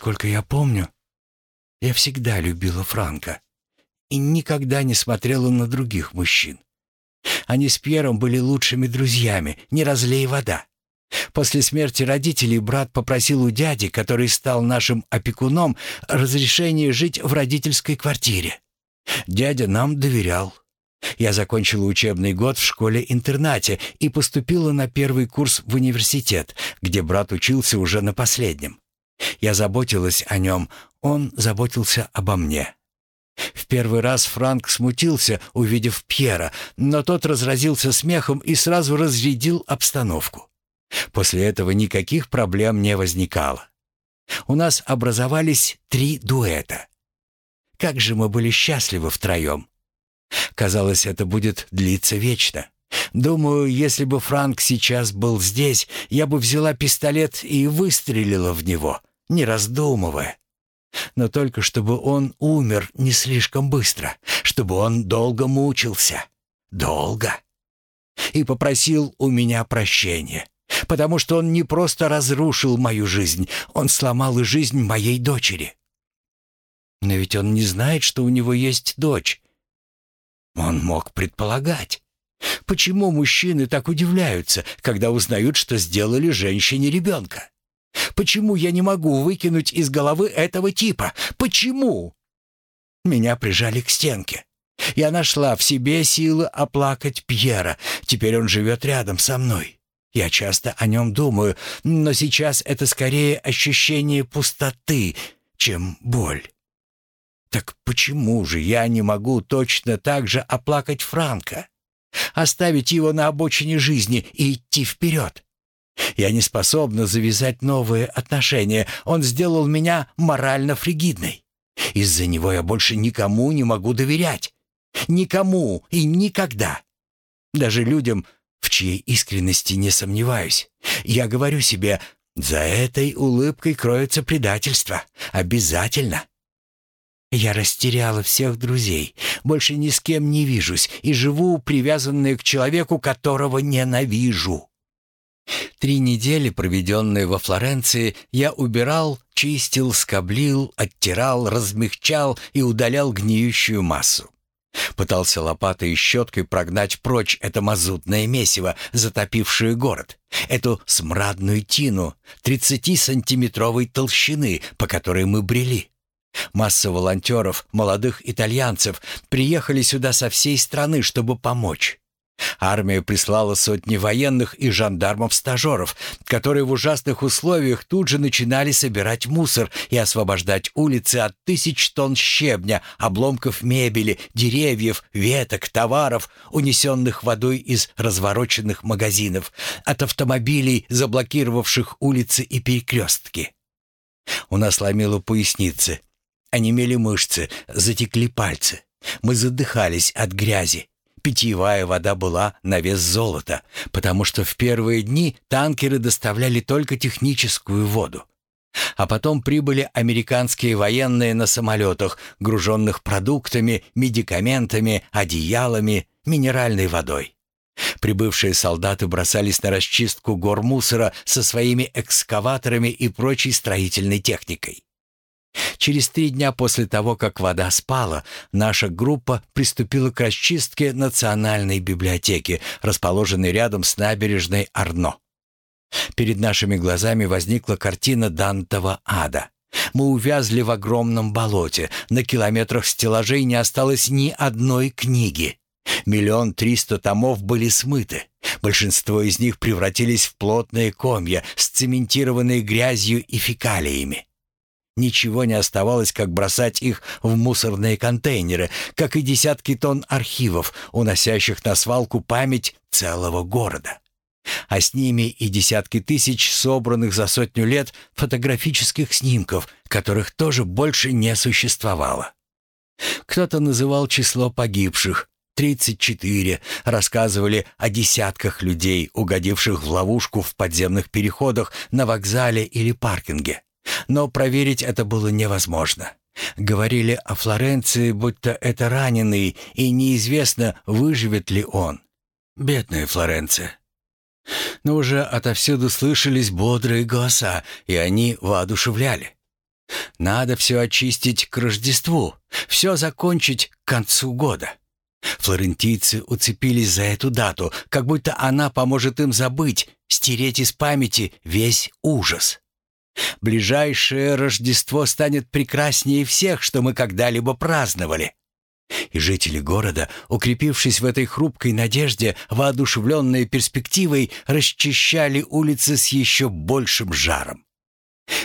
Насколько я помню, я всегда любила Франка и никогда не смотрела на других мужчин. Они с Пьером были лучшими друзьями, не разлей вода. После смерти родителей брат попросил у дяди, который стал нашим опекуном, разрешение жить в родительской квартире. Дядя нам доверял. Я закончила учебный год в школе-интернате и поступила на первый курс в университет, где брат учился уже на последнем. Я заботилась о нем, он заботился обо мне. В первый раз Франк смутился, увидев Пьера, но тот разразился смехом и сразу разрядил обстановку. После этого никаких проблем не возникало. У нас образовались три дуэта. Как же мы были счастливы втроем. Казалось, это будет длиться вечно. Думаю, если бы Франк сейчас был здесь, я бы взяла пистолет и выстрелила в него, не раздумывая. Но только чтобы он умер не слишком быстро, чтобы он долго мучился. Долго. И попросил у меня прощения потому что он не просто разрушил мою жизнь, он сломал и жизнь моей дочери. Но ведь он не знает, что у него есть дочь. Он мог предполагать. Почему мужчины так удивляются, когда узнают, что сделали женщине ребенка? Почему я не могу выкинуть из головы этого типа? Почему? Меня прижали к стенке. Я нашла в себе силы оплакать Пьера. Теперь он живет рядом со мной. Я часто о нем думаю, но сейчас это скорее ощущение пустоты, чем боль. Так почему же я не могу точно так же оплакать Франка? Оставить его на обочине жизни и идти вперед? Я не способна завязать новые отношения. Он сделал меня морально фригидной. Из-за него я больше никому не могу доверять. Никому и никогда. Даже людям, в чьей искренности не сомневаюсь. Я говорю себе, за этой улыбкой кроется предательство. Обязательно. Я растеряла всех друзей, больше ни с кем не вижусь и живу, привязанная к человеку, которого ненавижу. Три недели, проведенные во Флоренции, я убирал, чистил, скоблил, оттирал, размягчал и удалял гниющую массу. Пытался лопатой и щеткой прогнать прочь это мазутное месиво, затопившее город, эту смрадную тину 30-сантиметровой толщины, по которой мы брели. Масса волонтеров, молодых итальянцев, приехали сюда со всей страны, чтобы помочь. Армия прислала сотни военных и жандармов-стажеров, которые в ужасных условиях тут же начинали собирать мусор и освобождать улицы от тысяч тонн щебня, обломков мебели, деревьев, веток, товаров, унесенных водой из развороченных магазинов, от автомобилей, заблокировавших улицы и перекрестки. У нас ломило поясницы, онемели мышцы, затекли пальцы. Мы задыхались от грязи. Питьевая вода была на вес золота, потому что в первые дни танкеры доставляли только техническую воду. А потом прибыли американские военные на самолетах, груженных продуктами, медикаментами, одеялами, минеральной водой. Прибывшие солдаты бросались на расчистку гор мусора со своими экскаваторами и прочей строительной техникой. Через три дня после того, как вода спала, наша группа приступила к расчистке Национальной библиотеки, расположенной рядом с набережной Арно. Перед нашими глазами возникла картина Дантова ада. Мы увязли в огромном болоте. На километрах стеллажей не осталось ни одной книги. Миллион триста томов были смыты. Большинство из них превратились в плотные комья, сцементированные грязью и фекалиями. Ничего не оставалось, как бросать их в мусорные контейнеры, как и десятки тонн архивов, уносящих на свалку память целого города. А с ними и десятки тысяч собранных за сотню лет фотографических снимков, которых тоже больше не существовало. Кто-то называл число погибших, 34, рассказывали о десятках людей, угодивших в ловушку в подземных переходах на вокзале или паркинге. Но проверить это было невозможно. Говорили о Флоренции, будто это раненый, и неизвестно, выживет ли он. Бедная Флоренция. Но уже отовсюду слышались бодрые голоса, и они воодушевляли. Надо все очистить к Рождеству, все закончить к концу года. Флорентийцы уцепились за эту дату, как будто она поможет им забыть, стереть из памяти весь ужас. Ближайшее Рождество станет прекраснее всех, что мы когда-либо праздновали. И жители города, укрепившись в этой хрупкой надежде, воодушевленные перспективой, расчищали улицы с еще большим жаром.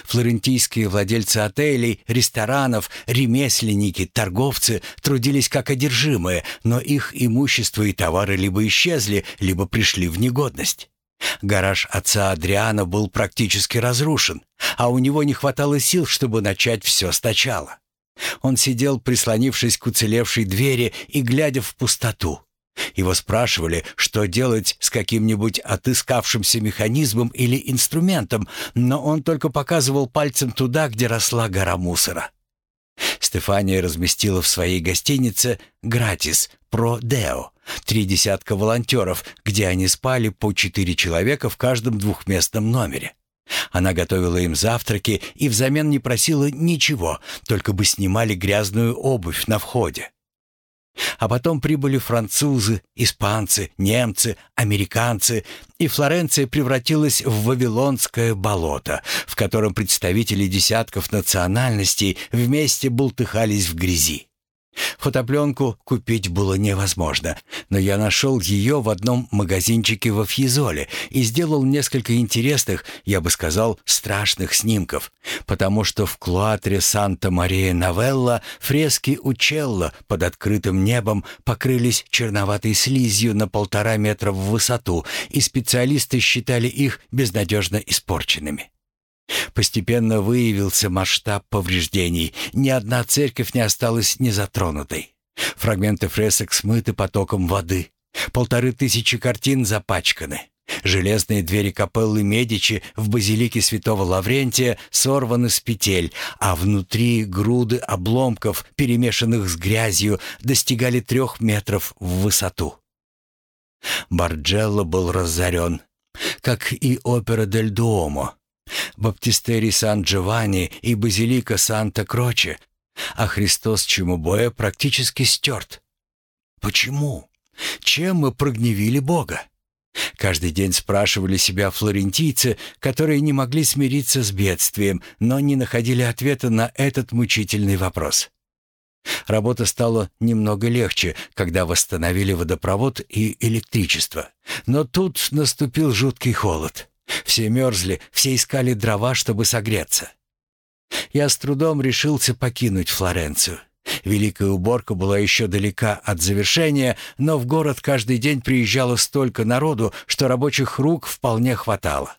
Флорентийские владельцы отелей, ресторанов, ремесленники, торговцы трудились как одержимые, но их имущество и товары либо исчезли, либо пришли в негодность. Гараж отца Адриана был практически разрушен, а у него не хватало сил, чтобы начать все сначала. Он сидел, прислонившись к уцелевшей двери и глядя в пустоту. Его спрашивали, что делать с каким-нибудь отыскавшимся механизмом или инструментом, но он только показывал пальцем туда, где росла гора мусора. Стефания разместила в своей гостинице «Гратис» про Део, три десятка волонтеров, где они спали по четыре человека в каждом двухместном номере. Она готовила им завтраки и взамен не просила ничего, только бы снимали грязную обувь на входе. А потом прибыли французы, испанцы, немцы, американцы, и Флоренция превратилась в вавилонское болото, в котором представители десятков национальностей вместе бултыхались в грязи. Фотопленку купить было невозможно, но я нашел ее в одном магазинчике во Фьезоле и сделал несколько интересных, я бы сказал, страшных снимков, потому что в клуатре Санта-Мария-Новелла фрески Учелло под открытым небом покрылись черноватой слизью на полтора метра в высоту, и специалисты считали их безнадежно испорченными. Постепенно выявился масштаб повреждений. Ни одна церковь не осталась незатронутой. Фрагменты фресок смыты потоком воды. Полторы тысячи картин запачканы. Железные двери капеллы Медичи в базилике святого Лаврентия сорваны с петель, а внутри груды обломков, перемешанных с грязью, достигали трех метров в высоту. Барджелло был разорен, как и опера «Дель Дуомо», Баптистерий Сан-Джованни и Базилика Санта-Кроче, а Христос Чемубоя практически стерт. Почему? Чем мы прогневили Бога? Каждый день спрашивали себя флорентийцы, которые не могли смириться с бедствием, но не находили ответа на этот мучительный вопрос. Работа стала немного легче, когда восстановили водопровод и электричество. Но тут наступил жуткий холод. Все мерзли, все искали дрова, чтобы согреться. Я с трудом решился покинуть Флоренцию. Великая уборка была еще далека от завершения, но в город каждый день приезжало столько народу, что рабочих рук вполне хватало.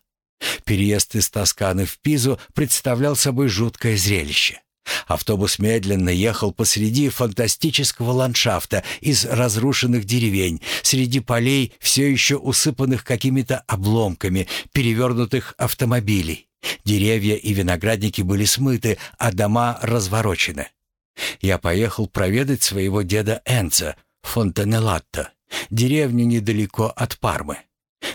Переезд из Тосканы в Пизу представлял собой жуткое зрелище. Автобус медленно ехал посреди фантастического ландшафта из разрушенных деревень, среди полей, все еще усыпанных какими-то обломками, перевернутых автомобилей. Деревья и виноградники были смыты, а дома разворочены. Я поехал проведать своего деда Энца, Фонтанелатто, деревню недалеко от Пармы.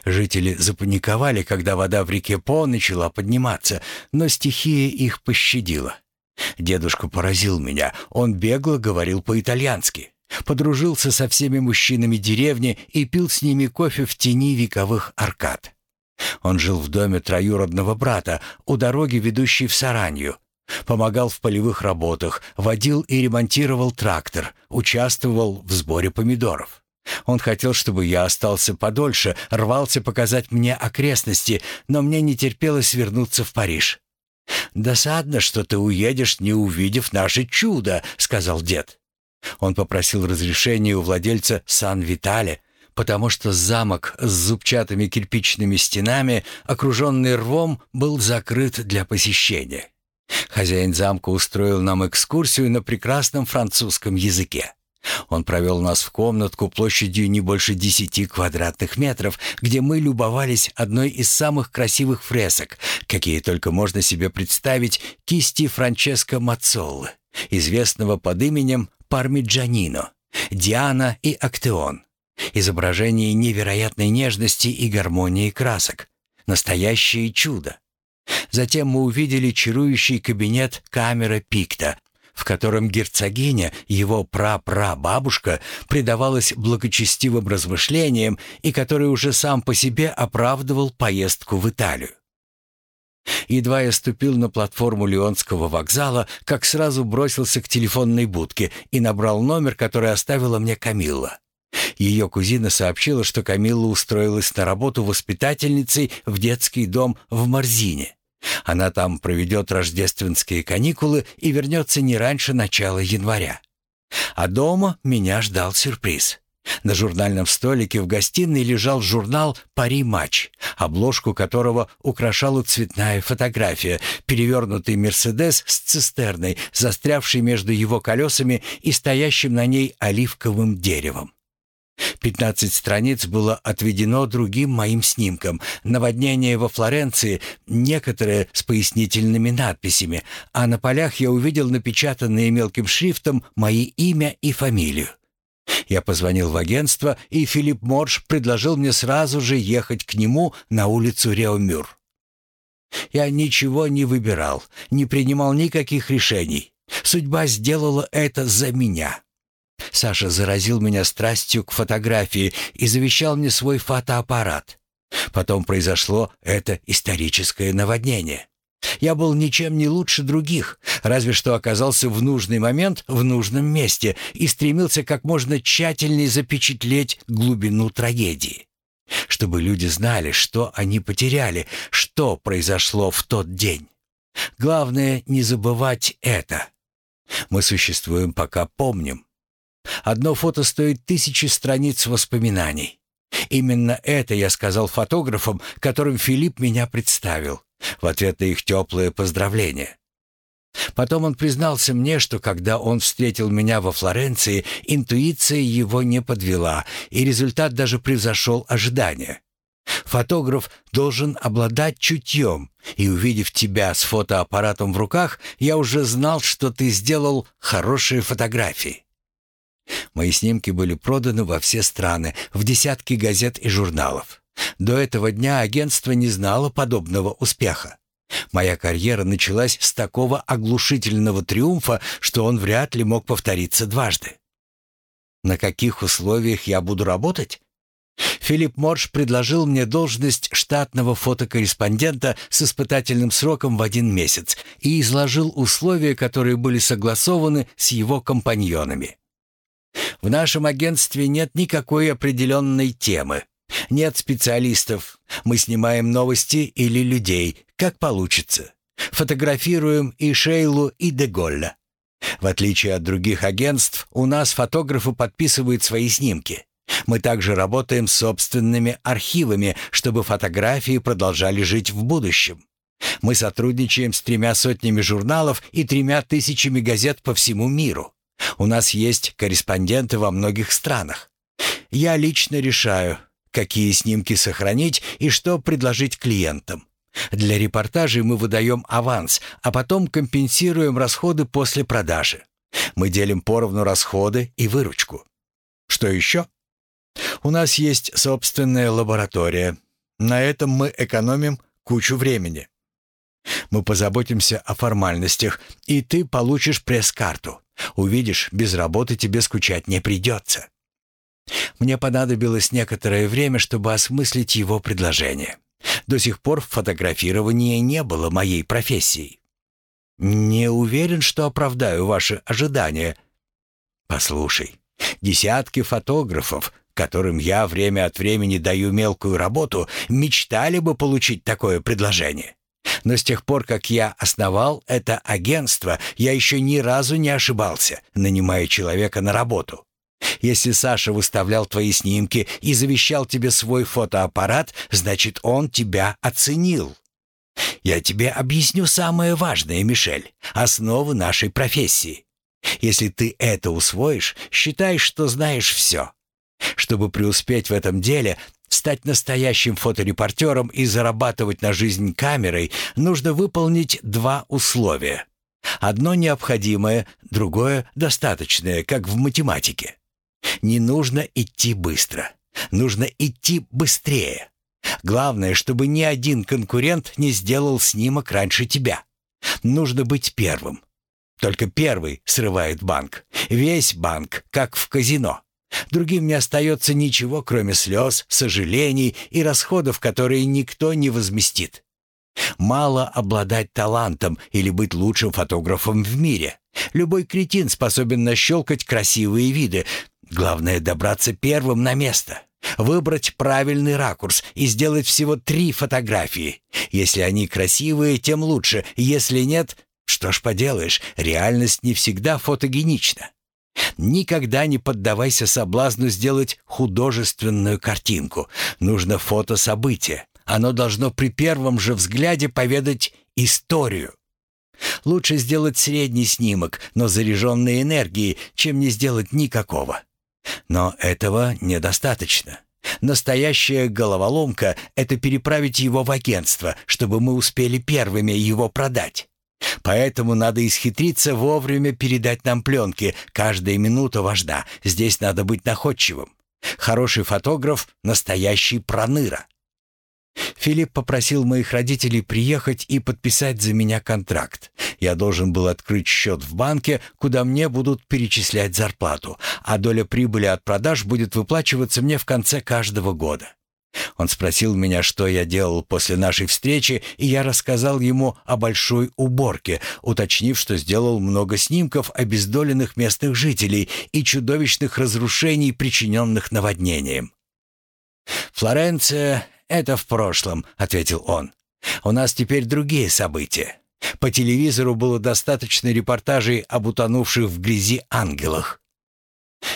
Жители запаниковали, когда вода в реке По начала подниматься, но стихия их пощадила. Дедушка поразил меня. Он бегло говорил по-итальянски. Подружился со всеми мужчинами деревни и пил с ними кофе в тени вековых аркад. Он жил в доме троюродного брата у дороги, ведущей в Саранью. Помогал в полевых работах, водил и ремонтировал трактор, участвовал в сборе помидоров. Он хотел, чтобы я остался подольше, рвался показать мне окрестности, но мне не терпелось вернуться в Париж. «Досадно, что ты уедешь, не увидев наше чудо», — сказал дед. Он попросил разрешения у владельца Сан-Витале, потому что замок с зубчатыми кирпичными стенами, окруженный рвом, был закрыт для посещения. Хозяин замка устроил нам экскурсию на прекрасном французском языке. Он провел нас в комнатку площадью не больше десяти квадратных метров, где мы любовались одной из самых красивых фресок, какие только можно себе представить, кисти Франческо Мацоллы, известного под именем Пармиджанино, Диана и Актеон. Изображение невероятной нежности и гармонии красок. Настоящее чудо. Затем мы увидели чарующий кабинет камеры Пикта, в котором герцогиня, его прапрабабушка, предавалась благочестивым размышлениям и который уже сам по себе оправдывал поездку в Италию. Едва я ступил на платформу Лионского вокзала, как сразу бросился к телефонной будке и набрал номер, который оставила мне Камилла. Ее кузина сообщила, что Камилла устроилась на работу воспитательницей в детский дом в Марзине. Она там проведет рождественские каникулы и вернется не раньше начала января. А дома меня ждал сюрприз. На журнальном столике в гостиной лежал журнал «Пари матч», обложку которого украшала цветная фотография, перевернутый «Мерседес» с цистерной, застрявшей между его колесами и стоящим на ней оливковым деревом. Пятнадцать страниц было отведено другим моим снимкам. Наводнение во Флоренции, некоторые с пояснительными надписями, а на полях я увидел напечатанные мелким шрифтом мои имя и фамилию. Я позвонил в агентство, и Филипп Морж предложил мне сразу же ехать к нему на улицу Реомюр. Я ничего не выбирал, не принимал никаких решений. Судьба сделала это за меня. Саша заразил меня страстью к фотографии и завещал мне свой фотоаппарат. Потом произошло это историческое наводнение. Я был ничем не лучше других, разве что оказался в нужный момент в нужном месте и стремился как можно тщательнее запечатлеть глубину трагедии. Чтобы люди знали, что они потеряли, что произошло в тот день. Главное не забывать это. Мы существуем, пока помним. Одно фото стоит тысячи страниц воспоминаний. Именно это я сказал фотографам, которым Филипп меня представил, в ответ на их теплые поздравления. Потом он признался мне, что когда он встретил меня во Флоренции, интуиция его не подвела, и результат даже превзошел ожидания. Фотограф должен обладать чутьем, и увидев тебя с фотоаппаратом в руках, я уже знал, что ты сделал хорошие фотографии. Мои снимки были проданы во все страны, в десятки газет и журналов. До этого дня агентство не знало подобного успеха. Моя карьера началась с такого оглушительного триумфа, что он вряд ли мог повториться дважды. На каких условиях я буду работать? Филипп Морж предложил мне должность штатного фотокорреспондента с испытательным сроком в один месяц и изложил условия, которые были согласованы с его компаньонами. В нашем агентстве нет никакой определенной темы. Нет специалистов. Мы снимаем новости или людей, как получится. Фотографируем и Шейлу, и Деголля. В отличие от других агентств, у нас фотографы подписывают свои снимки. Мы также работаем с собственными архивами, чтобы фотографии продолжали жить в будущем. Мы сотрудничаем с тремя сотнями журналов и тремя тысячами газет по всему миру. У нас есть корреспонденты во многих странах. Я лично решаю, какие снимки сохранить и что предложить клиентам. Для репортажей мы выдаем аванс, а потом компенсируем расходы после продажи. Мы делим поровну расходы и выручку. Что еще? У нас есть собственная лаборатория. На этом мы экономим кучу времени. Мы позаботимся о формальностях, и ты получишь пресс-карту. Увидишь, без работы тебе скучать не придется». Мне понадобилось некоторое время, чтобы осмыслить его предложение. До сих пор фотографирование не было моей профессией. Не уверен, что оправдаю ваши ожидания. Послушай, десятки фотографов, которым я время от времени даю мелкую работу, мечтали бы получить такое предложение. Но с тех пор, как я основал это агентство, я еще ни разу не ошибался, нанимая человека на работу. Если Саша выставлял твои снимки и завещал тебе свой фотоаппарат, значит, он тебя оценил. Я тебе объясню самое важное, Мишель, основы нашей профессии. Если ты это усвоишь, считай, что знаешь все. Чтобы преуспеть в этом деле, Стать настоящим фоторепортером и зарабатывать на жизнь камерой нужно выполнить два условия. Одно необходимое, другое достаточное, как в математике. Не нужно идти быстро. Нужно идти быстрее. Главное, чтобы ни один конкурент не сделал снимок раньше тебя. Нужно быть первым. Только первый срывает банк. Весь банк, как в казино. Другим не остается ничего, кроме слез, сожалений и расходов, которые никто не возместит. Мало обладать талантом или быть лучшим фотографом в мире. Любой кретин способен нащелкать красивые виды. Главное — добраться первым на место. Выбрать правильный ракурс и сделать всего три фотографии. Если они красивые, тем лучше. Если нет, что ж поделаешь, реальность не всегда фотогенична. Никогда не поддавайся соблазну сделать художественную картинку. Нужно фото события. Оно должно при первом же взгляде поведать историю. Лучше сделать средний снимок, но заряженной энергией, чем не сделать никакого. Но этого недостаточно. Настоящая головоломка — это переправить его в агентство, чтобы мы успели первыми его продать. Поэтому надо исхитриться вовремя передать нам пленки. Каждая минута важна. Здесь надо быть находчивым. Хороший фотограф — настоящий проныра. Филипп попросил моих родителей приехать и подписать за меня контракт. Я должен был открыть счет в банке, куда мне будут перечислять зарплату, а доля прибыли от продаж будет выплачиваться мне в конце каждого года. Он спросил меня, что я делал после нашей встречи, и я рассказал ему о большой уборке, уточнив, что сделал много снимков обездоленных местных жителей и чудовищных разрушений, причиненных наводнением. «Флоренция — это в прошлом», — ответил он. «У нас теперь другие события. По телевизору было достаточно репортажей об утонувших в грязи ангелах.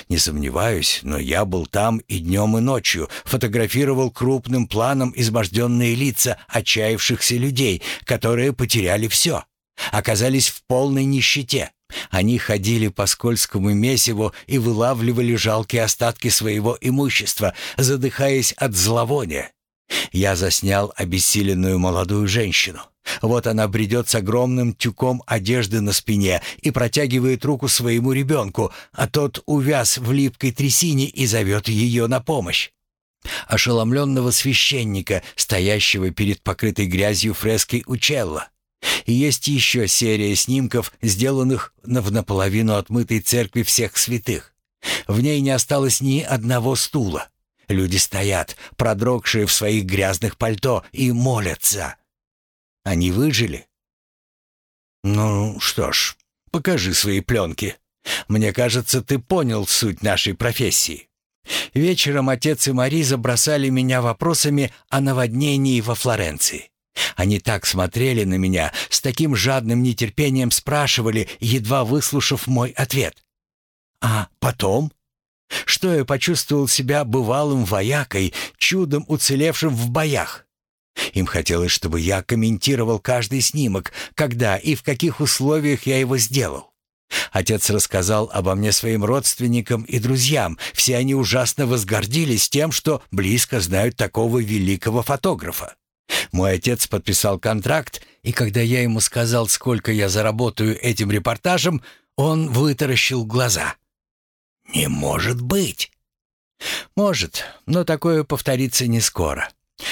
Не сомневаюсь, но я был там и днем, и ночью, фотографировал крупным планом изможденные лица отчаявшихся людей, которые потеряли все, оказались в полной нищете. Они ходили по скользкому месиву и вылавливали жалкие остатки своего имущества, задыхаясь от зловония. Я заснял обессиленную молодую женщину. Вот она бредет с огромным тюком одежды на спине и протягивает руку своему ребенку, а тот увяз в липкой трясине и зовет ее на помощь. Ошеломленного священника, стоящего перед покрытой грязью фреской Учелла. И есть еще серия снимков, сделанных в наполовину отмытой церкви всех святых. В ней не осталось ни одного стула. Люди стоят, продрогшие в своих грязных пальто, и молятся. Они выжили? Ну что ж, покажи свои пленки. Мне кажется, ты понял суть нашей профессии. Вечером отец и Мариза бросали меня вопросами о наводнении во Флоренции. Они так смотрели на меня, с таким жадным нетерпением спрашивали, едва выслушав мой ответ. А потом? Что я почувствовал себя бывалым воякой, чудом уцелевшим в боях? Им хотелось, чтобы я комментировал каждый снимок, когда и в каких условиях я его сделал. Отец рассказал обо мне своим родственникам и друзьям. Все они ужасно возгордились тем, что близко знают такого великого фотографа. Мой отец подписал контракт, и когда я ему сказал, сколько я заработаю этим репортажем, он вытаращил глаза. «Не может быть!» «Может, но такое повторится не скоро.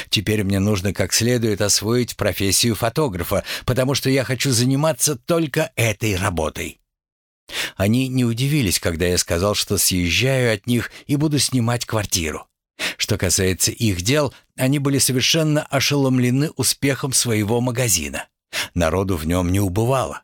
Теперь мне нужно как следует освоить профессию фотографа, потому что я хочу заниматься только этой работой. Они не удивились, когда я сказал, что съезжаю от них и буду снимать квартиру. Что касается их дел, они были совершенно ошеломлены успехом своего магазина. Народу в нем не убывало.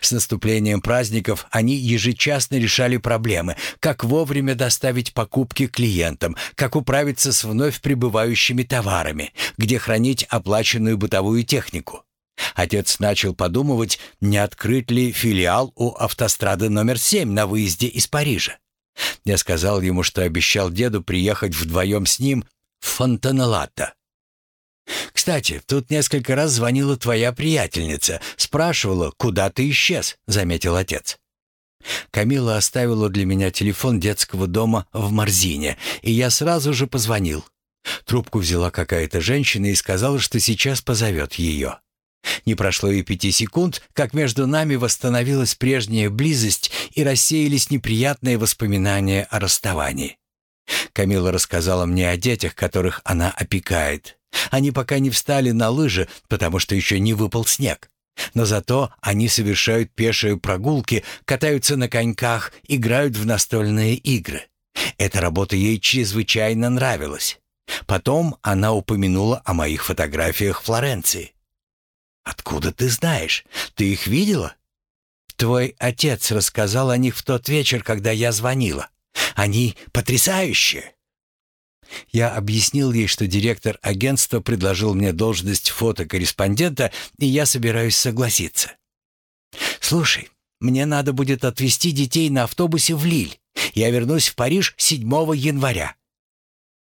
С наступлением праздников они ежечасно решали проблемы, как вовремя доставить покупки клиентам, как управиться с вновь прибывающими товарами, где хранить оплаченную бытовую технику. Отец начал подумывать, не открыть ли филиал у автострады номер 7 на выезде из Парижа. Я сказал ему, что обещал деду приехать вдвоем с ним в Фонтанеллато. «Кстати, тут несколько раз звонила твоя приятельница, спрашивала, куда ты исчез», — заметил отец. Камила оставила для меня телефон детского дома в Марзине, и я сразу же позвонил. Трубку взяла какая-то женщина и сказала, что сейчас позовет ее. Не прошло и пяти секунд, как между нами восстановилась прежняя близость и рассеялись неприятные воспоминания о расставании. Камила рассказала мне о детях, которых она опекает. Они пока не встали на лыжи, потому что еще не выпал снег. Но зато они совершают пешие прогулки, катаются на коньках, играют в настольные игры. Эта работа ей чрезвычайно нравилась. Потом она упомянула о моих фотографиях Флоренции. «Откуда ты знаешь? Ты их видела?» «Твой отец рассказал о них в тот вечер, когда я звонила. Они потрясающие!» Я объяснил ей, что директор агентства предложил мне должность фотокорреспондента, и я собираюсь согласиться. «Слушай, мне надо будет отвезти детей на автобусе в Лиль. Я вернусь в Париж 7 января».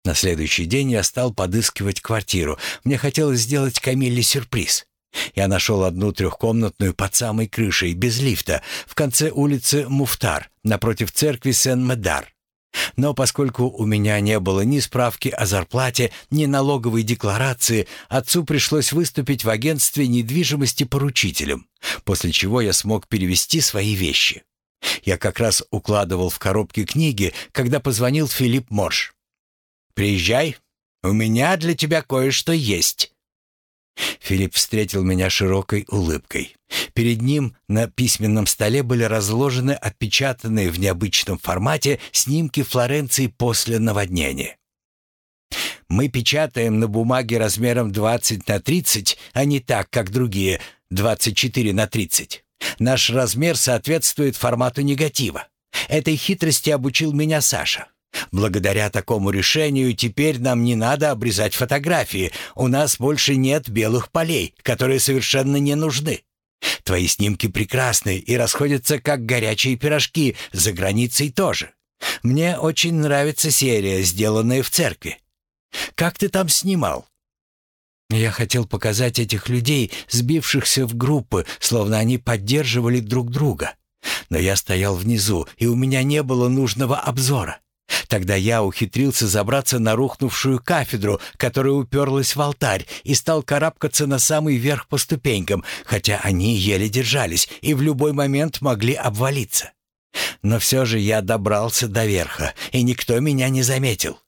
На следующий день я стал подыскивать квартиру. Мне хотелось сделать Камилле сюрприз. Я нашел одну трехкомнатную под самой крышей, без лифта, в конце улицы Муфтар, напротив церкви Сен-Медар. Но поскольку у меня не было ни справки о зарплате, ни налоговой декларации, отцу пришлось выступить в агентстве недвижимости поручителем, после чего я смог перевести свои вещи. Я как раз укладывал в коробки книги, когда позвонил Филипп Морш. «Приезжай, у меня для тебя кое-что есть». Филипп встретил меня широкой улыбкой. Перед ним на письменном столе были разложены отпечатанные в необычном формате снимки Флоренции после наводнения. Мы печатаем на бумаге размером 20 на 30, а не так, как другие 24 на 30. Наш размер соответствует формату негатива. Этой хитрости обучил меня Саша. Благодаря такому решению теперь нам не надо обрезать фотографии. У нас больше нет белых полей, которые совершенно не нужны. Твои снимки прекрасны и расходятся как горячие пирожки, за границей тоже. Мне очень нравится серия, сделанная в церкви. Как ты там снимал? Я хотел показать этих людей, сбившихся в группы, словно они поддерживали друг друга. Но я стоял внизу, и у меня не было нужного обзора. Тогда я ухитрился забраться на рухнувшую кафедру, которая уперлась в алтарь, и стал карабкаться на самый верх по ступенькам, хотя они еле держались и в любой момент могли обвалиться. Но все же я добрался до верха, и никто меня не заметил.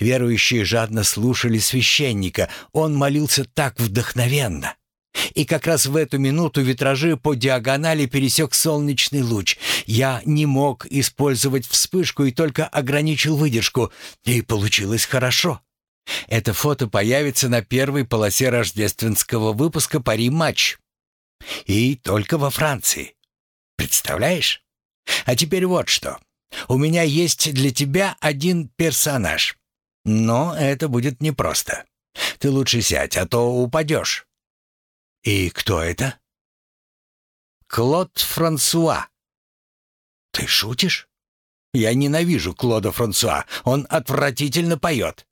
Верующие жадно слушали священника, он молился так вдохновенно. И как раз в эту минуту витражи по диагонали пересек солнечный луч. Я не мог использовать вспышку и только ограничил выдержку. И получилось хорошо. Это фото появится на первой полосе рождественского выпуска «Пари матч». И только во Франции. Представляешь? А теперь вот что. У меня есть для тебя один персонаж. Но это будет непросто. Ты лучше сядь, а то упадешь. «И кто это?» «Клод Франсуа». «Ты шутишь?» «Я ненавижу Клода Франсуа. Он отвратительно поет».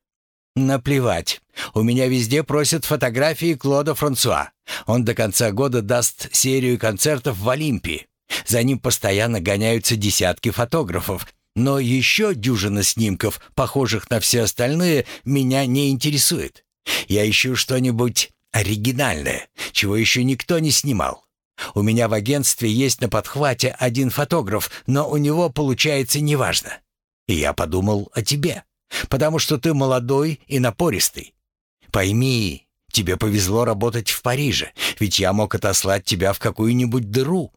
«Наплевать. У меня везде просят фотографии Клода Франсуа. Он до конца года даст серию концертов в Олимпии. За ним постоянно гоняются десятки фотографов, но еще дюжина снимков, похожих на все остальные, меня не интересует. Я ищу что-нибудь оригинальное, чего еще никто не снимал. У меня в агентстве есть на подхвате один фотограф, но у него получается неважно. И я подумал о тебе, потому что ты молодой и напористый. Пойми, тебе повезло работать в Париже, ведь я мог отослать тебя в какую-нибудь дыру.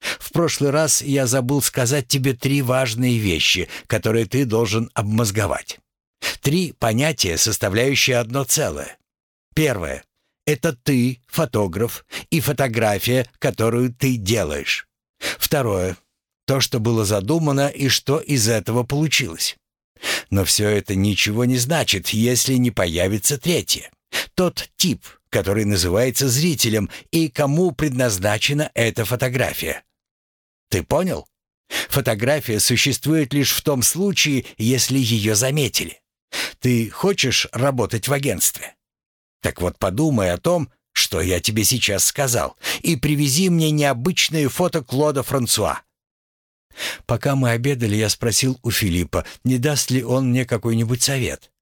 В прошлый раз я забыл сказать тебе три важные вещи, которые ты должен обмозговать. Три понятия, составляющие одно целое. Первое. Это ты, фотограф, и фотография, которую ты делаешь. Второе. То, что было задумано и что из этого получилось. Но все это ничего не значит, если не появится третье. Тот тип, который называется зрителем и кому предназначена эта фотография. Ты понял? Фотография существует лишь в том случае, если ее заметили. Ты хочешь работать в агентстве? Так вот подумай о том, что я тебе сейчас сказал, и привези мне необычное фото Клода Франсуа. Пока мы обедали, я спросил у Филиппа, не даст ли он мне какой-нибудь совет.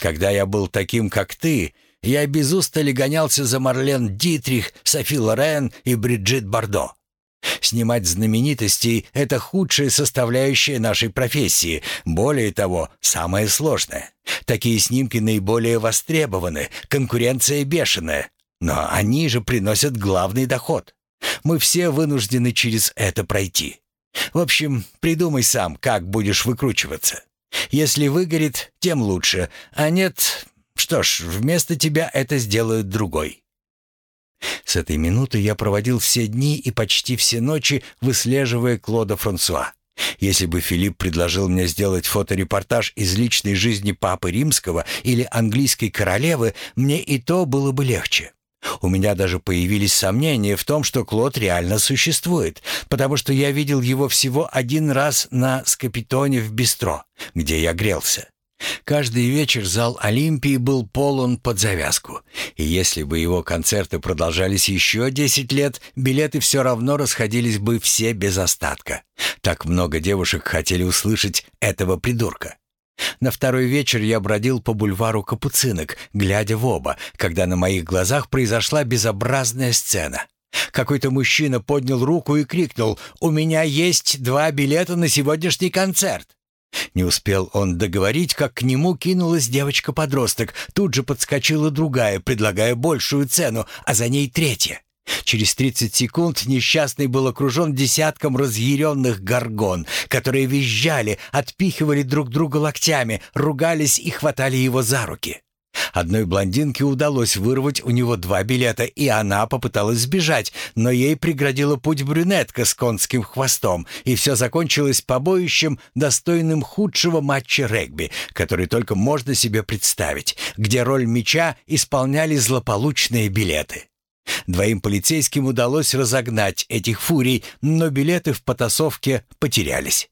Когда я был таким, как ты, я без устали гонялся за Марлен Дитрих, Софи Лорен и Бриджит Бардо. Снимать знаменитостей — это худшая составляющая нашей профессии. Более того, самое сложное. Такие снимки наиболее востребованы, конкуренция бешеная. Но они же приносят главный доход. Мы все вынуждены через это пройти. В общем, придумай сам, как будешь выкручиваться. Если выгорит, тем лучше, а нет, что ж, вместо тебя это сделает другой. С этой минуты я проводил все дни и почти все ночи, выслеживая Клода Франсуа. Если бы Филипп предложил мне сделать фоторепортаж из личной жизни Папы Римского или английской королевы, мне и то было бы легче. У меня даже появились сомнения в том, что Клод реально существует, потому что я видел его всего один раз на Скапитоне в Бистро, где я грелся. Каждый вечер зал Олимпии был полон под завязку. И если бы его концерты продолжались еще 10 лет, билеты все равно расходились бы все без остатка. Так много девушек хотели услышать этого придурка. На второй вечер я бродил по бульвару Капуцинок, глядя в оба, когда на моих глазах произошла безобразная сцена. Какой-то мужчина поднял руку и крикнул «У меня есть два билета на сегодняшний концерт!» Не успел он договорить, как к нему кинулась девочка-подросток. Тут же подскочила другая, предлагая большую цену, а за ней третья. Через 30 секунд несчастный был окружен десятком разъяренных горгон, которые визжали, отпихивали друг друга локтями, ругались и хватали его за руки. Одной блондинке удалось вырвать у него два билета, и она попыталась сбежать, но ей преградила путь брюнетка с конским хвостом, и все закончилось побоищем, достойным худшего матча регби, который только можно себе представить, где роль мяча исполняли злополучные билеты. Двоим полицейским удалось разогнать этих фурий, но билеты в потасовке потерялись.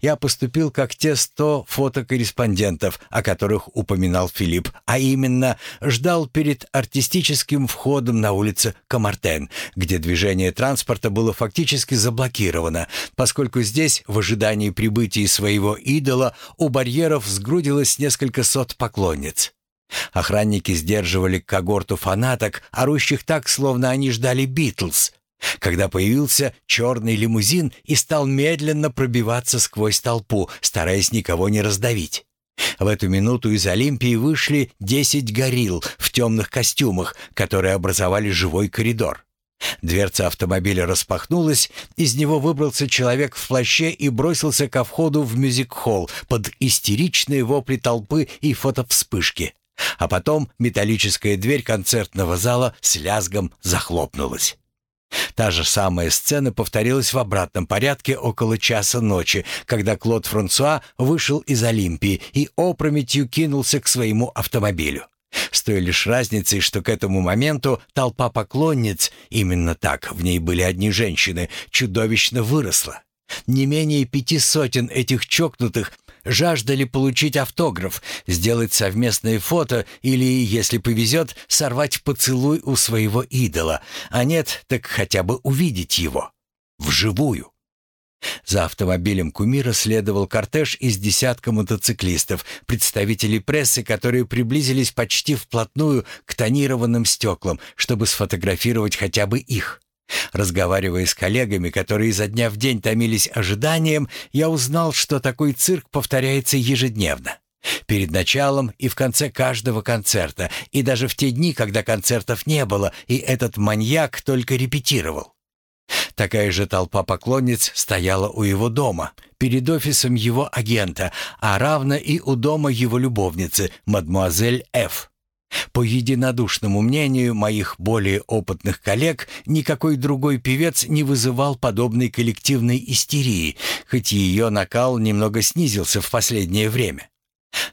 Я поступил как те сто фотокорреспондентов, о которых упоминал Филипп, а именно ждал перед артистическим входом на улице Камартен, где движение транспорта было фактически заблокировано, поскольку здесь, в ожидании прибытия своего идола, у барьеров сгрудилось несколько сот поклонниц. Охранники сдерживали когорту фанаток, орущих так, словно они ждали «Битлз», когда появился черный лимузин и стал медленно пробиваться сквозь толпу, стараясь никого не раздавить. В эту минуту из Олимпии вышли десять горилл в темных костюмах, которые образовали живой коридор. Дверца автомобиля распахнулась, из него выбрался человек в плаще и бросился ко входу в мюзик-холл под истеричные вопли толпы и фотовспышки. А потом металлическая дверь концертного зала с лязгом захлопнулась. Та же самая сцена повторилась в обратном порядке около часа ночи, когда Клод Франсуа вышел из Олимпии и опрометью кинулся к своему автомобилю. С той лишь разницей, что к этому моменту толпа поклонниц, именно так, в ней были одни женщины, чудовищно выросла. Не менее пяти сотен этих чокнутых жаждали получить автограф, сделать совместное фото или, если повезет, сорвать поцелуй у своего идола, а нет, так хотя бы увидеть его. Вживую. За автомобилем кумира следовал кортеж из десятка мотоциклистов, представителей прессы, которые приблизились почти вплотную к тонированным стеклам, чтобы сфотографировать хотя бы их. Разговаривая с коллегами, которые изо дня в день томились ожиданием, я узнал, что такой цирк повторяется ежедневно. Перед началом и в конце каждого концерта, и даже в те дни, когда концертов не было, и этот маньяк только репетировал. Такая же толпа поклонниц стояла у его дома, перед офисом его агента, а равно и у дома его любовницы, мадмуазель Ф. По единодушному мнению моих более опытных коллег, никакой другой певец не вызывал подобной коллективной истерии, хоть ее накал немного снизился в последнее время.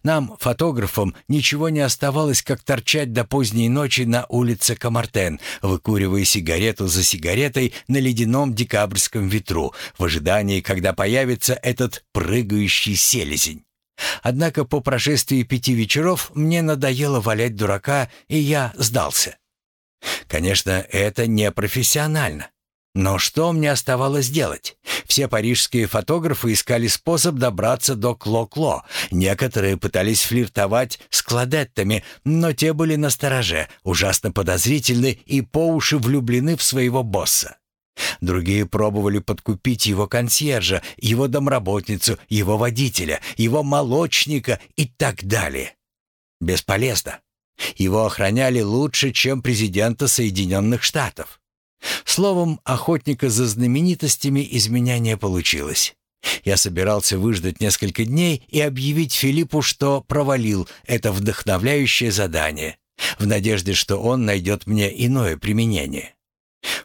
Нам, фотографам, ничего не оставалось, как торчать до поздней ночи на улице Камартен, выкуривая сигарету за сигаретой на ледяном декабрьском ветру, в ожидании, когда появится этот прыгающий селезень. Однако по прошествии пяти вечеров мне надоело валять дурака, и я сдался. Конечно, это не профессионально. Но что мне оставалось делать? Все парижские фотографы искали способ добраться до Кло-Кло. Некоторые пытались флиртовать с кладеттами, но те были настороже, ужасно подозрительны и по уши влюблены в своего босса. Другие пробовали подкупить его консьержа, его домработницу, его водителя, его молочника и так далее. Бесполезно. Его охраняли лучше, чем президента Соединенных Штатов. Словом, охотника за знаменитостями из не получилось. Я собирался выждать несколько дней и объявить Филиппу, что провалил это вдохновляющее задание, в надежде, что он найдет мне иное применение.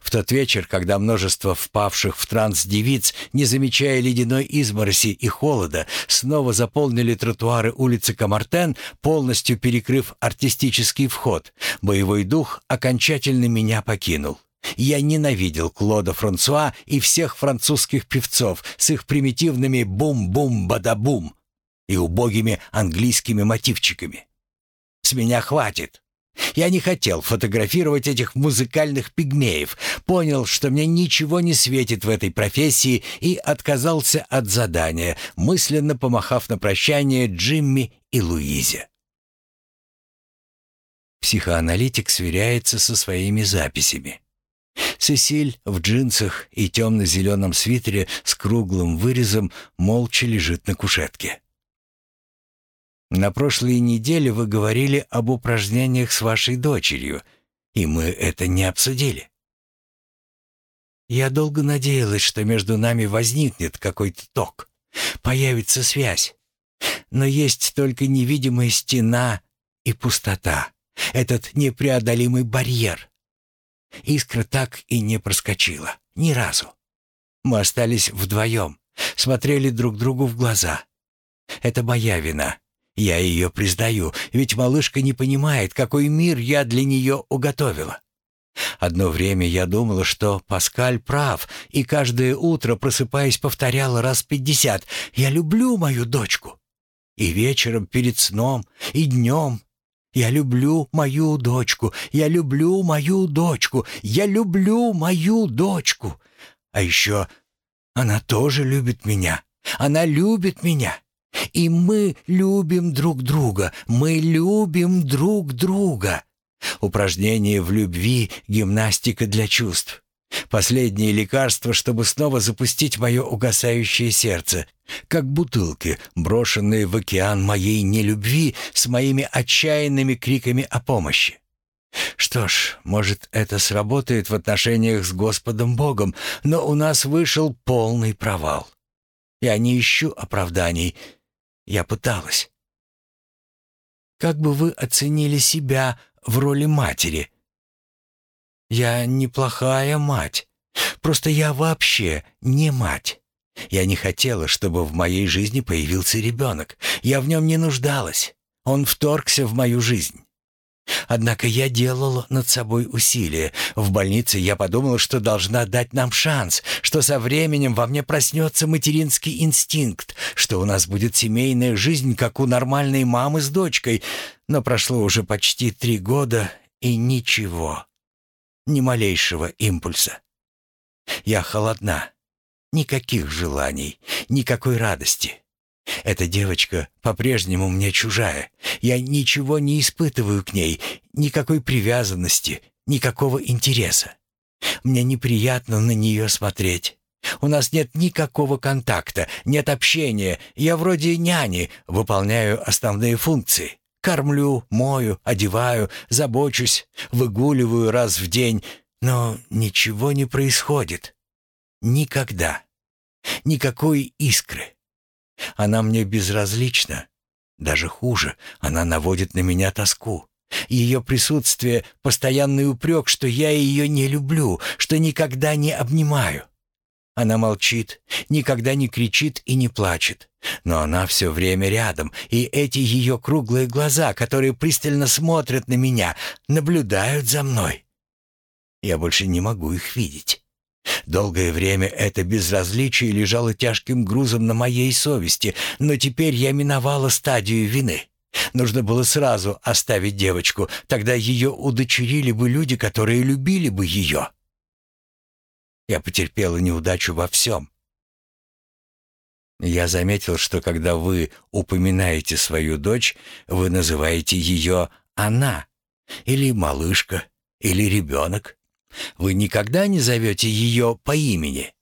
В тот вечер, когда множество впавших в транс девиц, не замечая ледяной измороси и холода, снова заполнили тротуары улицы Камартен, полностью перекрыв артистический вход, боевой дух окончательно меня покинул. Я ненавидел Клода Франсуа и всех французских певцов с их примитивными «бум-бум-бада-бум» и убогими английскими мотивчиками. С меня хватит. Я не хотел фотографировать этих музыкальных пигмеев, понял, что мне ничего не светит в этой профессии и отказался от задания, мысленно помахав на прощание Джимми и Луизе. Психоаналитик сверяется со своими записями. Сесиль в джинсах и темно-зеленом свитере с круглым вырезом молча лежит на кушетке. На прошлой неделе вы говорили об упражнениях с вашей дочерью, и мы это не обсудили. Я долго надеялась, что между нами возникнет какой-то ток, появится связь. Но есть только невидимая стена и пустота, этот непреодолимый барьер. Искра так и не проскочила, ни разу. Мы остались вдвоем, смотрели друг другу в глаза. Это моя вина, я ее признаю, ведь малышка не понимает, какой мир я для нее уготовила. Одно время я думала, что Паскаль прав, и каждое утро, просыпаясь, повторяла раз пятьдесят «Я люблю мою дочку». И вечером перед сном, и днем «Я люблю мою дочку, я люблю мою дочку, я люблю мою дочку». А еще она тоже любит меня, она любит меня. И мы любим друг друга, мы любим друг друга. Упражнение в любви, гимнастика для чувств. Последнее лекарство, чтобы снова запустить мое угасающее сердце, как бутылки, брошенные в океан моей нелюбви с моими отчаянными криками о помощи. Что ж, может, это сработает в отношениях с Господом Богом, но у нас вышел полный провал. Я не ищу оправданий, я пыталась. Как бы вы оценили себя в роли матери? Я неплохая мать. Просто я вообще не мать. Я не хотела, чтобы в моей жизни появился ребенок. Я в нем не нуждалась. Он вторгся в мою жизнь. Однако я делала над собой усилия. В больнице я подумала, что должна дать нам шанс, что со временем во мне проснется материнский инстинкт, что у нас будет семейная жизнь, как у нормальной мамы с дочкой. Но прошло уже почти три года, и ничего. Ни малейшего импульса. Я холодна. Никаких желаний, никакой радости. Эта девочка по-прежнему мне чужая. Я ничего не испытываю к ней, никакой привязанности, никакого интереса. Мне неприятно на нее смотреть. У нас нет никакого контакта, нет общения. Я вроде няни, выполняю основные функции. Кормлю, мою, одеваю, забочусь, выгуливаю раз в день, но ничего не происходит. Никогда. Никакой искры. Она мне безразлична. Даже хуже, она наводит на меня тоску. Ее присутствие — постоянный упрек, что я ее не люблю, что никогда не обнимаю. Она молчит, никогда не кричит и не плачет. Но она все время рядом, и эти ее круглые глаза, которые пристально смотрят на меня, наблюдают за мной. Я больше не могу их видеть. Долгое время это безразличие лежало тяжким грузом на моей совести, но теперь я миновала стадию вины. Нужно было сразу оставить девочку, тогда ее удочерили бы люди, которые любили бы ее. Я потерпела неудачу во всем. Я заметил, что когда вы упоминаете свою дочь, вы называете ее «она» или «малышка» или «ребенок». Вы никогда не зовете ее по имени?»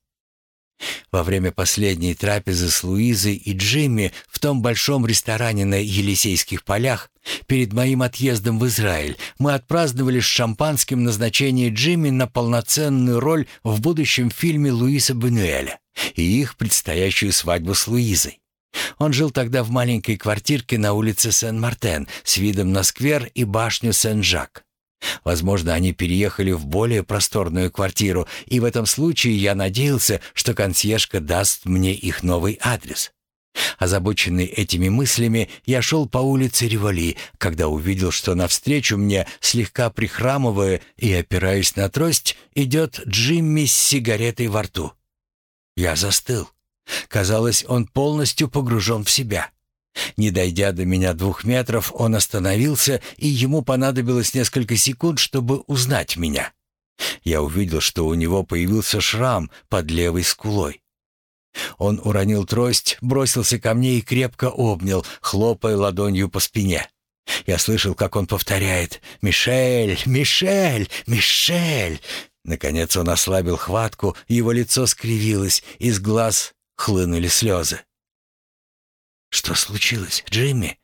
Во время последней трапезы с Луизой и Джимми в том большом ресторане на Елисейских полях перед моим отъездом в Израиль мы отпраздновали с шампанским назначение Джимми на полноценную роль в будущем фильме Луиса Бенуэля и их предстоящую свадьбу с Луизой. Он жил тогда в маленькой квартирке на улице Сен-Мартен с видом на сквер и башню Сен-Жак. Возможно, они переехали в более просторную квартиру, и в этом случае я надеялся, что консьержка даст мне их новый адрес. Озабоченный этими мыслями, я шел по улице Револи, когда увидел, что навстречу мне, слегка прихрамывая и опираясь на трость, идет Джимми с сигаретой во рту. Я застыл. Казалось, он полностью погружен в себя. Не дойдя до меня двух метров, он остановился, и ему понадобилось несколько секунд, чтобы узнать меня. Я увидел, что у него появился шрам под левой скулой. Он уронил трость, бросился ко мне и крепко обнял, хлопая ладонью по спине. Я слышал, как он повторяет «Мишель! Мишель! Мишель!» Наконец он ослабил хватку, его лицо скривилось, из глаз хлынули слезы. «Что случилось, Джимми?»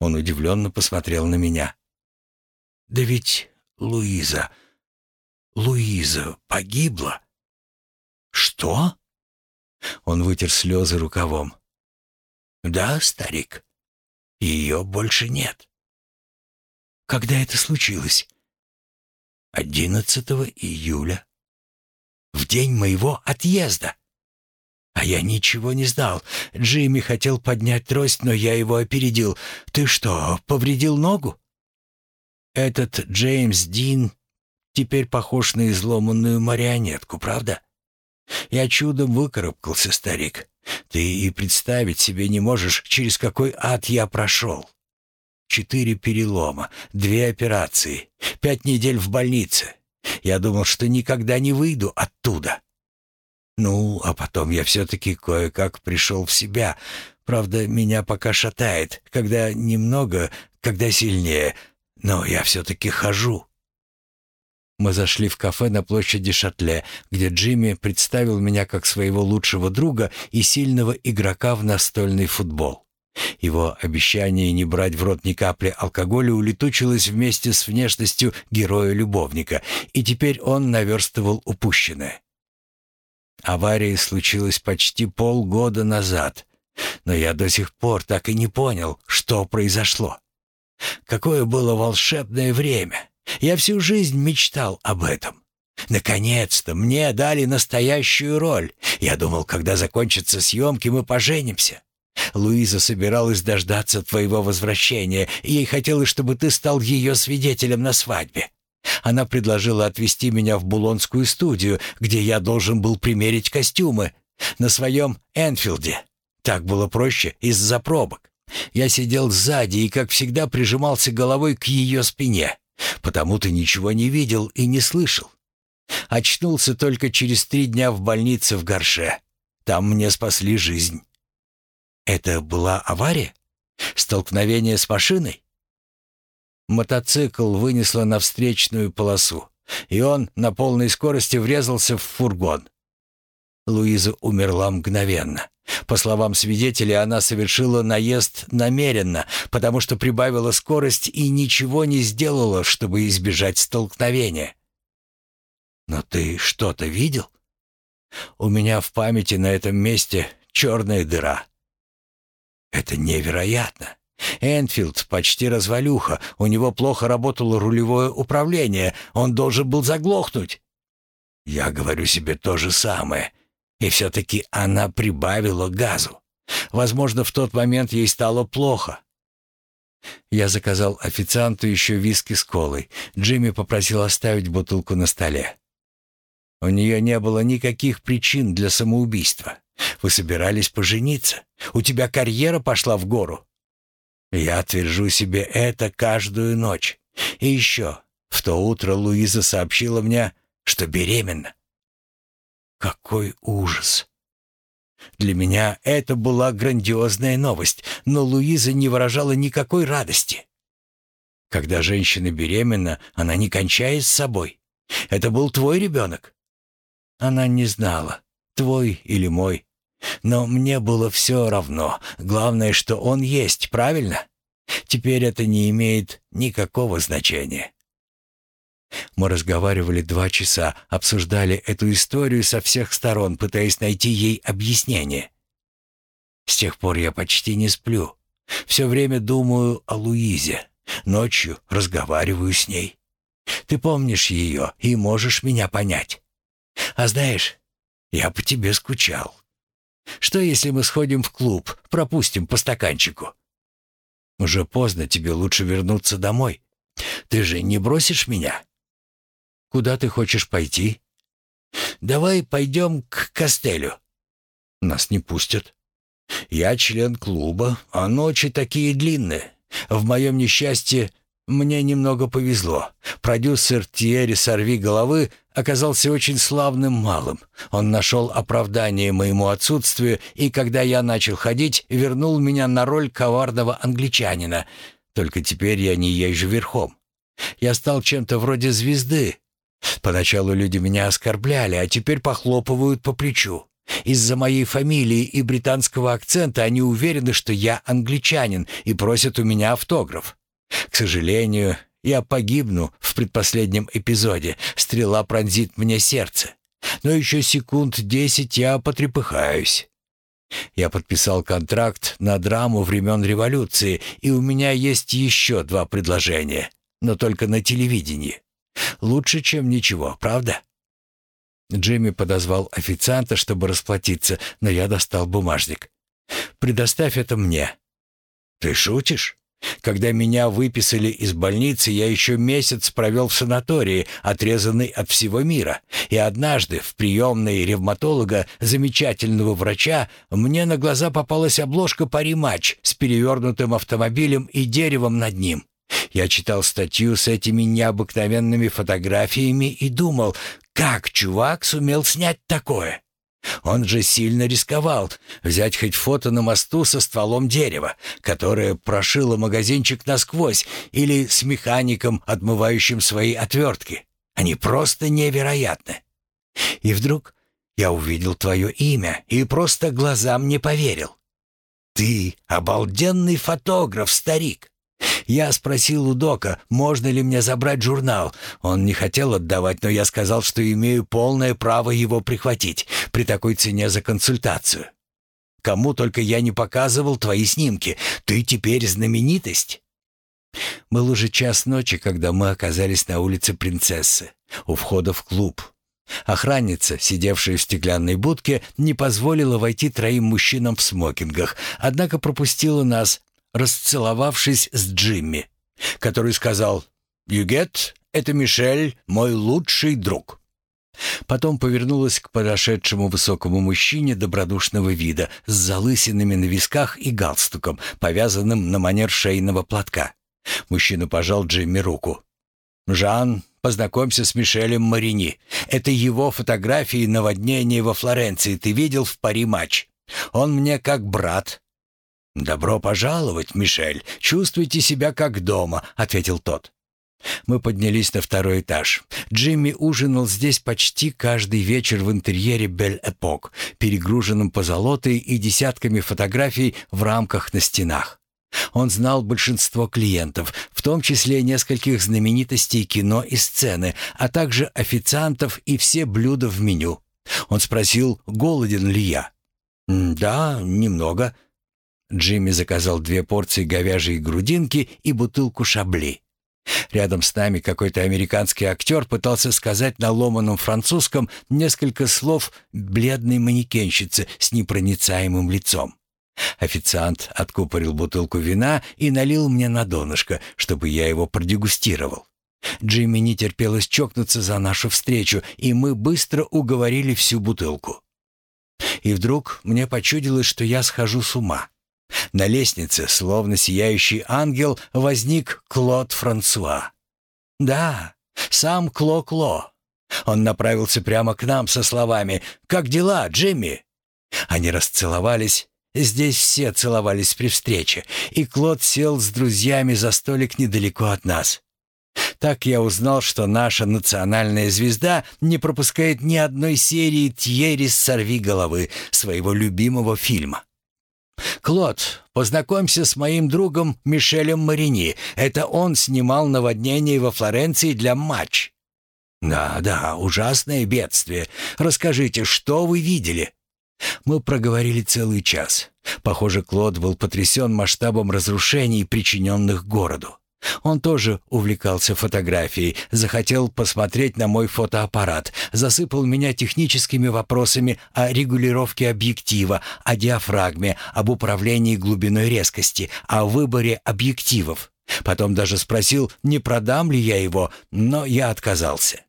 Он удивленно посмотрел на меня. «Да ведь Луиза... Луиза погибла?» «Что?» Он вытер слезы рукавом. «Да, старик, ее больше нет». «Когда это случилось?» «11 июля, в день моего отъезда». А я ничего не знал. Джимми хотел поднять трость, но я его опередил. Ты что, повредил ногу? Этот Джеймс Дин теперь похож на изломанную марионетку, правда? Я чудом выкарабкался, старик. Ты и представить себе не можешь, через какой ад я прошел. Четыре перелома, две операции, пять недель в больнице. Я думал, что никогда не выйду оттуда. Ну, а потом я все-таки кое-как пришел в себя. Правда, меня пока шатает, когда немного, когда сильнее, но я все-таки хожу. Мы зашли в кафе на площади Шатле, где Джимми представил меня как своего лучшего друга и сильного игрока в настольный футбол. Его обещание не брать в рот ни капли алкоголя улетучилось вместе с внешностью героя-любовника, и теперь он наверстывал упущенное. Авария случилась почти полгода назад, но я до сих пор так и не понял, что произошло. Какое было волшебное время. Я всю жизнь мечтал об этом. Наконец-то мне дали настоящую роль. Я думал, когда закончатся съемки, мы поженимся. Луиза собиралась дождаться твоего возвращения, и ей хотелось, чтобы ты стал ее свидетелем на свадьбе. Она предложила отвезти меня в Булонскую студию, где я должен был примерить костюмы, на своем Энфилде. Так было проще из-за пробок. Я сидел сзади и, как всегда, прижимался головой к ее спине, потому ты ничего не видел и не слышал. Очнулся только через три дня в больнице в Горше. Там мне спасли жизнь. Это была авария? Столкновение с машиной? Мотоцикл вынесло на встречную полосу, и он на полной скорости врезался в фургон. Луиза умерла мгновенно. По словам свидетелей, она совершила наезд намеренно, потому что прибавила скорость и ничего не сделала, чтобы избежать столкновения. «Но ты что-то видел?» «У меня в памяти на этом месте черная дыра». «Это невероятно. Энфилд почти развалюха, у него плохо работало рулевое управление, он должен был заглохнуть. Я говорю себе то же самое, и все-таки она прибавила газу. Возможно, в тот момент ей стало плохо. Я заказал официанту еще виски с колой. Джимми попросил оставить бутылку на столе. У нее не было никаких причин для самоубийства. Вы собирались пожениться. У тебя карьера пошла в гору. Я отвержу себе это каждую ночь. И еще, в то утро Луиза сообщила мне, что беременна. Какой ужас! Для меня это была грандиозная новость, но Луиза не выражала никакой радости. Когда женщина беременна, она не кончает с собой. Это был твой ребенок?» Она не знала, твой или мой. Но мне было все равно. Главное, что он есть, правильно? Теперь это не имеет никакого значения. Мы разговаривали два часа, обсуждали эту историю со всех сторон, пытаясь найти ей объяснение. С тех пор я почти не сплю. Все время думаю о Луизе. Ночью разговариваю с ней. Ты помнишь ее и можешь меня понять. А знаешь, я по тебе скучал. Что, если мы сходим в клуб, пропустим по стаканчику? Уже поздно, тебе лучше вернуться домой. Ты же не бросишь меня? Куда ты хочешь пойти? Давай пойдем к Костелю. Нас не пустят. Я член клуба, а ночи такие длинные. В моем несчастье мне немного повезло. Продюсер Тьерри «Сорви головы» оказался очень славным малым. Он нашел оправдание моему отсутствию, и когда я начал ходить, вернул меня на роль коварного англичанина. Только теперь я не езжу верхом. Я стал чем-то вроде звезды. Поначалу люди меня оскорбляли, а теперь похлопывают по плечу. Из-за моей фамилии и британского акцента они уверены, что я англичанин, и просят у меня автограф. К сожалению, я погибну в предпоследнем эпизоде. Стрела пронзит мне сердце. Но еще секунд десять я потрепыхаюсь. Я подписал контракт на драму времен революции, и у меня есть еще два предложения, но только на телевидении. Лучше, чем ничего, правда? Джимми подозвал официанта, чтобы расплатиться, но я достал бумажник. «Предоставь это мне». «Ты шутишь?» Когда меня выписали из больницы, я еще месяц провел в санатории, отрезанный от всего мира. И однажды в приемной ревматолога, замечательного врача, мне на глаза попалась обложка «Пари-матч» с перевернутым автомобилем и деревом над ним. Я читал статью с этими необыкновенными фотографиями и думал, как чувак сумел снять такое? Он же сильно рисковал взять хоть фото на мосту со стволом дерева, которое прошило магазинчик насквозь, или с механиком, отмывающим свои отвертки. Они просто невероятны. И вдруг я увидел твое имя и просто глазам не поверил. Ты обалденный фотограф, старик. Я спросил у Дока, можно ли мне забрать журнал. Он не хотел отдавать, но я сказал, что имею полное право его прихватить при такой цене за консультацию. Кому только я не показывал твои снимки. Ты теперь знаменитость. Был уже час ночи, когда мы оказались на улице Принцессы, у входа в клуб. Охранница, сидевшая в стеклянной будке, не позволила войти троим мужчинам в смокингах, однако пропустила нас, расцеловавшись с Джимми, который сказал «Югет, это Мишель, мой лучший друг». Потом повернулась к подошедшему высокому мужчине добродушного вида с залысинами на висках и галстуком, повязанным на манер шейного платка. Мужчина пожал Джимми руку. «Жан, познакомься с Мишелем Марини. Это его фотографии наводнения во Флоренции ты видел в Пари-матч. Он мне как брат, «Добро пожаловать, Мишель. Чувствуйте себя как дома», — ответил тот. Мы поднялись на второй этаж. Джимми ужинал здесь почти каждый вечер в интерьере Бель-Эпок, перегруженном позолотой и десятками фотографий в рамках на стенах. Он знал большинство клиентов, в том числе нескольких знаменитостей кино и сцены, а также официантов и все блюда в меню. Он спросил, голоден ли я. «Да, немного», Джимми заказал две порции говяжьей грудинки и бутылку шабли. Рядом с нами какой-то американский актер пытался сказать на ломаном французском несколько слов бледной манекенщице с непроницаемым лицом. Официант откупорил бутылку вина и налил мне на донышко, чтобы я его продегустировал. Джимми не терпелось чокнуться за нашу встречу, и мы быстро уговорили всю бутылку. И вдруг мне почудилось, что я схожу с ума. На лестнице, словно сияющий ангел, возник Клод Франсуа. Да, сам Кло-Кло. Он направился прямо к нам со словами «Как дела, Джимми?» Они расцеловались. Здесь все целовались при встрече, и Клод сел с друзьями за столик недалеко от нас. Так я узнал, что наша национальная звезда не пропускает ни одной серии Тьерри «Сорви головы» своего любимого фильма. «Клод, познакомься с моим другом Мишелем Марини. Это он снимал наводнение во Флоренции для матч». «Да, да, ужасное бедствие. Расскажите, что вы видели?» Мы проговорили целый час. Похоже, Клод был потрясен масштабом разрушений, причиненных городу. Он тоже увлекался фотографией, захотел посмотреть на мой фотоаппарат, засыпал меня техническими вопросами о регулировке объектива, о диафрагме, об управлении глубиной резкости, о выборе объективов. Потом даже спросил, не продам ли я его, но я отказался.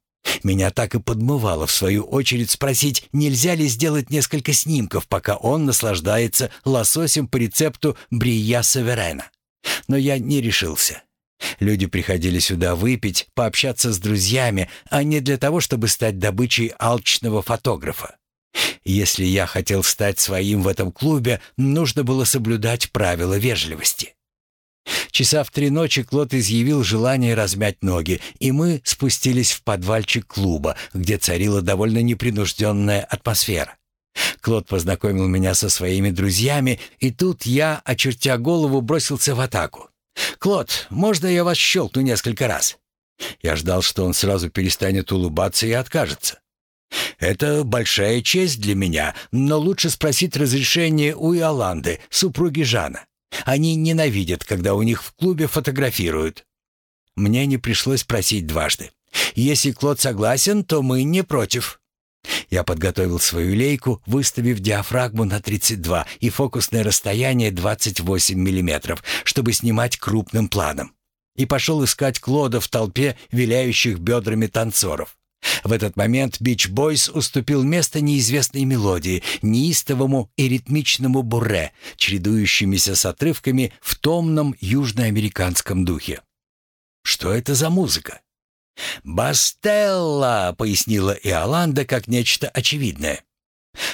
Меня так и подмывало, в свою очередь, спросить, нельзя ли сделать несколько снимков, пока он наслаждается лососем по рецепту Брия Саверена. Но я не решился. Люди приходили сюда выпить, пообщаться с друзьями, а не для того, чтобы стать добычей алчного фотографа. Если я хотел стать своим в этом клубе, нужно было соблюдать правила вежливости. Часа в три ночи Клод изъявил желание размять ноги, и мы спустились в подвальчик клуба, где царила довольно непринужденная атмосфера. Клод познакомил меня со своими друзьями, и тут я, очертя голову, бросился в атаку. «Клод, можно я вас щелкну несколько раз?» Я ждал, что он сразу перестанет улыбаться и откажется. «Это большая честь для меня, но лучше спросить разрешение у Иоланды, супруги Жана. Они ненавидят, когда у них в клубе фотографируют. Мне не пришлось просить дважды. Если Клод согласен, то мы не против. Я подготовил свою лейку, выставив диафрагму на 32 и фокусное расстояние 28 мм, чтобы снимать крупным планом. И пошел искать Клода в толпе виляющих бедрами танцоров. В этот момент Бич Бойс уступил место неизвестной мелодии, неистовому и ритмичному бурре, чередующимися с отрывками в томном южноамериканском духе. Что это за музыка? «Бастелла!» — пояснила Иоланда как нечто очевидное.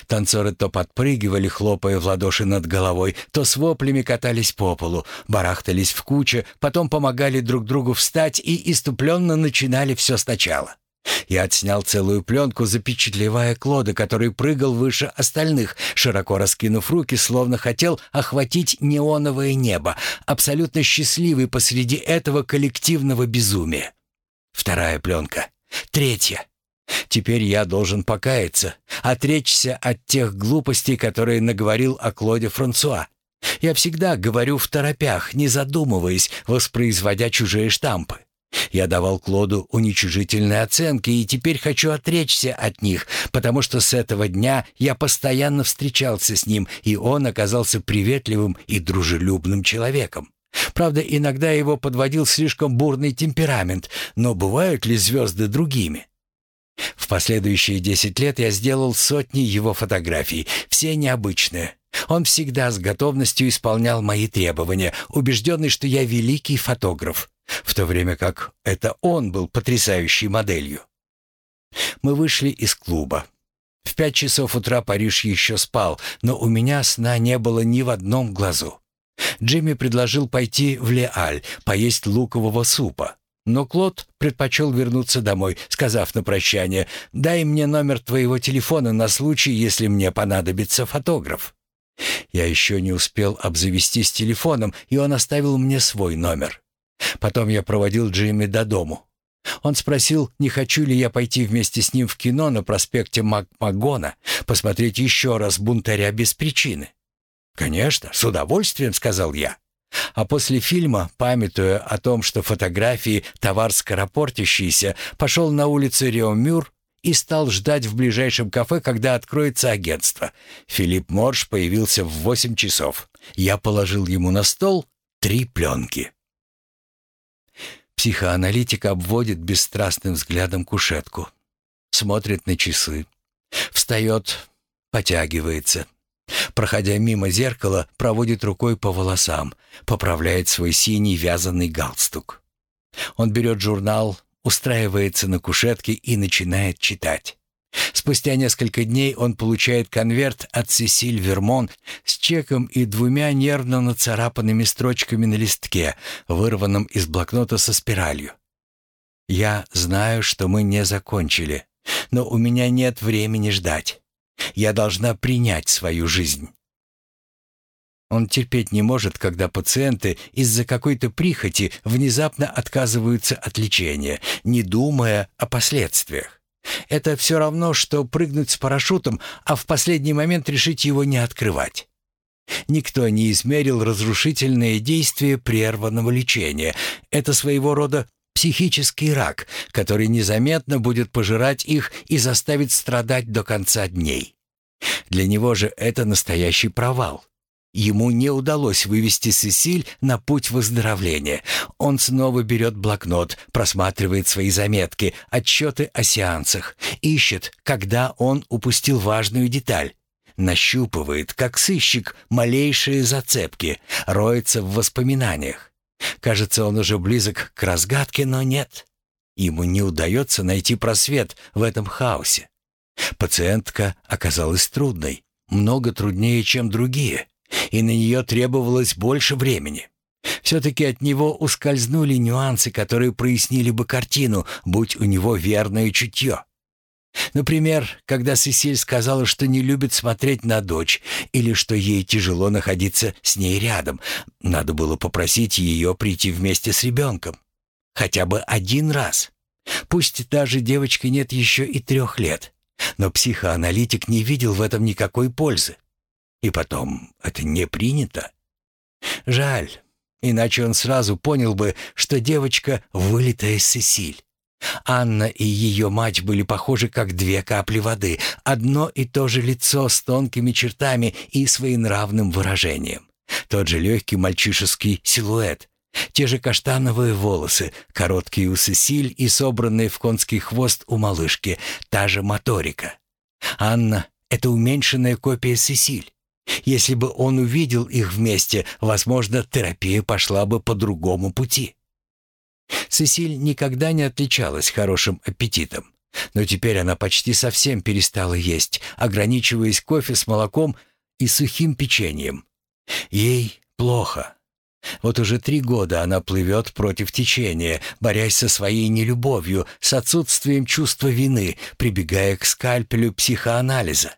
Танцоры то подпрыгивали, хлопая в ладоши над головой, то с воплями катались по полу, барахтались в куче, потом помогали друг другу встать и иступленно начинали все сначала. Я отснял целую пленку, запечатлевая Клода, который прыгал выше остальных, широко раскинув руки, словно хотел охватить неоновое небо, абсолютно счастливый посреди этого коллективного безумия. Вторая пленка. Третья. Теперь я должен покаяться, отречься от тех глупостей, которые наговорил о Клоде Франсуа. Я всегда говорю в торопях, не задумываясь, воспроизводя чужие штампы. Я давал Клоду уничижительные оценки и теперь хочу отречься от них, потому что с этого дня я постоянно встречался с ним, и он оказался приветливым и дружелюбным человеком. Правда, иногда его подводил слишком бурный темперамент, но бывают ли звезды другими? В последующие десять лет я сделал сотни его фотографий, все необычные. Он всегда с готовностью исполнял мои требования, убежденный, что я великий фотограф в то время как это он был потрясающей моделью. Мы вышли из клуба. В пять часов утра Париж еще спал, но у меня сна не было ни в одном глазу. Джимми предложил пойти в Леаль, поесть лукового супа. Но Клод предпочел вернуться домой, сказав на прощание, «Дай мне номер твоего телефона на случай, если мне понадобится фотограф». Я еще не успел обзавестись телефоном, и он оставил мне свой номер. Потом я проводил Джимми до дому. Он спросил, не хочу ли я пойти вместе с ним в кино на проспекте Макмагона, посмотреть еще раз «Бунтаря без причины». «Конечно, с удовольствием», — сказал я. А после фильма, памятуя о том, что фотографии товар скоропортящийся, пошел на улицу Риомюр и стал ждать в ближайшем кафе, когда откроется агентство. Филипп Морш появился в восемь часов. Я положил ему на стол три пленки. Психоаналитик обводит бесстрастным взглядом кушетку. Смотрит на часы. Встает, потягивается. Проходя мимо зеркала, проводит рукой по волосам, поправляет свой синий вязаный галстук. Он берет журнал, устраивается на кушетке и начинает читать. Спустя несколько дней он получает конверт от Сесиль Вермон с чеком и двумя нервно нацарапанными строчками на листке, вырванном из блокнота со спиралью. «Я знаю, что мы не закончили, но у меня нет времени ждать. Я должна принять свою жизнь». Он терпеть не может, когда пациенты из-за какой-то прихоти внезапно отказываются от лечения, не думая о последствиях. Это все равно, что прыгнуть с парашютом, а в последний момент решить его не открывать. Никто не измерил разрушительные действия прерванного лечения. Это своего рода психический рак, который незаметно будет пожирать их и заставит страдать до конца дней. Для него же это настоящий провал. Ему не удалось вывести Сесиль на путь выздоровления. Он снова берет блокнот, просматривает свои заметки, отчеты о сеансах, ищет, когда он упустил важную деталь. Нащупывает, как сыщик, малейшие зацепки, роется в воспоминаниях. Кажется, он уже близок к разгадке, но нет. Ему не удается найти просвет в этом хаосе. Пациентка оказалась трудной, много труднее, чем другие и на нее требовалось больше времени. Все-таки от него ускользнули нюансы, которые прояснили бы картину, будь у него верное чутье. Например, когда Сесиль сказала, что не любит смотреть на дочь или что ей тяжело находиться с ней рядом, надо было попросить ее прийти вместе с ребенком. Хотя бы один раз. Пусть даже девочке нет еще и трех лет. Но психоаналитик не видел в этом никакой пользы. И потом, это не принято. Жаль, иначе он сразу понял бы, что девочка вылитая Сесиль. Анна и ее мать были похожи как две капли воды, одно и то же лицо с тонкими чертами и своенравным выражением. Тот же легкий мальчишеский силуэт, те же каштановые волосы, короткие у Сесиль и собранные в конский хвост у малышки, та же моторика. Анна — это уменьшенная копия Сесиль. Если бы он увидел их вместе, возможно, терапия пошла бы по другому пути. Сесиль никогда не отличалась хорошим аппетитом, но теперь она почти совсем перестала есть, ограничиваясь кофе с молоком и сухим печеньем. Ей плохо. Вот уже три года она плывет против течения, борясь со своей нелюбовью, с отсутствием чувства вины, прибегая к скальпелю психоанализа.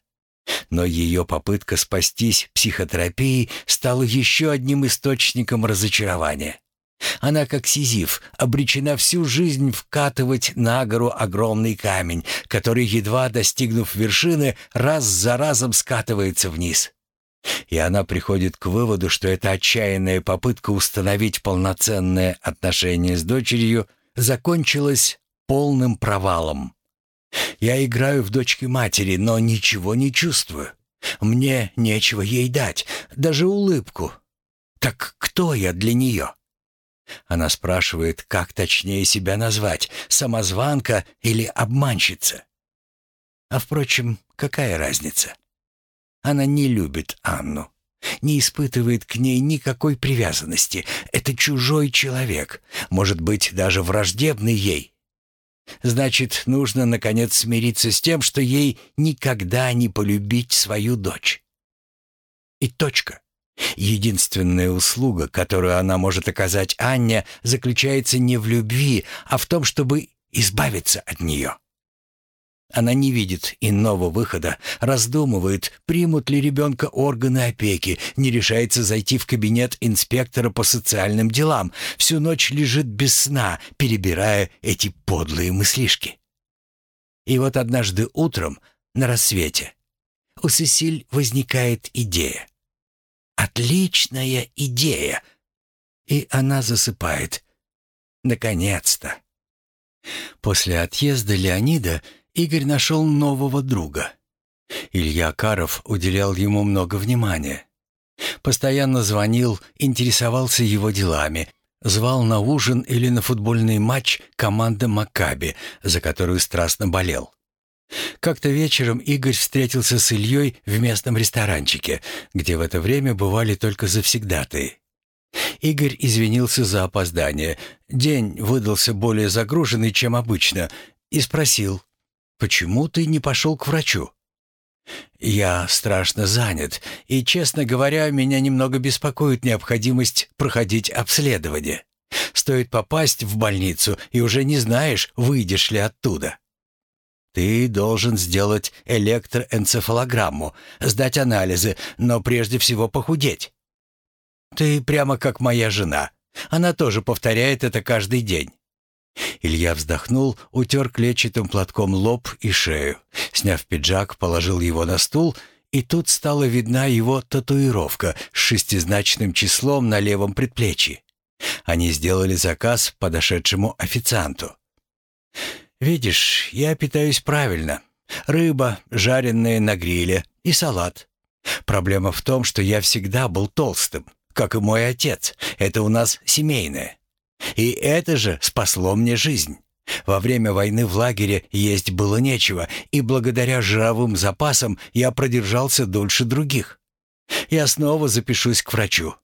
Но ее попытка спастись психотерапией стала еще одним источником разочарования. Она, как Сизиф, обречена всю жизнь вкатывать на гору огромный камень, который, едва достигнув вершины, раз за разом скатывается вниз. И она приходит к выводу, что эта отчаянная попытка установить полноценное отношение с дочерью закончилась полным провалом. Я играю в дочки матери, но ничего не чувствую. Мне нечего ей дать, даже улыбку. Так кто я для нее? Она спрашивает, как точнее себя назвать, самозванка или обманщица. А впрочем, какая разница? Она не любит Анну, не испытывает к ней никакой привязанности. Это чужой человек, может быть, даже враждебный ей. Значит, нужно, наконец, смириться с тем, что ей никогда не полюбить свою дочь. И точка. Единственная услуга, которую она может оказать Анне, заключается не в любви, а в том, чтобы избавиться от нее. Она не видит иного выхода, раздумывает, примут ли ребенка органы опеки, не решается зайти в кабинет инспектора по социальным делам, всю ночь лежит без сна, перебирая эти подлые мыслишки. И вот однажды утром, на рассвете, у Сесиль возникает идея. Отличная идея! И она засыпает. Наконец-то! После отъезда Леонида Игорь нашел нового друга. Илья Каров уделял ему много внимания. Постоянно звонил, интересовался его делами, звал на ужин или на футбольный матч команды «Маккаби», за которую страстно болел. Как-то вечером Игорь встретился с Ильей в местном ресторанчике, где в это время бывали только завсегдатые. Игорь извинился за опоздание. День выдался более загруженный, чем обычно, и спросил, Почему ты не пошел к врачу?» «Я страшно занят, и, честно говоря, меня немного беспокоит необходимость проходить обследование. Стоит попасть в больницу, и уже не знаешь, выйдешь ли оттуда. Ты должен сделать электроэнцефалограмму, сдать анализы, но прежде всего похудеть. Ты прямо как моя жена. Она тоже повторяет это каждый день. Илья вздохнул, утер клетчатым платком лоб и шею. Сняв пиджак, положил его на стул, и тут стала видна его татуировка с шестизначным числом на левом предплечье. Они сделали заказ подошедшему официанту. «Видишь, я питаюсь правильно. Рыба, жареная на гриле и салат. Проблема в том, что я всегда был толстым, как и мой отец. Это у нас семейное. И это же спасло мне жизнь. Во время войны в лагере есть было нечего, и благодаря жировым запасам я продержался дольше других. Я снова запишусь к врачу.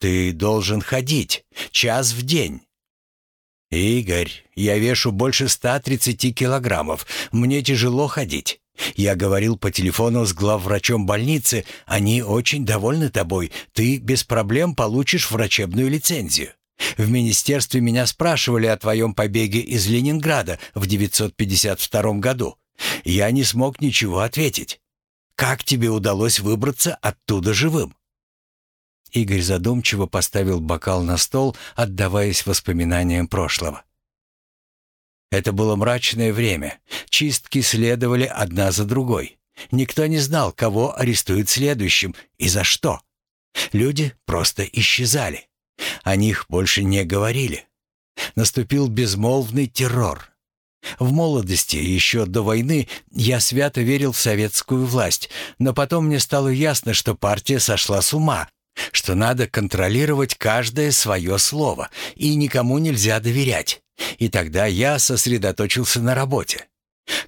Ты должен ходить час в день. Игорь, я вешу больше 130 килограммов. Мне тяжело ходить. Я говорил по телефону с главврачом больницы. Они очень довольны тобой. Ты без проблем получишь врачебную лицензию. В министерстве меня спрашивали о твоем побеге из Ленинграда в 952 году. Я не смог ничего ответить. Как тебе удалось выбраться оттуда живым?» Игорь задумчиво поставил бокал на стол, отдаваясь воспоминаниям прошлого. Это было мрачное время. Чистки следовали одна за другой. Никто не знал, кого арестуют следующим и за что. Люди просто исчезали. О них больше не говорили. Наступил безмолвный террор. В молодости, еще до войны, я свято верил в советскую власть, но потом мне стало ясно, что партия сошла с ума, что надо контролировать каждое свое слово, и никому нельзя доверять. И тогда я сосредоточился на работе.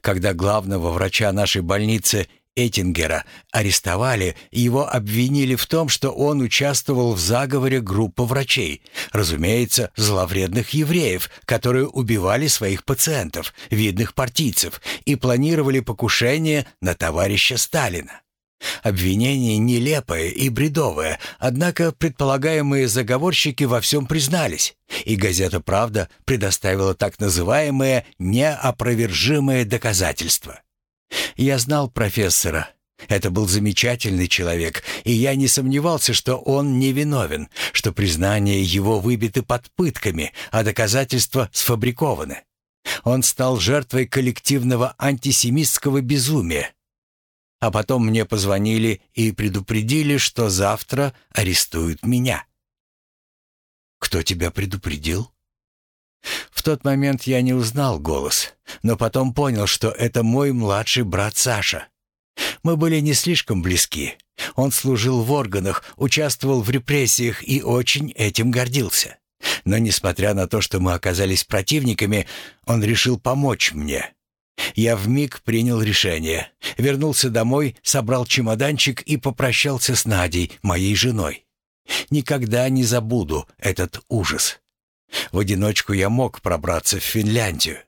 Когда главного врача нашей больницы Эттингера арестовали, его обвинили в том, что он участвовал в заговоре группы врачей, разумеется, зловредных евреев, которые убивали своих пациентов, видных партийцев, и планировали покушение на товарища Сталина. Обвинение нелепое и бредовое, однако предполагаемые заговорщики во всем признались, и газета «Правда» предоставила так называемое «неопровержимое доказательство». Я знал профессора. Это был замечательный человек, и я не сомневался, что он невиновен, что признания его выбиты под пытками, а доказательства сфабрикованы. Он стал жертвой коллективного антисемитского безумия. А потом мне позвонили и предупредили, что завтра арестуют меня. «Кто тебя предупредил?» В тот момент я не узнал голос, но потом понял, что это мой младший брат Саша. Мы были не слишком близки. Он служил в органах, участвовал в репрессиях и очень этим гордился. Но несмотря на то, что мы оказались противниками, он решил помочь мне. Я вмиг принял решение, вернулся домой, собрал чемоданчик и попрощался с Надей, моей женой. Никогда не забуду этот ужас. В одиночку я мог пробраться в Финляндию.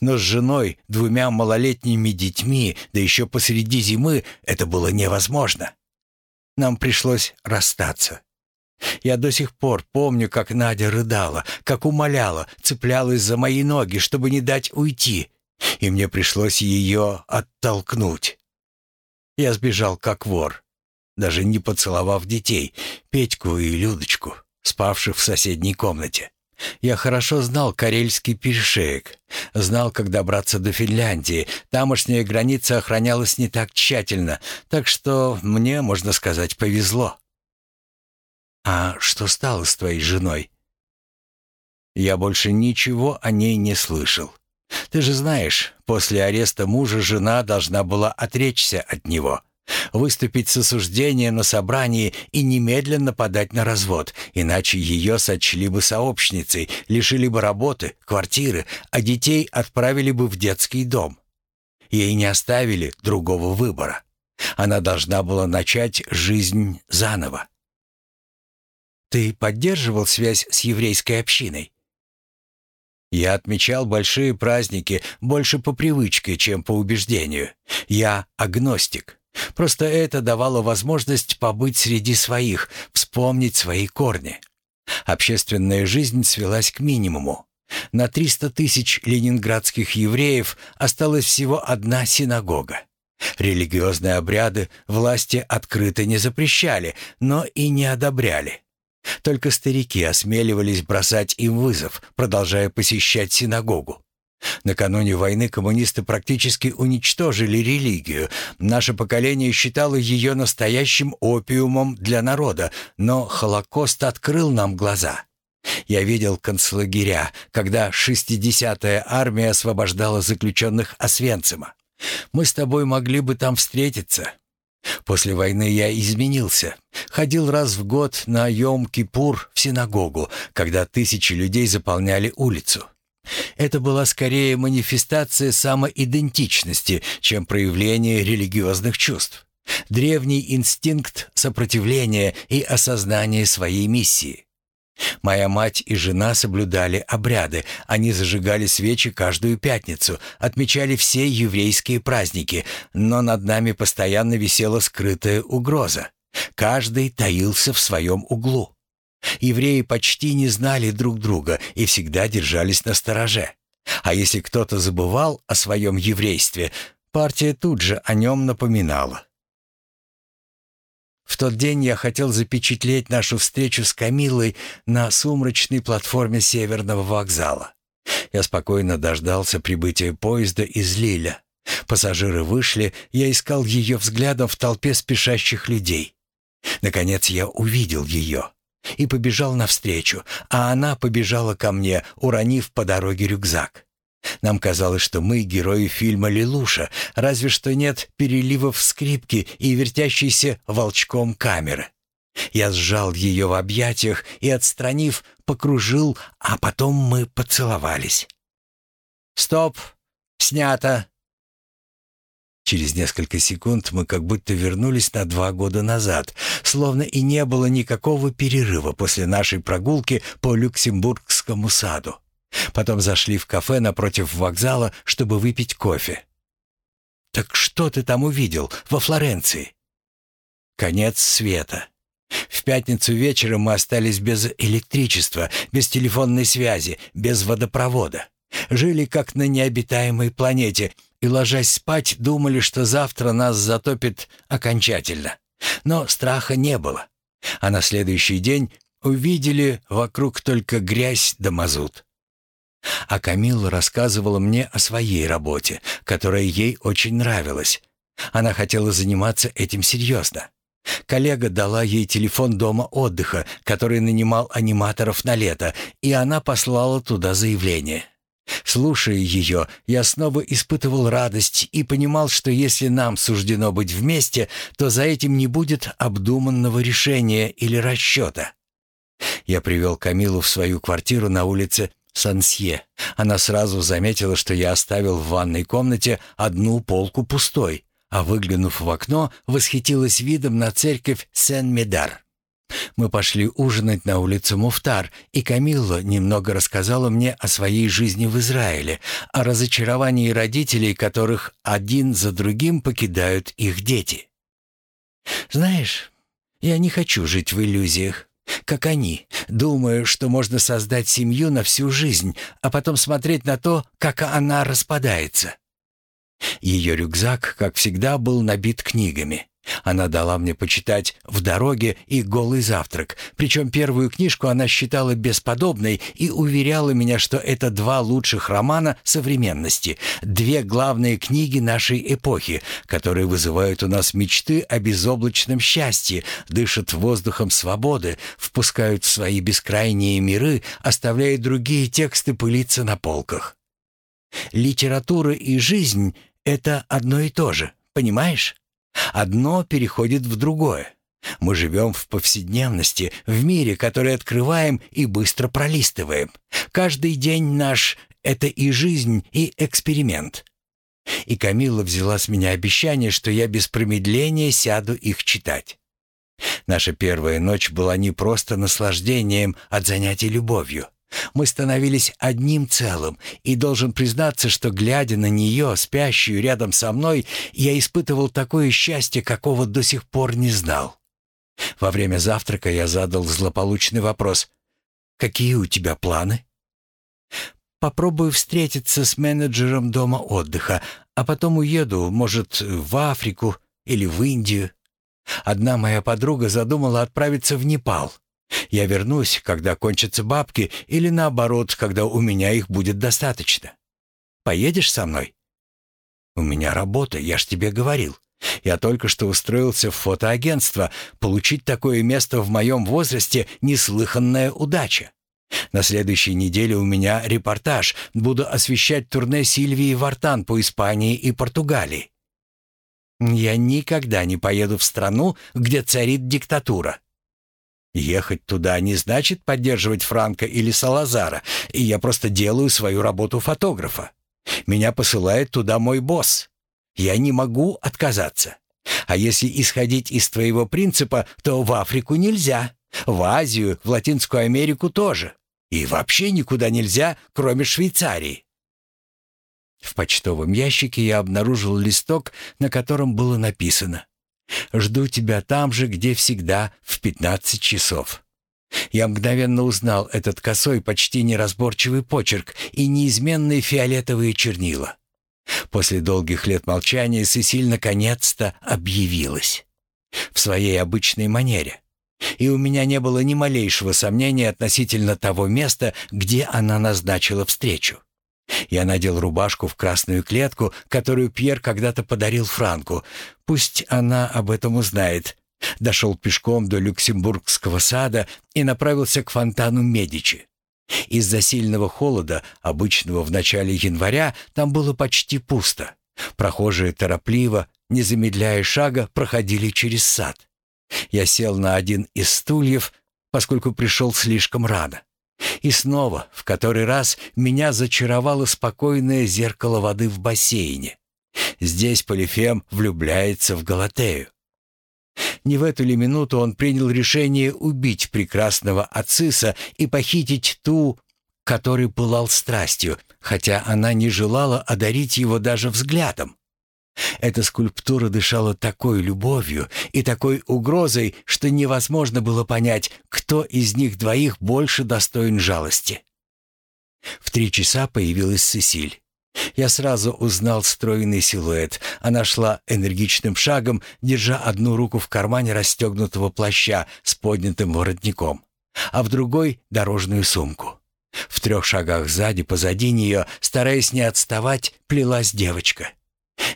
Но с женой, двумя малолетними детьми, да еще посреди зимы, это было невозможно. Нам пришлось расстаться. Я до сих пор помню, как Надя рыдала, как умоляла, цеплялась за мои ноги, чтобы не дать уйти, и мне пришлось ее оттолкнуть. Я сбежал как вор, даже не поцеловав детей, Петьку и Людочку, спавших в соседней комнате. Я хорошо знал Карельский перешеек, знал, как добраться до Финляндии. Тамошняя граница охранялась не так тщательно, так что мне, можно сказать, повезло. А что стало с твоей женой? Я больше ничего о ней не слышал. Ты же знаешь, после ареста мужа жена должна была отречься от него выступить с осуждением на собрании и немедленно подать на развод, иначе ее сочли бы сообщницей, лишили бы работы, квартиры, а детей отправили бы в детский дом. Ей не оставили другого выбора. Она должна была начать жизнь заново. Ты поддерживал связь с еврейской общиной? Я отмечал большие праздники больше по привычке, чем по убеждению. Я агностик. Просто это давало возможность побыть среди своих, вспомнить свои корни. Общественная жизнь свелась к минимуму. На 300 тысяч ленинградских евреев осталась всего одна синагога. Религиозные обряды власти открыто не запрещали, но и не одобряли. Только старики осмеливались бросать им вызов, продолжая посещать синагогу. Накануне войны коммунисты практически уничтожили религию. Наше поколение считало ее настоящим опиумом для народа, но Холокост открыл нам глаза. Я видел концлагеря, когда 60-я армия освобождала заключенных Освенцима. Мы с тобой могли бы там встретиться. После войны я изменился. Ходил раз в год на Йом-Кипур в синагогу, когда тысячи людей заполняли улицу. Это была скорее манифестация самоидентичности, чем проявление религиозных чувств. Древний инстинкт сопротивления и осознания своей миссии. Моя мать и жена соблюдали обряды. Они зажигали свечи каждую пятницу, отмечали все еврейские праздники, но над нами постоянно висела скрытая угроза. Каждый таился в своем углу. Евреи почти не знали друг друга и всегда держались на стороже. А если кто-то забывал о своем еврействе, партия тут же о нем напоминала. В тот день я хотел запечатлеть нашу встречу с Камилой на сумрачной платформе Северного вокзала. Я спокойно дождался прибытия поезда из Лиля. Пассажиры вышли, я искал ее взглядом в толпе спешащих людей. Наконец я увидел ее и побежал навстречу, а она побежала ко мне, уронив по дороге рюкзак. Нам казалось, что мы герои фильма «Лилуша», разве что нет переливов скрипки и вертящейся волчком камеры. Я сжал ее в объятиях и, отстранив, покружил, а потом мы поцеловались. «Стоп! Снято!» Через несколько секунд мы как будто вернулись на два года назад, словно и не было никакого перерыва после нашей прогулки по Люксембургскому саду. Потом зашли в кафе напротив вокзала, чтобы выпить кофе. «Так что ты там увидел во Флоренции?» «Конец света», в пятницу вечером мы остались без электричества, без телефонной связи, без водопровода. Жили как на необитаемой планете и, ложась спать, думали, что завтра нас затопит окончательно. Но страха не было. А на следующий день увидели вокруг только грязь да мазут. А Камилла рассказывала мне о своей работе, которая ей очень нравилась. Она хотела заниматься этим серьезно. Коллега дала ей телефон дома отдыха, который нанимал аниматоров на лето, и она послала туда заявление. Слушая ее, я снова испытывал радость и понимал, что если нам суждено быть вместе, то за этим не будет обдуманного решения или расчета. Я привел Камилу в свою квартиру на улице Сансье. Она сразу заметила, что я оставил в ванной комнате одну полку пустой, а выглянув в окно, восхитилась видом на церковь Сен-Медар. Мы пошли ужинать на улицу Муфтар, и Камилла немного рассказала мне о своей жизни в Израиле, о разочаровании родителей, которых один за другим покидают их дети. «Знаешь, я не хочу жить в иллюзиях как они, думаю, что можно создать семью на всю жизнь, а потом смотреть на то, как она распадается. Ее рюкзак, как всегда, был набит книгами. Она дала мне почитать «В дороге» и «Голый завтрак», причем первую книжку она считала бесподобной и уверяла меня, что это два лучших романа современности, две главные книги нашей эпохи, которые вызывают у нас мечты о безоблачном счастье, дышат воздухом свободы, впускают в свои бескрайние миры, оставляя другие тексты пылиться на полках. Литература и жизнь — это одно и то же, понимаешь? Одно переходит в другое. Мы живем в повседневности, в мире, который открываем и быстро пролистываем. Каждый день наш — это и жизнь, и эксперимент. И Камила взяла с меня обещание, что я без промедления сяду их читать. Наша первая ночь была не просто наслаждением от занятий любовью. Мы становились одним целым, и должен признаться, что, глядя на нее, спящую рядом со мной, я испытывал такое счастье, какого до сих пор не знал. Во время завтрака я задал злополучный вопрос. Какие у тебя планы?» «Попробую встретиться с менеджером дома отдыха, а потом уеду, может, в Африку или в Индию. Одна моя подруга задумала отправиться в Непал. Я вернусь, когда кончатся бабки, или наоборот, когда у меня их будет достаточно. Поедешь со мной?» «У меня работа, я ж тебе говорил. Я только что устроился в фотоагентство. Получить такое место в моем возрасте — неслыханная удача. На следующей неделе у меня репортаж. Буду освещать турне Сильвии Вартан по Испании и Португалии. Я никогда не поеду в страну, где царит диктатура. Ехать туда не значит поддерживать Франка или Салазара, и я просто делаю свою работу фотографа. Меня посылает туда мой босс. Я не могу отказаться. А если исходить из твоего принципа, то в Африку нельзя, в Азию, в Латинскую Америку тоже. И вообще никуда нельзя, кроме Швейцарии. В почтовом ящике я обнаружил листок, на котором было написано «Жду тебя там же, где всегда, в 15 часов». Я мгновенно узнал этот косой, почти неразборчивый почерк и неизменные фиолетовые чернила. После долгих лет молчания Сесиль наконец-то объявилась. В своей обычной манере. И у меня не было ни малейшего сомнения относительно того места, где она назначила встречу. Я надел рубашку в красную клетку, которую Пьер когда-то подарил Франку. Пусть она об этом узнает. Дошел пешком до Люксембургского сада и направился к фонтану Медичи. Из-за сильного холода, обычного в начале января, там было почти пусто. Прохожие торопливо, не замедляя шага, проходили через сад. Я сел на один из стульев, поскольку пришел слишком рано. И снова, в который раз, меня зачаровало спокойное зеркало воды в бассейне. Здесь Полифем влюбляется в Галатею. Не в эту ли минуту он принял решение убить прекрасного Ациса и похитить ту, который пылал страстью, хотя она не желала одарить его даже взглядом. Эта скульптура дышала такой любовью и такой угрозой, что невозможно было понять, кто из них двоих больше достоин жалости. В три часа появилась Сесиль. Я сразу узнал стройный силуэт. Она шла энергичным шагом, держа одну руку в кармане расстегнутого плаща с поднятым воротником, а в другой — дорожную сумку. В трех шагах сзади, позади нее, стараясь не отставать, плелась девочка.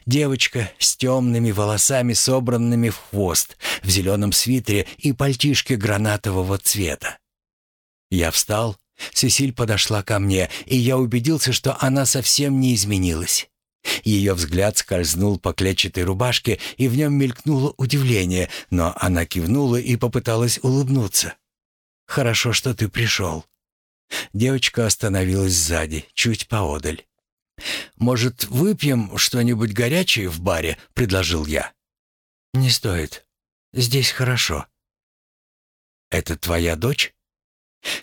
Девочка с темными волосами, собранными в хвост, в зеленом свитере и пальтишке гранатового цвета. Я встал, Сесиль подошла ко мне, и я убедился, что она совсем не изменилась. Ее взгляд скользнул по клетчатой рубашке, и в нем мелькнуло удивление, но она кивнула и попыталась улыбнуться. «Хорошо, что ты пришел». Девочка остановилась сзади, чуть поодаль. «Может, выпьем что-нибудь горячее в баре?» — предложил я. «Не стоит. Здесь хорошо». «Это твоя дочь?»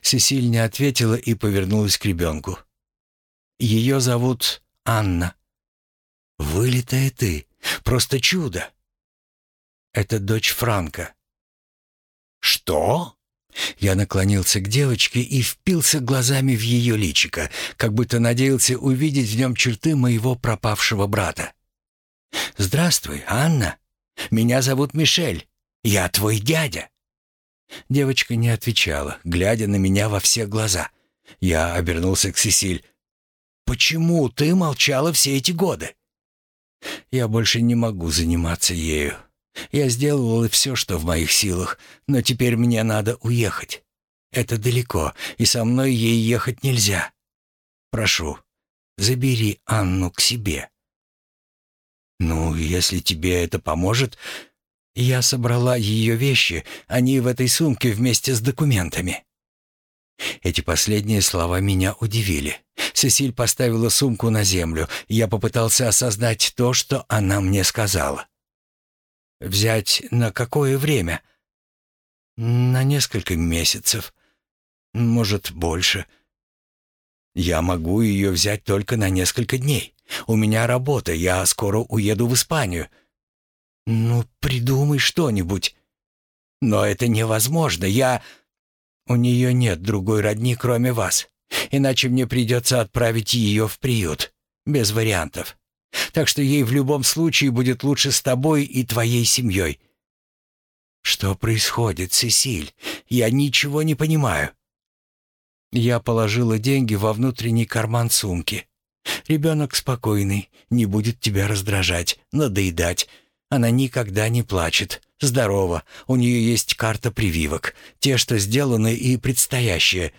Сесиль не ответила и повернулась к ребенку. «Ее зовут Анна». «Вылитая ты. Просто чудо». «Это дочь Франка». «Что?» Я наклонился к девочке и впился глазами в ее личико, как будто надеялся увидеть в нем черты моего пропавшего брата. «Здравствуй, Анна. Меня зовут Мишель. Я твой дядя». Девочка не отвечала, глядя на меня во все глаза. Я обернулся к Сесиль. «Почему ты молчала все эти годы?» «Я больше не могу заниматься ею. Я сделала все, что в моих силах, но теперь мне надо уехать. Это далеко, и со мной ей ехать нельзя. Прошу, забери Анну к себе». «Ну, если тебе это поможет, я собрала ее вещи, они в этой сумке вместе с документами». Эти последние слова меня удивили. Сесиль поставила сумку на землю. Я попытался осознать то, что она мне сказала. «Взять на какое время?» «На несколько месяцев. Может, больше. Я могу ее взять только на несколько дней. У меня работа, я скоро уеду в Испанию. «Ну, придумай что-нибудь». «Но это невозможно. Я...» У нее нет другой родни, кроме вас. Иначе мне придется отправить ее в приют. Без вариантов. Так что ей в любом случае будет лучше с тобой и твоей семьей. Что происходит, Сесиль? Я ничего не понимаю. Я положила деньги во внутренний карман сумки. Ребенок спокойный, не будет тебя раздражать, надоедать. Она никогда не плачет, здорова, у нее есть карта прививок, те, что сделаны и предстоящие.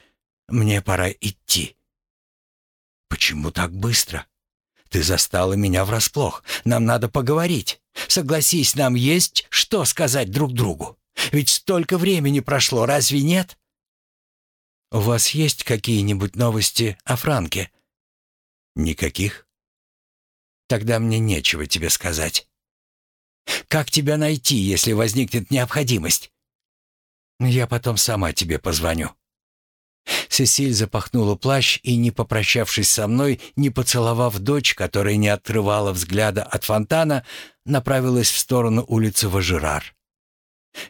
Мне пора идти». «Почему так быстро? Ты застала меня врасплох. Нам надо поговорить. Согласись, нам есть что сказать друг другу. Ведь столько времени прошло, разве нет?» «У вас есть какие-нибудь новости о Франке?» «Никаких?» «Тогда мне нечего тебе сказать». «Как тебя найти, если возникнет необходимость?» «Я потом сама тебе позвоню». Сесиль запахнула плащ и, не попрощавшись со мной, не поцеловав дочь, которая не отрывала взгляда от фонтана, направилась в сторону улицы Важерар.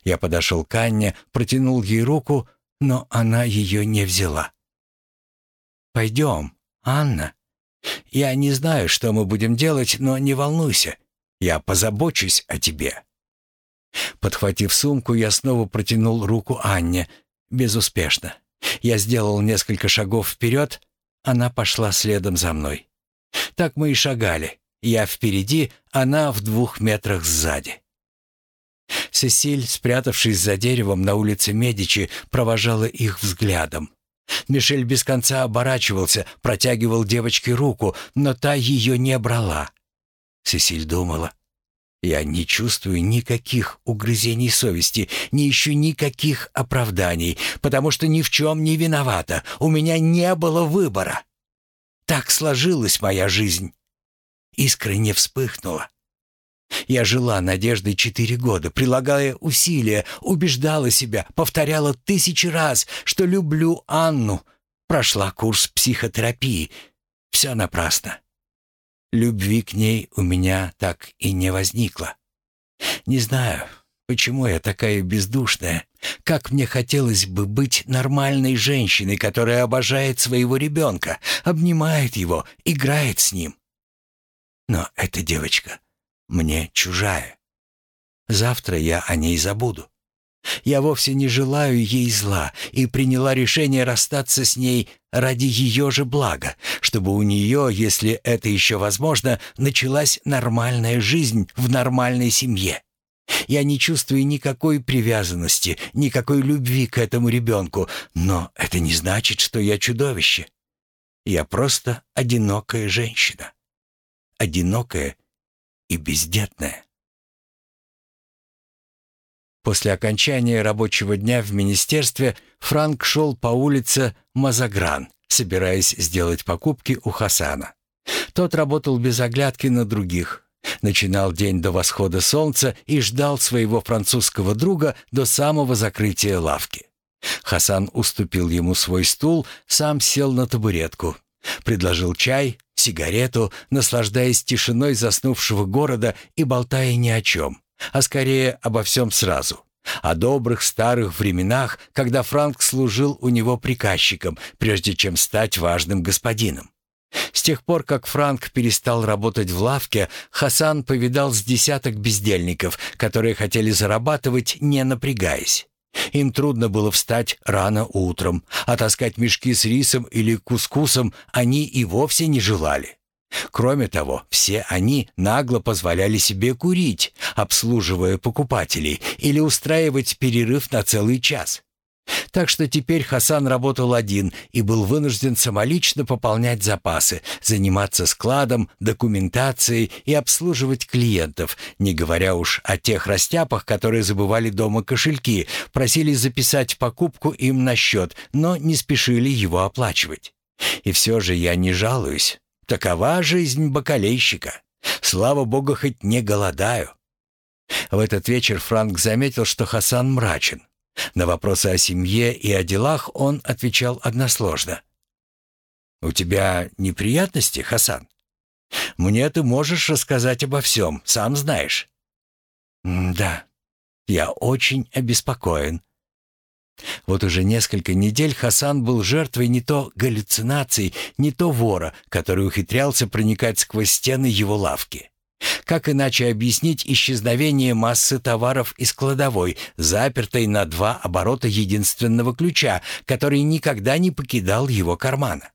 Я подошел к Анне, протянул ей руку, но она ее не взяла. «Пойдем, Анна. Я не знаю, что мы будем делать, но не волнуйся. Я позабочусь о тебе». Подхватив сумку, я снова протянул руку Анне. Безуспешно. Я сделал несколько шагов вперед, она пошла следом за мной. Так мы и шагали. Я впереди, она в двух метрах сзади. Сесиль, спрятавшись за деревом на улице Медичи, провожала их взглядом. Мишель без конца оборачивался, протягивал девочке руку, но та ее не брала. Сесиль думала, я не чувствую никаких угрызений совести, не ищу никаких оправданий, потому что ни в чем не виновата. У меня не было выбора. Так сложилась моя жизнь. Искра не вспыхнула. Я жила надеждой четыре года, прилагая усилия, убеждала себя, повторяла тысячи раз, что люблю Анну. Прошла курс психотерапии. Все напрасно. Любви к ней у меня так и не возникло. Не знаю, почему я такая бездушная. Как мне хотелось бы быть нормальной женщиной, которая обожает своего ребенка, обнимает его, играет с ним. Но эта девочка мне чужая. Завтра я о ней забуду. Я вовсе не желаю ей зла и приняла решение расстаться с ней ради ее же блага, чтобы у нее, если это еще возможно, началась нормальная жизнь в нормальной семье. Я не чувствую никакой привязанности, никакой любви к этому ребенку, но это не значит, что я чудовище. Я просто одинокая женщина. Одинокая и бездетная. После окончания рабочего дня в министерстве Франк шел по улице Мазагран, собираясь сделать покупки у Хасана. Тот работал без оглядки на других. Начинал день до восхода солнца и ждал своего французского друга до самого закрытия лавки. Хасан уступил ему свой стул, сам сел на табуретку. Предложил чай, сигарету, наслаждаясь тишиной заснувшего города и болтая ни о чем, а скорее обо всем сразу. О добрых старых временах, когда Франк служил у него приказчиком, прежде чем стать важным господином. С тех пор, как Франк перестал работать в лавке, Хасан повидал с десяток бездельников, которые хотели зарабатывать, не напрягаясь. Им трудно было встать рано утром, а таскать мешки с рисом или кускусом они и вовсе не желали. Кроме того, все они нагло позволяли себе курить, обслуживая покупателей, или устраивать перерыв на целый час. Так что теперь Хасан работал один и был вынужден самолично пополнять запасы, заниматься складом, документацией и обслуживать клиентов, не говоря уж о тех растяпах, которые забывали дома кошельки, просили записать покупку им на счет, но не спешили его оплачивать. И все же я не жалуюсь. Такова жизнь бакалейщика. Слава богу, хоть не голодаю. В этот вечер Франк заметил, что Хасан мрачен. На вопросы о семье и о делах он отвечал односложно. «У тебя неприятности, Хасан? Мне ты можешь рассказать обо всем, сам знаешь». «Да, я очень обеспокоен». Вот уже несколько недель Хасан был жертвой не то галлюцинаций, не то вора, который ухитрялся проникать сквозь стены его лавки. Как иначе объяснить исчезновение массы товаров из кладовой, запертой на два оборота единственного ключа, который никогда не покидал его кармана?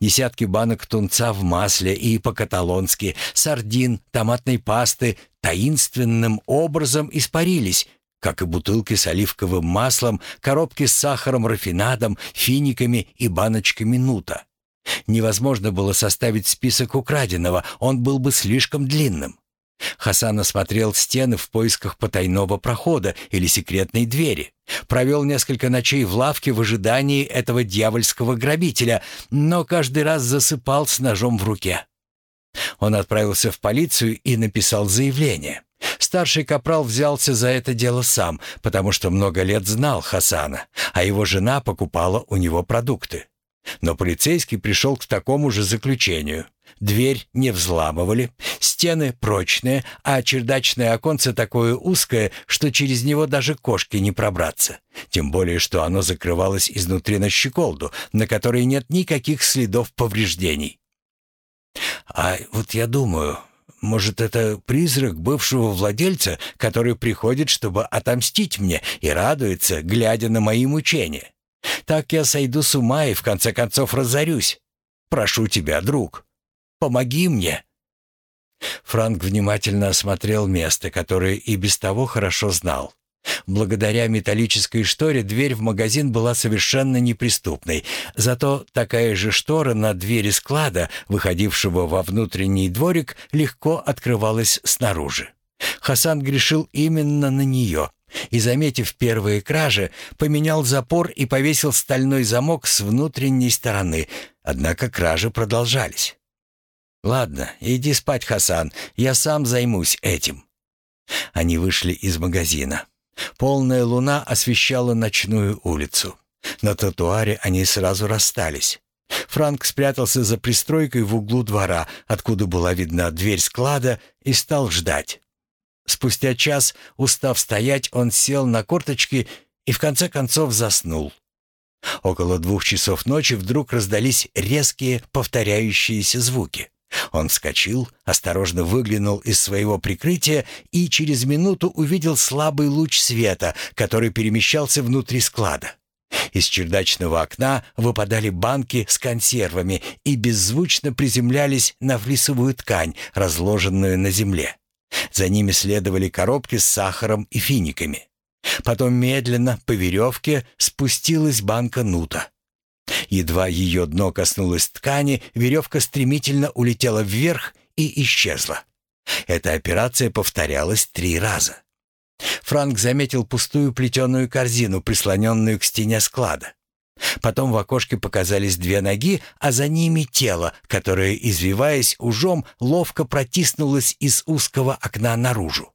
Десятки банок тунца в масле и по-каталонски, сардин, томатной пасты таинственным образом испарились, как и бутылки с оливковым маслом, коробки с сахаром, рафинадом, финиками и баночками нута. Невозможно было составить список украденного, он был бы слишком длинным. Хасан осмотрел стены в поисках потайного прохода или секретной двери. Провел несколько ночей в лавке в ожидании этого дьявольского грабителя, но каждый раз засыпал с ножом в руке. Он отправился в полицию и написал заявление. Старший капрал взялся за это дело сам, потому что много лет знал Хасана, а его жена покупала у него продукты. Но полицейский пришел к такому же заключению. Дверь не взламывали, стены прочные, а чердачное оконце такое узкое, что через него даже кошки не пробраться. Тем более, что оно закрывалось изнутри на щеколду, на которой нет никаких следов повреждений. «А вот я думаю, может, это призрак бывшего владельца, который приходит, чтобы отомстить мне и радуется, глядя на мои мучения. Так я сойду с ума и в конце концов разорюсь. Прошу тебя, друг, помоги мне». Франк внимательно осмотрел место, которое и без того хорошо знал. Благодаря металлической шторе дверь в магазин была совершенно неприступной. Зато такая же штора на двери склада, выходившего во внутренний дворик, легко открывалась снаружи. Хасан грешил именно на нее и, заметив первые кражи, поменял запор и повесил стальной замок с внутренней стороны. Однако кражи продолжались. «Ладно, иди спать, Хасан, я сам займусь этим». Они вышли из магазина. Полная луна освещала ночную улицу. На тротуаре они сразу расстались. Франк спрятался за пристройкой в углу двора, откуда была видна дверь склада, и стал ждать. Спустя час, устав стоять, он сел на корточки и в конце концов заснул. Около двух часов ночи вдруг раздались резкие повторяющиеся звуки. Он вскочил, осторожно выглянул из своего прикрытия и через минуту увидел слабый луч света, который перемещался внутри склада. Из чердачного окна выпадали банки с консервами и беззвучно приземлялись на флисовую ткань, разложенную на земле. За ними следовали коробки с сахаром и финиками. Потом медленно по веревке спустилась банка нута. Едва ее дно коснулось ткани, веревка стремительно улетела вверх и исчезла. Эта операция повторялась три раза. Франк заметил пустую плетеную корзину, прислоненную к стене склада. Потом в окошке показались две ноги, а за ними тело, которое, извиваясь ужом, ловко протиснулось из узкого окна наружу.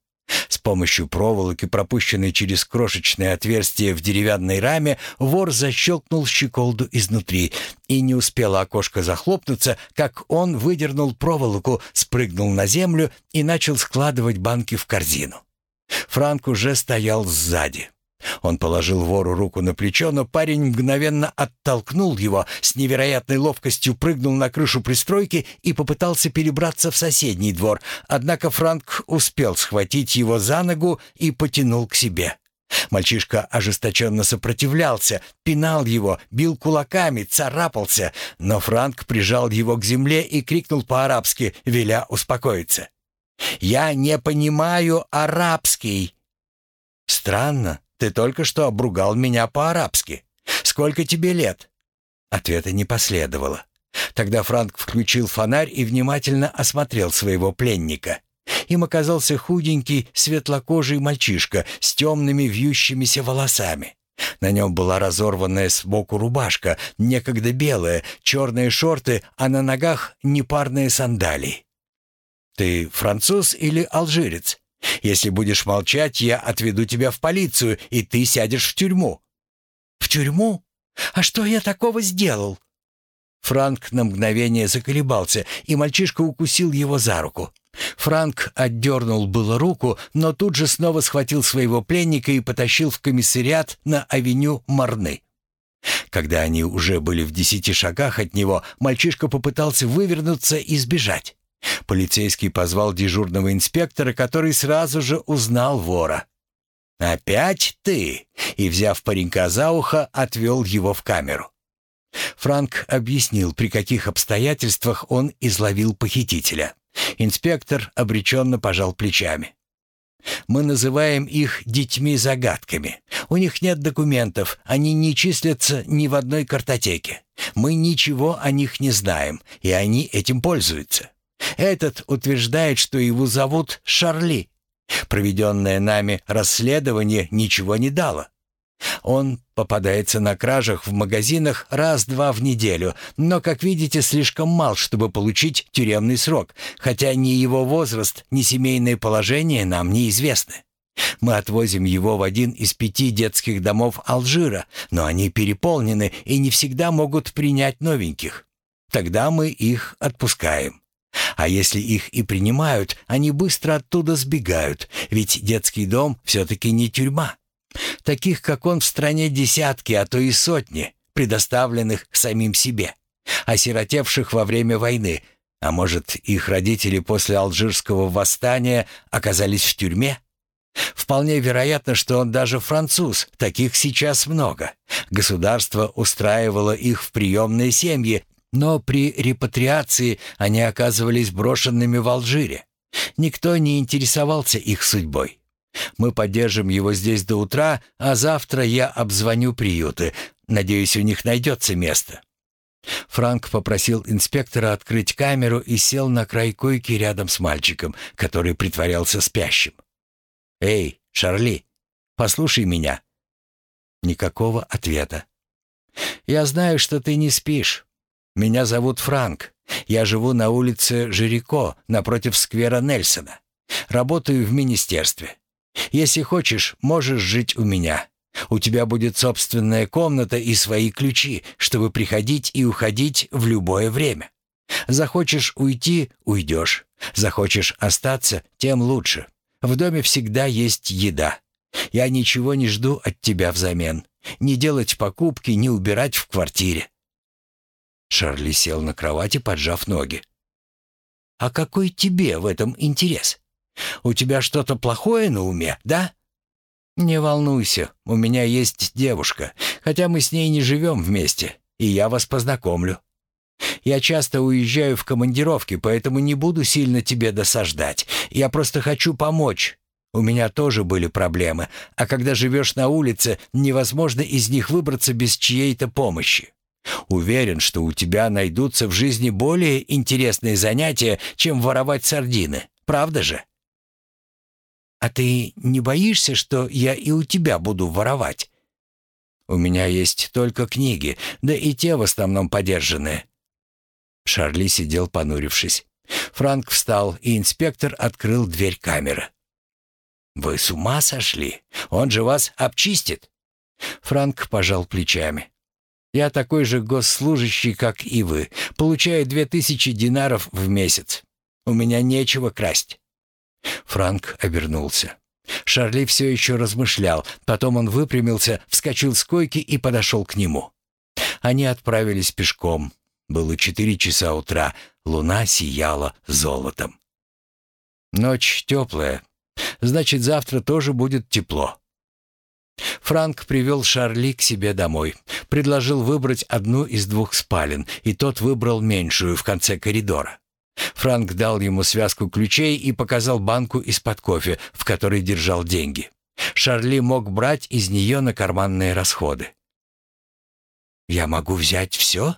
Помощью проволоки, пропущенной через крошечное отверстие в деревянной раме, вор защелкнул щеколду изнутри, и не успело окошко захлопнуться, как он выдернул проволоку, спрыгнул на землю и начал складывать банки в корзину. Франк уже стоял сзади. Он положил вору руку на плечо, но парень мгновенно оттолкнул его, с невероятной ловкостью прыгнул на крышу пристройки и попытался перебраться в соседний двор. Однако Франк успел схватить его за ногу и потянул к себе. Мальчишка ожесточенно сопротивлялся, пинал его, бил кулаками, царапался, но Франк прижал его к земле и крикнул по-арабски, веля успокоиться. «Я не понимаю арабский!» «Странно», ты только что обругал меня по-арабски. Сколько тебе лет?» Ответа не последовало. Тогда Франк включил фонарь и внимательно осмотрел своего пленника. Им оказался худенький, светлокожий мальчишка с темными вьющимися волосами. На нем была разорванная сбоку рубашка, некогда белая, черные шорты, а на ногах непарные сандалии. «Ты француз или алжирец?» Если будешь молчать, я отведу тебя в полицию, и ты сядешь в тюрьму». «В тюрьму? А что я такого сделал?» Франк на мгновение заколебался, и мальчишка укусил его за руку. Франк отдернул было руку, но тут же снова схватил своего пленника и потащил в комиссариат на авеню Марны. Когда они уже были в десяти шагах от него, мальчишка попытался вывернуться и сбежать. Полицейский позвал дежурного инспектора, который сразу же узнал вора. «Опять ты?» и, взяв паренька за ухо, отвел его в камеру. Франк объяснил, при каких обстоятельствах он изловил похитителя. Инспектор обреченно пожал плечами. Мы называем их детьми-загадками. У них нет документов, они не числятся ни в одной картотеке. Мы ничего о них не знаем, и они этим пользуются. Этот утверждает, что его зовут Шарли. Проведенное нами расследование ничего не дало. Он попадается на кражах в магазинах раз-два в неделю, но, как видите, слишком мал, чтобы получить тюремный срок, хотя ни его возраст, ни семейное положение нам неизвестны. Мы отвозим его в один из пяти детских домов Алжира, но они переполнены и не всегда могут принять новеньких. Тогда мы их отпускаем. А если их и принимают, они быстро оттуда сбегают, ведь детский дом все-таки не тюрьма. Таких, как он, в стране десятки, а то и сотни, предоставленных самим себе, осиротевших во время войны, а может, их родители после алжирского восстания оказались в тюрьме? Вполне вероятно, что он даже француз, таких сейчас много. Государство устраивало их в приемные семьи, но при репатриации они оказывались брошенными в Алжире. Никто не интересовался их судьбой. Мы поддержим его здесь до утра, а завтра я обзвоню приюты. Надеюсь, у них найдется место». Франк попросил инспектора открыть камеру и сел на край койки рядом с мальчиком, который притворялся спящим. «Эй, Шарли, послушай меня». Никакого ответа. «Я знаю, что ты не спишь. Меня зовут Франк. Я живу на улице Жирико, напротив сквера Нельсона. Работаю в министерстве. Если хочешь, можешь жить у меня. У тебя будет собственная комната и свои ключи, чтобы приходить и уходить в любое время. Захочешь уйти — уйдешь. Захочешь остаться — тем лучше. В доме всегда есть еда. Я ничего не жду от тебя взамен. Не делать покупки, не убирать в квартире». Шарли сел на кровати, поджав ноги. «А какой тебе в этом интерес? У тебя что-то плохое на уме, да?» «Не волнуйся, у меня есть девушка, хотя мы с ней не живем вместе, и я вас познакомлю. Я часто уезжаю в командировки, поэтому не буду сильно тебе досаждать. Я просто хочу помочь. У меня тоже были проблемы, а когда живешь на улице, невозможно из них выбраться без чьей-то помощи. Уверен, что у тебя найдутся в жизни более интересные занятия, чем воровать сардины. Правда же?» «А ты не боишься, что я и у тебя буду воровать?» «У меня есть только книги, да и те в основном подержанные». Шарли сидел понурившись. Франк встал, и инспектор открыл дверь камеры. «Вы с ума сошли? Он же вас обчистит!» Франк пожал плечами. «Я такой же госслужащий, как и вы. Получаю две тысячи динаров в месяц. У меня нечего красть. Франк обернулся. Шарли все еще размышлял. Потом он выпрямился, вскочил с койки и подошел к нему. Они отправились пешком. Было четыре часа утра. Луна сияла золотом. Ночь теплая. Значит, завтра тоже будет тепло. Франк привел Шарли к себе домой. Предложил выбрать одну из двух спален, и тот выбрал меньшую в конце коридора. Франк дал ему связку ключей и показал банку из-под кофе, в которой держал деньги. Шарли мог брать из нее на карманные расходы. «Я могу взять все?»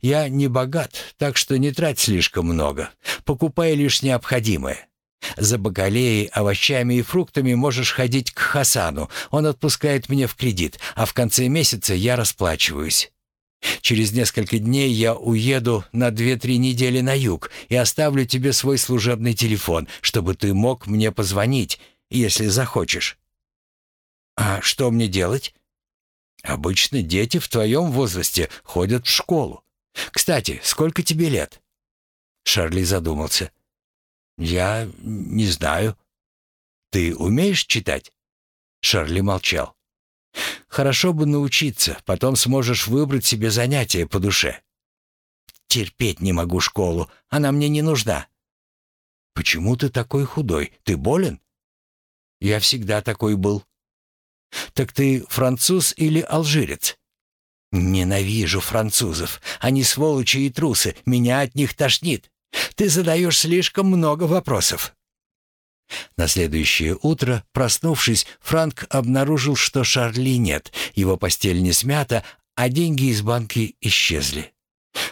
«Я не богат, так что не трать слишком много. Покупай лишь необходимое. За бакалеей, овощами и фруктами можешь ходить к Хасану. Он отпускает мне в кредит, а в конце месяца я расплачиваюсь. Через несколько дней я уеду на две-три недели на юг и оставлю тебе свой служебный телефон, чтобы ты мог мне позвонить, если захочешь. А что мне делать? Обычно дети в твоем возрасте ходят в школу. Кстати, сколько тебе лет? Шарли задумался. «Я не знаю». «Ты умеешь читать?» Шарли молчал. «Хорошо бы научиться, потом сможешь выбрать себе занятие по душе». «Терпеть не могу школу, она мне не нужна». «Почему ты такой худой? Ты болен?» «Я всегда такой был». «Так ты француз или алжирец?» «Ненавижу французов. Они сволочи и трусы. Меня от них тошнит. Ты задаешь слишком много вопросов». На следующее утро, проснувшись, Франк обнаружил, что Шарли нет, его постель не смята, а деньги из банки исчезли.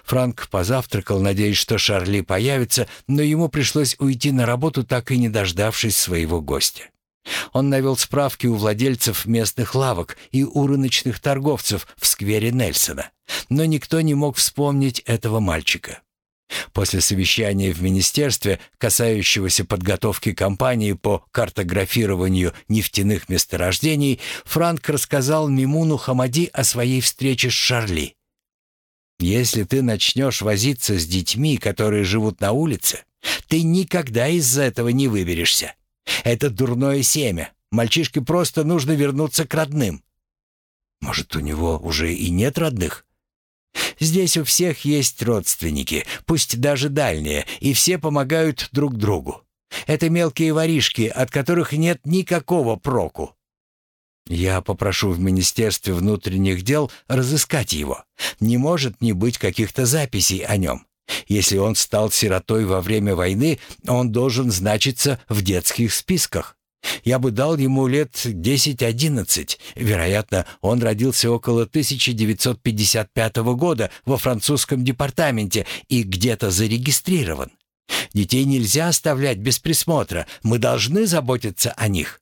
Франк позавтракал, надеясь, что Шарли появится, но ему пришлось уйти на работу, так и не дождавшись своего гостя. Он навел справки у владельцев местных лавок и у рыночных торговцев в сквере Нельсона, но никто не мог вспомнить этого мальчика. После совещания в министерстве, касающегося подготовки кампании по картографированию нефтяных месторождений, Франк рассказал Мимуну Хамади о своей встрече с Шарли. «Если ты начнешь возиться с детьми, которые живут на улице, ты никогда из-за этого не выберешься. Это дурное семя. Мальчишке просто нужно вернуться к родным». «Может, у него уже и нет родных?» Здесь у всех есть родственники, пусть даже дальние, и все помогают друг другу. Это мелкие воришки, от которых нет никакого проку. Я попрошу в Министерстве внутренних дел разыскать его. Не может не быть каких-то записей о нем. Если он стал сиротой во время войны, он должен значиться в детских списках. Я бы дал ему лет 10-11. Вероятно, он родился около 1955 года во французском департаменте и где-то зарегистрирован. Детей нельзя оставлять без присмотра. Мы должны заботиться о них.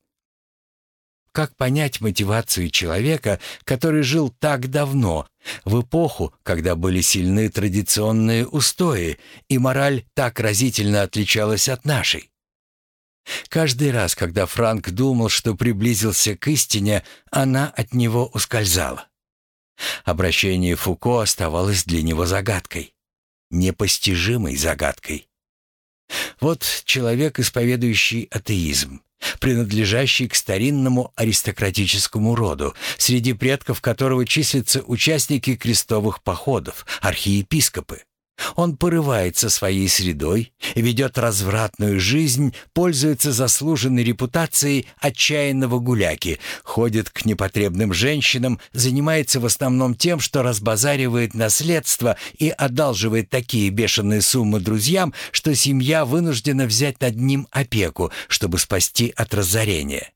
Как понять мотивацию человека, который жил так давно, в эпоху, когда были сильны традиционные устои, и мораль так разительно отличалась от нашей? Каждый раз, когда Франк думал, что приблизился к истине, она от него ускользала. Обращение Фуко оставалось для него загадкой. Непостижимой загадкой. Вот человек, исповедующий атеизм, принадлежащий к старинному аристократическому роду, среди предков которого числятся участники крестовых походов, архиепископы. Он порывается своей средой, ведет развратную жизнь, пользуется заслуженной репутацией отчаянного гуляки, ходит к непотребным женщинам, занимается в основном тем, что разбазаривает наследство и одалживает такие бешеные суммы друзьям, что семья вынуждена взять над ним опеку, чтобы спасти от разорения.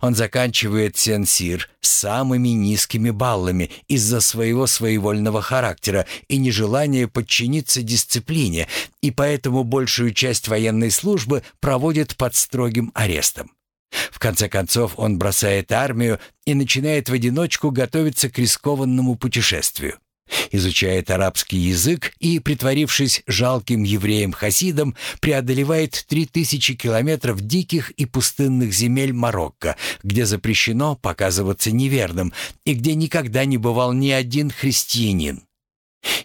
Он заканчивает сенсир самыми низкими баллами из-за своего своевольного характера и нежелания подчиниться дисциплине, и поэтому большую часть военной службы проводит под строгим арестом. В конце концов он бросает армию и начинает в одиночку готовиться к рискованному путешествию изучает арабский язык и, притворившись жалким евреем-хасидом, преодолевает три тысячи километров диких и пустынных земель Марокко, где запрещено показываться неверным и где никогда не бывал ни один христианин.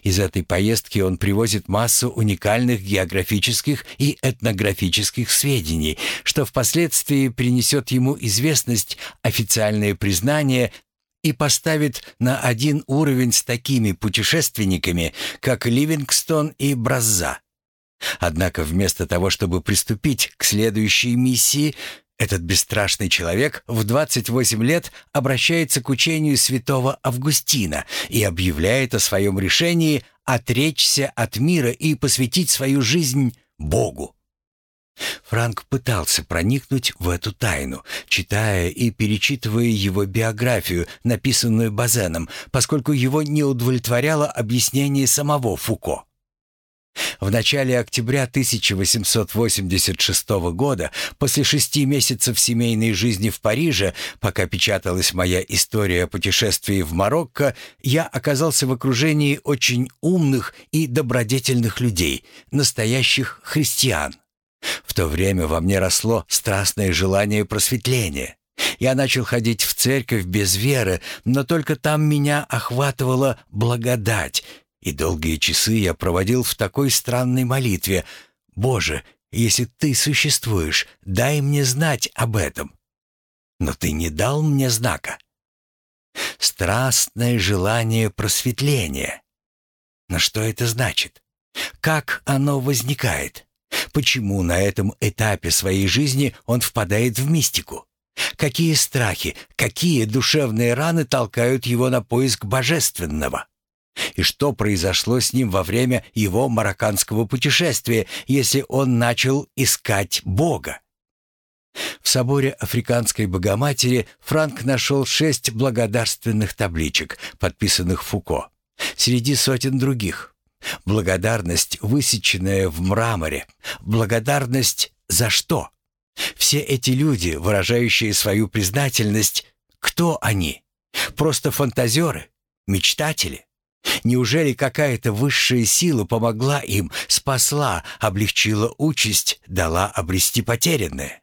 Из этой поездки он привозит массу уникальных географических и этнографических сведений, что впоследствии принесет ему известность, официальное признание и поставит на один уровень с такими путешественниками, как Ливингстон и Бразза. Однако вместо того, чтобы приступить к следующей миссии, этот бесстрашный человек в 28 лет обращается к учению святого Августина и объявляет о своем решении отречься от мира и посвятить свою жизнь Богу. Франк пытался проникнуть в эту тайну, читая и перечитывая его биографию, написанную Базеном, поскольку его не удовлетворяло объяснение самого Фуко. В начале октября 1886 года, после шести месяцев семейной жизни в Париже, пока печаталась моя история о путешествии в Марокко, я оказался в окружении очень умных и добродетельных людей, настоящих христиан. В то время во мне росло страстное желание просветления. Я начал ходить в церковь без веры, но только там меня охватывала благодать, и долгие часы я проводил в такой странной молитве «Боже, если ты существуешь, дай мне знать об этом. Но ты не дал мне знака. Страстное желание просветления. Но что это значит? Как оно возникает? Почему на этом этапе своей жизни он впадает в мистику? Какие страхи, какие душевные раны толкают его на поиск божественного? И что произошло с ним во время его марокканского путешествия, если он начал искать Бога? В соборе Африканской Богоматери Франк нашел шесть благодарственных табличек, подписанных Фуко, среди сотен других. Благодарность, высеченная в мраморе. Благодарность за что? Все эти люди, выражающие свою признательность, кто они? Просто фантазеры? Мечтатели? Неужели какая-то высшая сила помогла им, спасла, облегчила участь, дала обрести потерянное?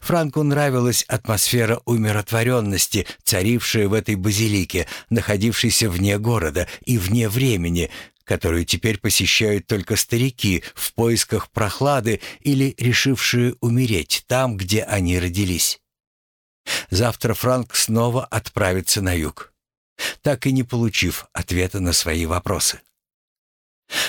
Франку нравилась атмосфера умиротворенности, царившая в этой базилике, находившейся вне города и вне времени, которую теперь посещают только старики в поисках прохлады или решившие умереть там, где они родились. Завтра Франк снова отправится на юг, так и не получив ответа на свои вопросы.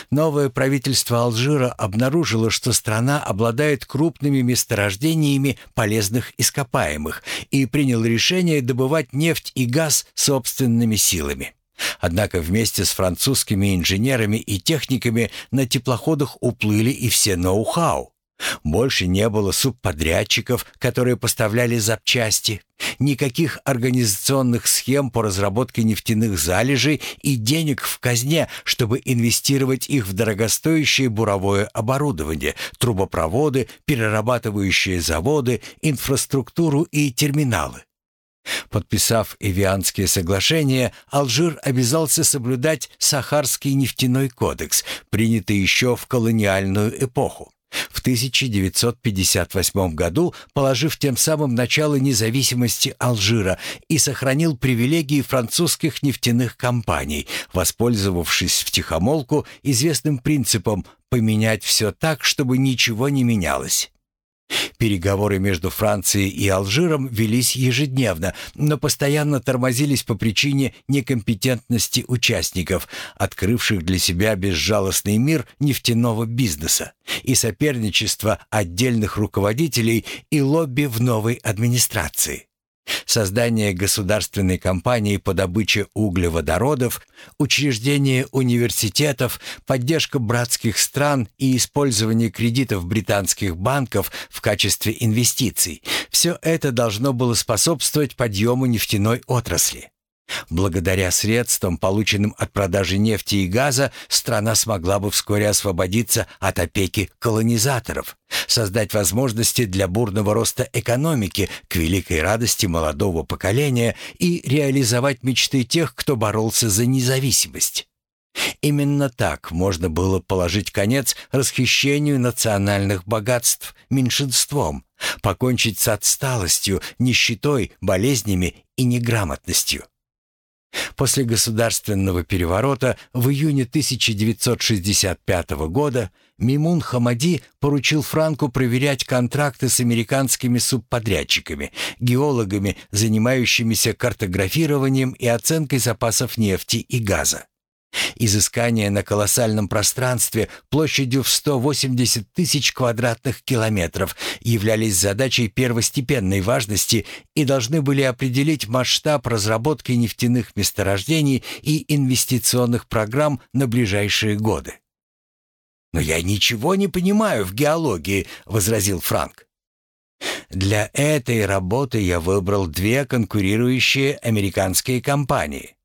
Новое правительство Алжира обнаружило, что страна обладает крупными месторождениями полезных ископаемых и приняло решение добывать нефть и газ собственными силами. Однако вместе с французскими инженерами и техниками на теплоходах уплыли и все ноу-хау. Больше не было субподрядчиков, которые поставляли запчасти, никаких организационных схем по разработке нефтяных залежей и денег в казне, чтобы инвестировать их в дорогостоящее буровое оборудование, трубопроводы, перерабатывающие заводы, инфраструктуру и терминалы. Подписав Эвианские соглашения, Алжир обязался соблюдать Сахарский нефтяной кодекс, принятый еще в колониальную эпоху. В 1958 году, положив тем самым начало независимости Алжира и сохранил привилегии французских нефтяных компаний, воспользовавшись втихомолку известным принципом «поменять все так, чтобы ничего не менялось». Переговоры между Францией и Алжиром велись ежедневно, но постоянно тормозились по причине некомпетентности участников, открывших для себя безжалостный мир нефтяного бизнеса и соперничества отдельных руководителей и лобби в новой администрации. Создание государственной компании по добыче углеводородов, учреждение университетов, поддержка братских стран и использование кредитов британских банков в качестве инвестиций – все это должно было способствовать подъему нефтяной отрасли. Благодаря средствам, полученным от продажи нефти и газа, страна смогла бы вскоре освободиться от опеки колонизаторов, создать возможности для бурного роста экономики к великой радости молодого поколения и реализовать мечты тех, кто боролся за независимость. Именно так можно было положить конец расхищению национальных богатств меньшинством, покончить с отсталостью, нищетой, болезнями и неграмотностью. После государственного переворота в июне 1965 года Мимун Хамади поручил Франку проверять контракты с американскими субподрядчиками, геологами, занимающимися картографированием и оценкой запасов нефти и газа. Изыскания на колоссальном пространстве площадью в 180 тысяч квадратных километров являлись задачей первостепенной важности и должны были определить масштаб разработки нефтяных месторождений и инвестиционных программ на ближайшие годы. «Но я ничего не понимаю в геологии», — возразил Франк. «Для этой работы я выбрал две конкурирующие американские компании.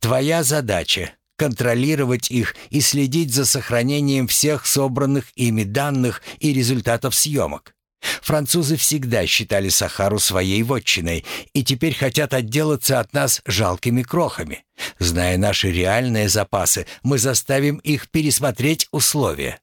Твоя задача контролировать их и следить за сохранением всех собранных ими данных и результатов съемок. Французы всегда считали Сахару своей вотчиной и теперь хотят отделаться от нас жалкими крохами. Зная наши реальные запасы, мы заставим их пересмотреть условия.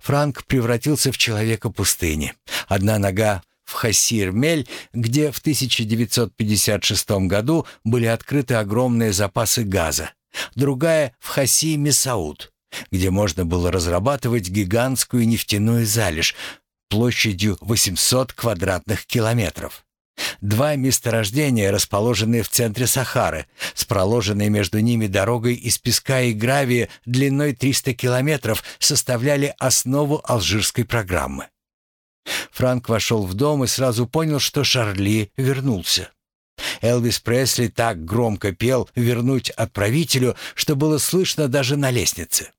Франк превратился в человека пустыни. Одна нога в Хассир-Мель, где в 1956 году были открыты огромные запасы газа другая в Хаси-Месауд, где можно было разрабатывать гигантскую нефтяную залежь площадью 800 квадратных километров. Два месторождения, расположенные в центре Сахары, с проложенной между ними дорогой из песка и гравия длиной 300 километров, составляли основу алжирской программы. Франк вошел в дом и сразу понял, что Шарли вернулся. Элвис Пресли так громко пел «Вернуть отправителю», что было слышно даже на лестнице.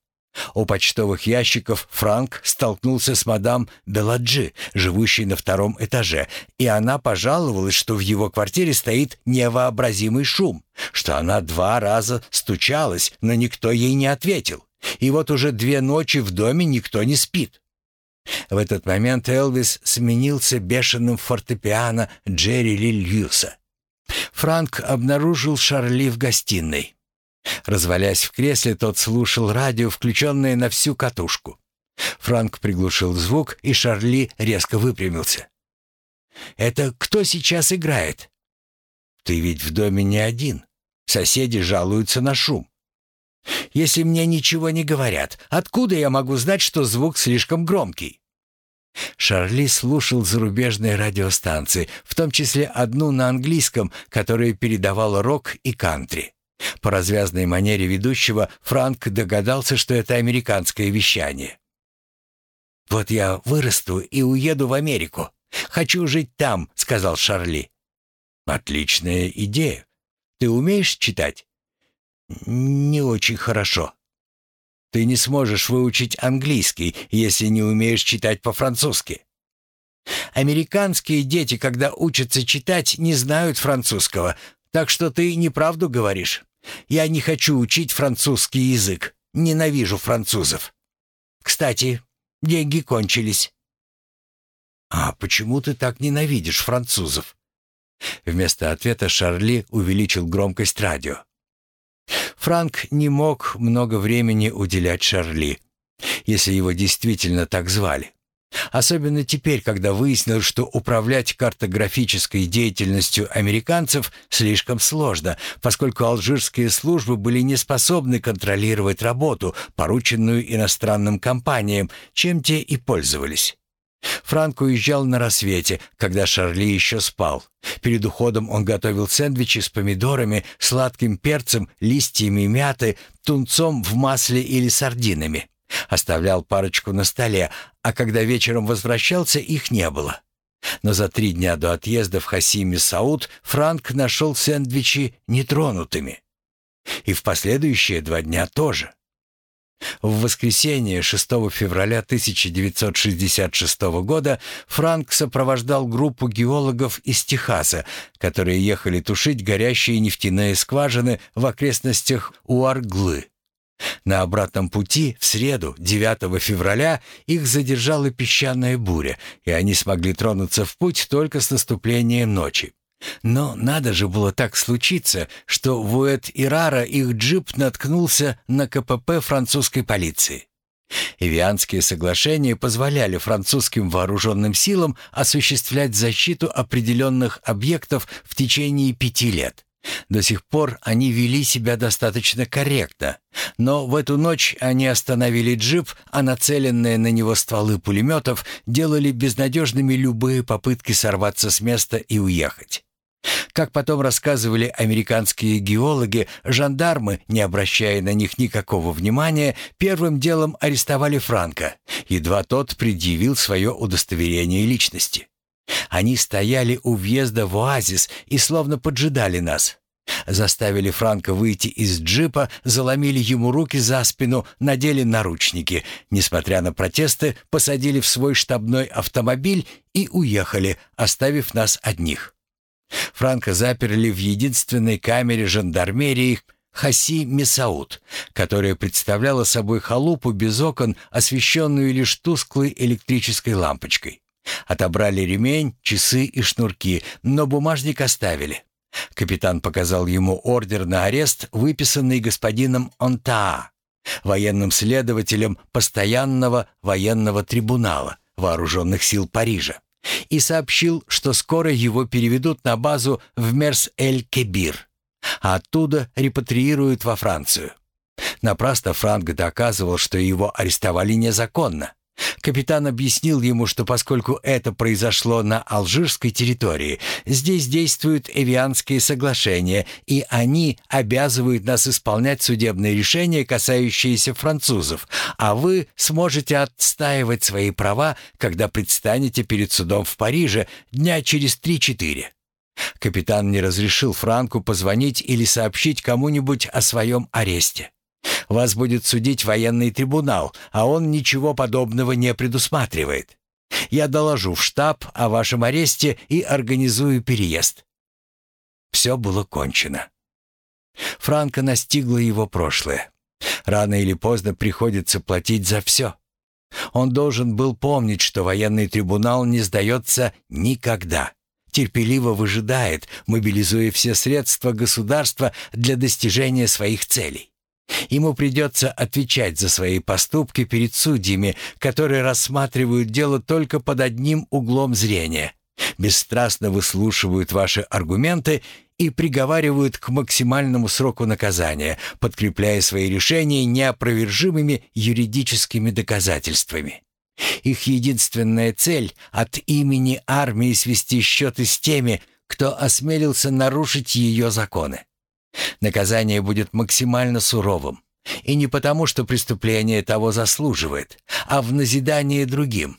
У почтовых ящиков Франк столкнулся с мадам Беладжи, живущей на втором этаже, и она пожаловалась, что в его квартире стоит невообразимый шум, что она два раза стучалась, но никто ей не ответил. И вот уже две ночи в доме никто не спит. В этот момент Элвис сменился бешеным фортепиано Джерри Ли Льюса. Франк обнаружил Шарли в гостиной. Развалясь в кресле, тот слушал радио, включенное на всю катушку. Франк приглушил звук, и Шарли резко выпрямился. «Это кто сейчас играет?» «Ты ведь в доме не один. Соседи жалуются на шум. Если мне ничего не говорят, откуда я могу знать, что звук слишком громкий?» Шарли слушал зарубежные радиостанции, в том числе одну на английском, которая передавала рок и кантри. По развязной манере ведущего Франк догадался, что это американское вещание. «Вот я вырасту и уеду в Америку. Хочу жить там», — сказал Шарли. «Отличная идея. Ты умеешь читать?» «Не очень хорошо». «Ты не сможешь выучить английский, если не умеешь читать по-французски». «Американские дети, когда учатся читать, не знают французского, так что ты неправду говоришь. Я не хочу учить французский язык. Ненавижу французов. Кстати, деньги кончились. А почему ты так ненавидишь французов? Вместо ответа Шарли увеличил громкость радио. Франк не мог много времени уделять Шарли, если его действительно так звали. Особенно теперь, когда выяснилось, что управлять картографической деятельностью американцев слишком сложно, поскольку алжирские службы были не способны контролировать работу, порученную иностранным компаниям, чем те и пользовались. Франк уезжал на рассвете, когда Шарли еще спал. Перед уходом он готовил сэндвичи с помидорами, сладким перцем, листьями мяты, тунцом в масле или сардинами. Оставлял парочку на столе, а когда вечером возвращался, их не было. Но за три дня до отъезда в Хасиме Сауд Франк нашел сэндвичи нетронутыми. И в последующие два дня тоже. В воскресенье 6 февраля 1966 года Франк сопровождал группу геологов из Техаса, которые ехали тушить горящие нефтяные скважины в окрестностях Уарглы. На обратном пути в среду, 9 февраля, их задержала песчаная буря, и они смогли тронуться в путь только с наступлением ночи. Но надо же было так случиться, что в Уэт-Ирара их джип наткнулся на КПП французской полиции. Эвианские соглашения позволяли французским вооруженным силам осуществлять защиту определенных объектов в течение пяти лет. До сих пор они вели себя достаточно корректно, но в эту ночь они остановили джип, а нацеленные на него стволы пулеметов делали безнадежными любые попытки сорваться с места и уехать. Как потом рассказывали американские геологи, жандармы, не обращая на них никакого внимания, первым делом арестовали Франка, едва тот предъявил свое удостоверение личности. Они стояли у въезда в оазис и словно поджидали нас. Заставили Франка выйти из джипа, заломили ему руки за спину, надели наручники. Несмотря на протесты, посадили в свой штабной автомобиль и уехали, оставив нас одних. Франка заперли в единственной камере жандармерии Хаси Месаут, которая представляла собой халупу без окон, освещенную лишь тусклой электрической лампочкой. Отобрали ремень, часы и шнурки, но бумажник оставили. Капитан показал ему ордер на арест, выписанный господином Онтаа, военным следователем постоянного военного трибунала вооруженных сил Парижа, и сообщил, что скоро его переведут на базу в Мерс-эль-Кебир, а оттуда репатриируют во Францию. Напрасно Франк доказывал, что его арестовали незаконно. Капитан объяснил ему, что поскольку это произошло на алжирской территории, здесь действуют Эвианские соглашения, и они обязывают нас исполнять судебные решения, касающиеся французов, а вы сможете отстаивать свои права, когда предстанете перед судом в Париже дня через три-четыре. Капитан не разрешил Франку позвонить или сообщить кому-нибудь о своем аресте. Вас будет судить военный трибунал, а он ничего подобного не предусматривает. Я доложу в штаб о вашем аресте и организую переезд». Все было кончено. Франко настигло его прошлое. Рано или поздно приходится платить за все. Он должен был помнить, что военный трибунал не сдается никогда. Терпеливо выжидает, мобилизуя все средства государства для достижения своих целей. Ему придется отвечать за свои поступки перед судьями, которые рассматривают дело только под одним углом зрения, бесстрастно выслушивают ваши аргументы и приговаривают к максимальному сроку наказания, подкрепляя свои решения неопровержимыми юридическими доказательствами. Их единственная цель — от имени армии свести счеты с теми, кто осмелился нарушить ее законы. Наказание будет максимально суровым. И не потому, что преступление того заслуживает, а в назидание другим.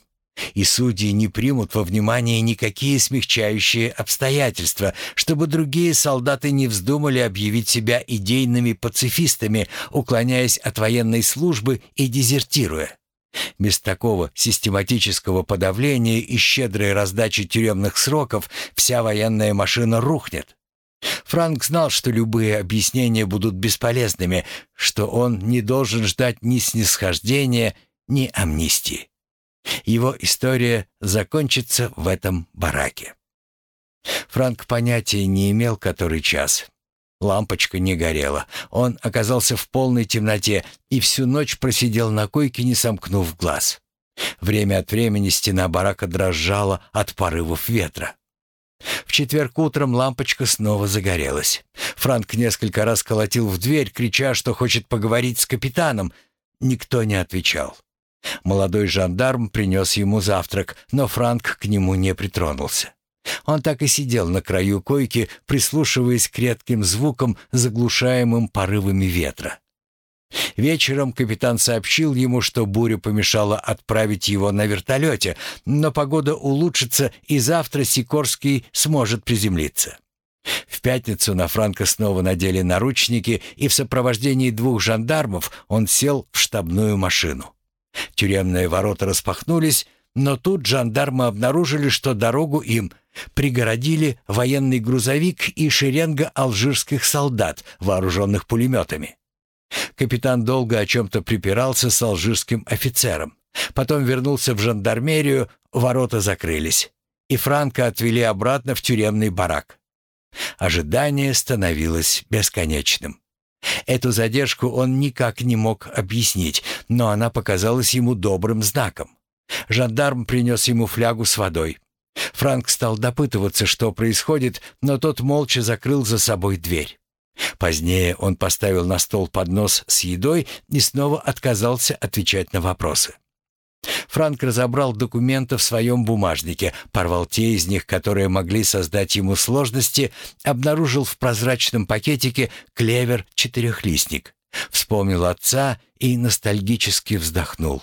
И судьи не примут во внимание никакие смягчающие обстоятельства, чтобы другие солдаты не вздумали объявить себя идейными пацифистами, уклоняясь от военной службы и дезертируя. Без такого систематического подавления и щедрой раздачи тюремных сроков вся военная машина рухнет. Франк знал, что любые объяснения будут бесполезными, что он не должен ждать ни снисхождения, ни амнистии. Его история закончится в этом бараке. Франк понятия не имел, который час. Лампочка не горела. Он оказался в полной темноте и всю ночь просидел на койке, не сомкнув глаз. Время от времени стена барака дрожала от порывов ветра. В четверг утром лампочка снова загорелась. Франк несколько раз колотил в дверь, крича, что хочет поговорить с капитаном. Никто не отвечал. Молодой жандарм принес ему завтрак, но Франк к нему не притронулся. Он так и сидел на краю койки, прислушиваясь к редким звукам, заглушаемым порывами ветра. Вечером капитан сообщил ему, что буря помешала отправить его на вертолете, но погода улучшится, и завтра Сикорский сможет приземлиться. В пятницу на Франко снова надели наручники, и в сопровождении двух жандармов он сел в штабную машину. Тюремные ворота распахнулись, но тут жандармы обнаружили, что дорогу им пригородили военный грузовик и шеренга алжирских солдат, вооруженных пулеметами. Капитан долго о чем-то припирался с алжирским офицером. Потом вернулся в жандармерию, ворота закрылись. И Франка отвели обратно в тюремный барак. Ожидание становилось бесконечным. Эту задержку он никак не мог объяснить, но она показалась ему добрым знаком. Жандарм принес ему флягу с водой. Франк стал допытываться, что происходит, но тот молча закрыл за собой дверь. Позднее он поставил на стол поднос с едой и снова отказался отвечать на вопросы. Франк разобрал документы в своем бумажнике, порвал те из них, которые могли создать ему сложности, обнаружил в прозрачном пакетике клевер-четырехлистник, вспомнил отца и ностальгически вздохнул.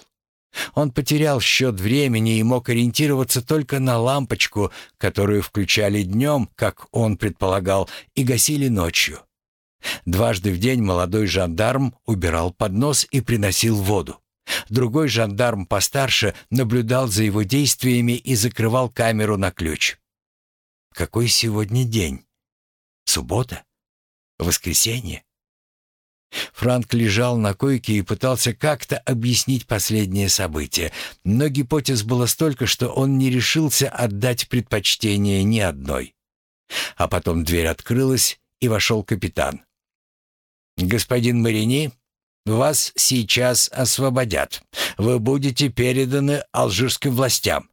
Он потерял счет времени и мог ориентироваться только на лампочку, которую включали днем, как он предполагал, и гасили ночью. Дважды в день молодой жандарм убирал поднос и приносил воду. Другой жандарм постарше наблюдал за его действиями и закрывал камеру на ключ. Какой сегодня день? Суббота? Воскресенье? Франк лежал на койке и пытался как-то объяснить последнее событие, но гипотез было столько, что он не решился отдать предпочтение ни одной. А потом дверь открылась, и вошел капитан. «Господин Марини, вас сейчас освободят. Вы будете переданы алжирским властям.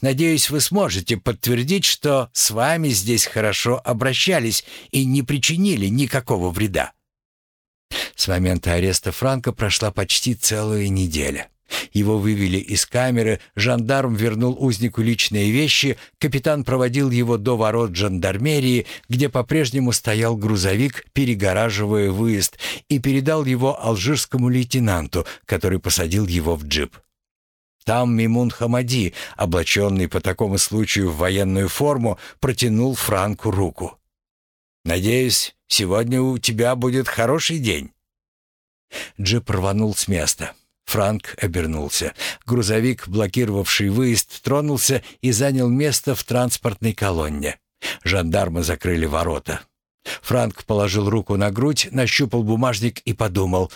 Надеюсь, вы сможете подтвердить, что с вами здесь хорошо обращались и не причинили никакого вреда». С момента ареста Франка прошла почти целая неделя. Его вывели из камеры, жандарм вернул узнику личные вещи, капитан проводил его до ворот жандармерии, где по-прежнему стоял грузовик, перегораживая выезд, и передал его алжирскому лейтенанту, который посадил его в джип. Там Мимун Хамади, облаченный по такому случаю в военную форму, протянул Франку руку. «Надеюсь, сегодня у тебя будет хороший день». Джип рванул с места. Франк обернулся. Грузовик, блокировавший выезд, тронулся и занял место в транспортной колонне. Жандармы закрыли ворота. Франк положил руку на грудь, нащупал бумажник и подумал,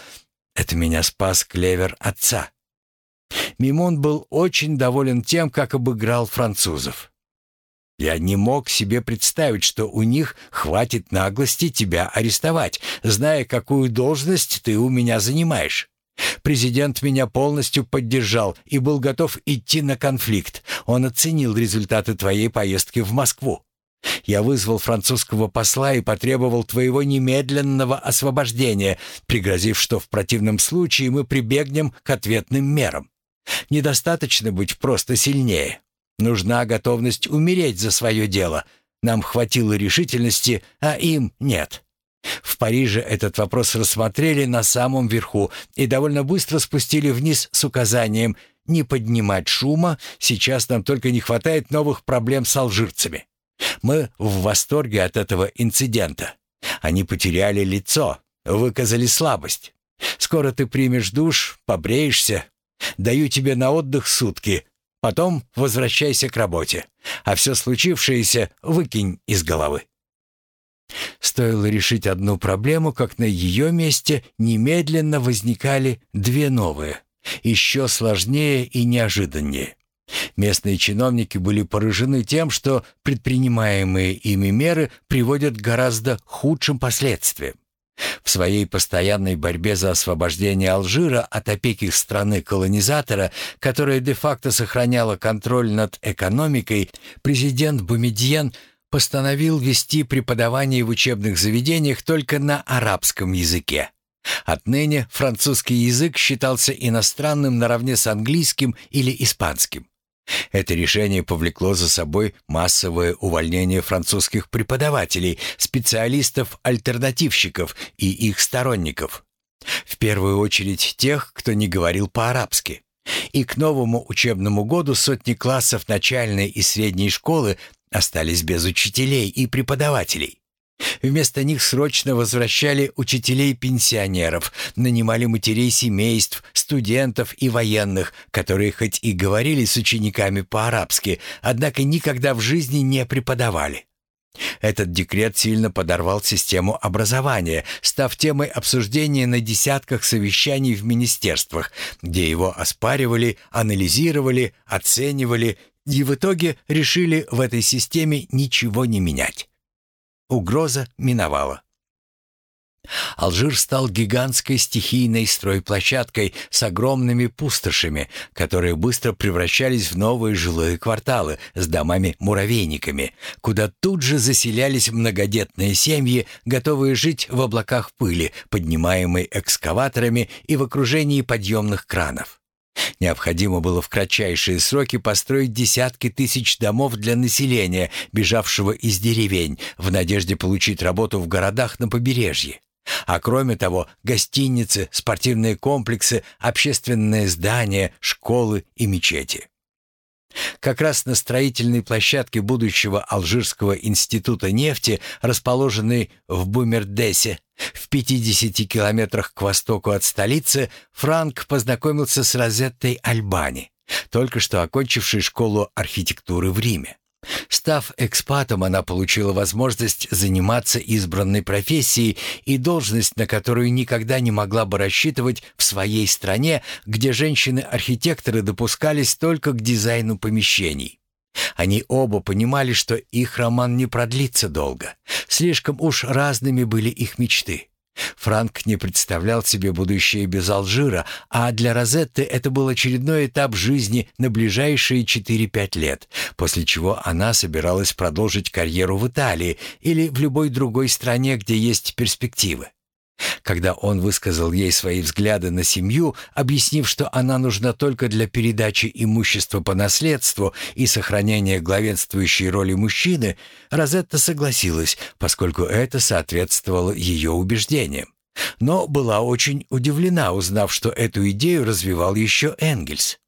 «Это меня спас клевер отца». Мимон был очень доволен тем, как обыграл французов. «Я не мог себе представить, что у них хватит наглости тебя арестовать, зная, какую должность ты у меня занимаешь. Президент меня полностью поддержал и был готов идти на конфликт. Он оценил результаты твоей поездки в Москву. Я вызвал французского посла и потребовал твоего немедленного освобождения, пригрозив, что в противном случае мы прибегнем к ответным мерам. Недостаточно быть просто сильнее. Нужна готовность умереть за свое дело. Нам хватило решительности, а им нет. В Париже этот вопрос рассмотрели на самом верху и довольно быстро спустили вниз с указанием не поднимать шума, сейчас нам только не хватает новых проблем с алжирцами. Мы в восторге от этого инцидента. Они потеряли лицо, выказали слабость. Скоро ты примешь душ, побреешься. Даю тебе на отдых сутки. Потом возвращайся к работе. А все случившееся выкинь из головы. Стоило решить одну проблему, как на ее месте немедленно возникали две новые, еще сложнее и неожиданнее. Местные чиновники были поражены тем, что предпринимаемые ими меры приводят к гораздо худшим последствиям. В своей постоянной борьбе за освобождение Алжира от опеки страны-колонизатора, которая де-факто сохраняла контроль над экономикой, президент Бумедьен постановил вести преподавание в учебных заведениях только на арабском языке. Отныне французский язык считался иностранным наравне с английским или испанским. Это решение повлекло за собой массовое увольнение французских преподавателей, специалистов-альтернативщиков и их сторонников. В первую очередь тех, кто не говорил по-арабски. И к новому учебному году сотни классов начальной и средней школы остались без учителей и преподавателей. Вместо них срочно возвращали учителей-пенсионеров, нанимали матерей семейств, студентов и военных, которые хоть и говорили с учениками по-арабски, однако никогда в жизни не преподавали. Этот декрет сильно подорвал систему образования, став темой обсуждения на десятках совещаний в министерствах, где его оспаривали, анализировали, оценивали и в итоге решили в этой системе ничего не менять. Угроза миновала. Алжир стал гигантской стихийной стройплощадкой с огромными пустошами, которые быстро превращались в новые жилые кварталы с домами-муравейниками, куда тут же заселялись многодетные семьи, готовые жить в облаках пыли, поднимаемой экскаваторами и в окружении подъемных кранов. Необходимо было в кратчайшие сроки построить десятки тысяч домов для населения, бежавшего из деревень, в надежде получить работу в городах на побережье. А кроме того, гостиницы, спортивные комплексы, общественные здания, школы и мечети. Как раз на строительной площадке будущего Алжирского института нефти, расположенной в Бумердесе, в 50 километрах к востоку от столицы, Франк познакомился с Розеттой Альбани, только что окончившей школу архитектуры в Риме. Став экспатом, она получила возможность заниматься избранной профессией и должность, на которую никогда не могла бы рассчитывать в своей стране, где женщины-архитекторы допускались только к дизайну помещений. Они оба понимали, что их роман не продлится долго. Слишком уж разными были их мечты. Франк не представлял себе будущее без Алжира, а для Розетты это был очередной этап жизни на ближайшие 4-5 лет, после чего она собиралась продолжить карьеру в Италии или в любой другой стране, где есть перспективы. Когда он высказал ей свои взгляды на семью, объяснив, что она нужна только для передачи имущества по наследству и сохранения главенствующей роли мужчины, Розетта согласилась, поскольку это соответствовало ее убеждениям. Но была очень удивлена, узнав, что эту идею развивал еще Энгельс.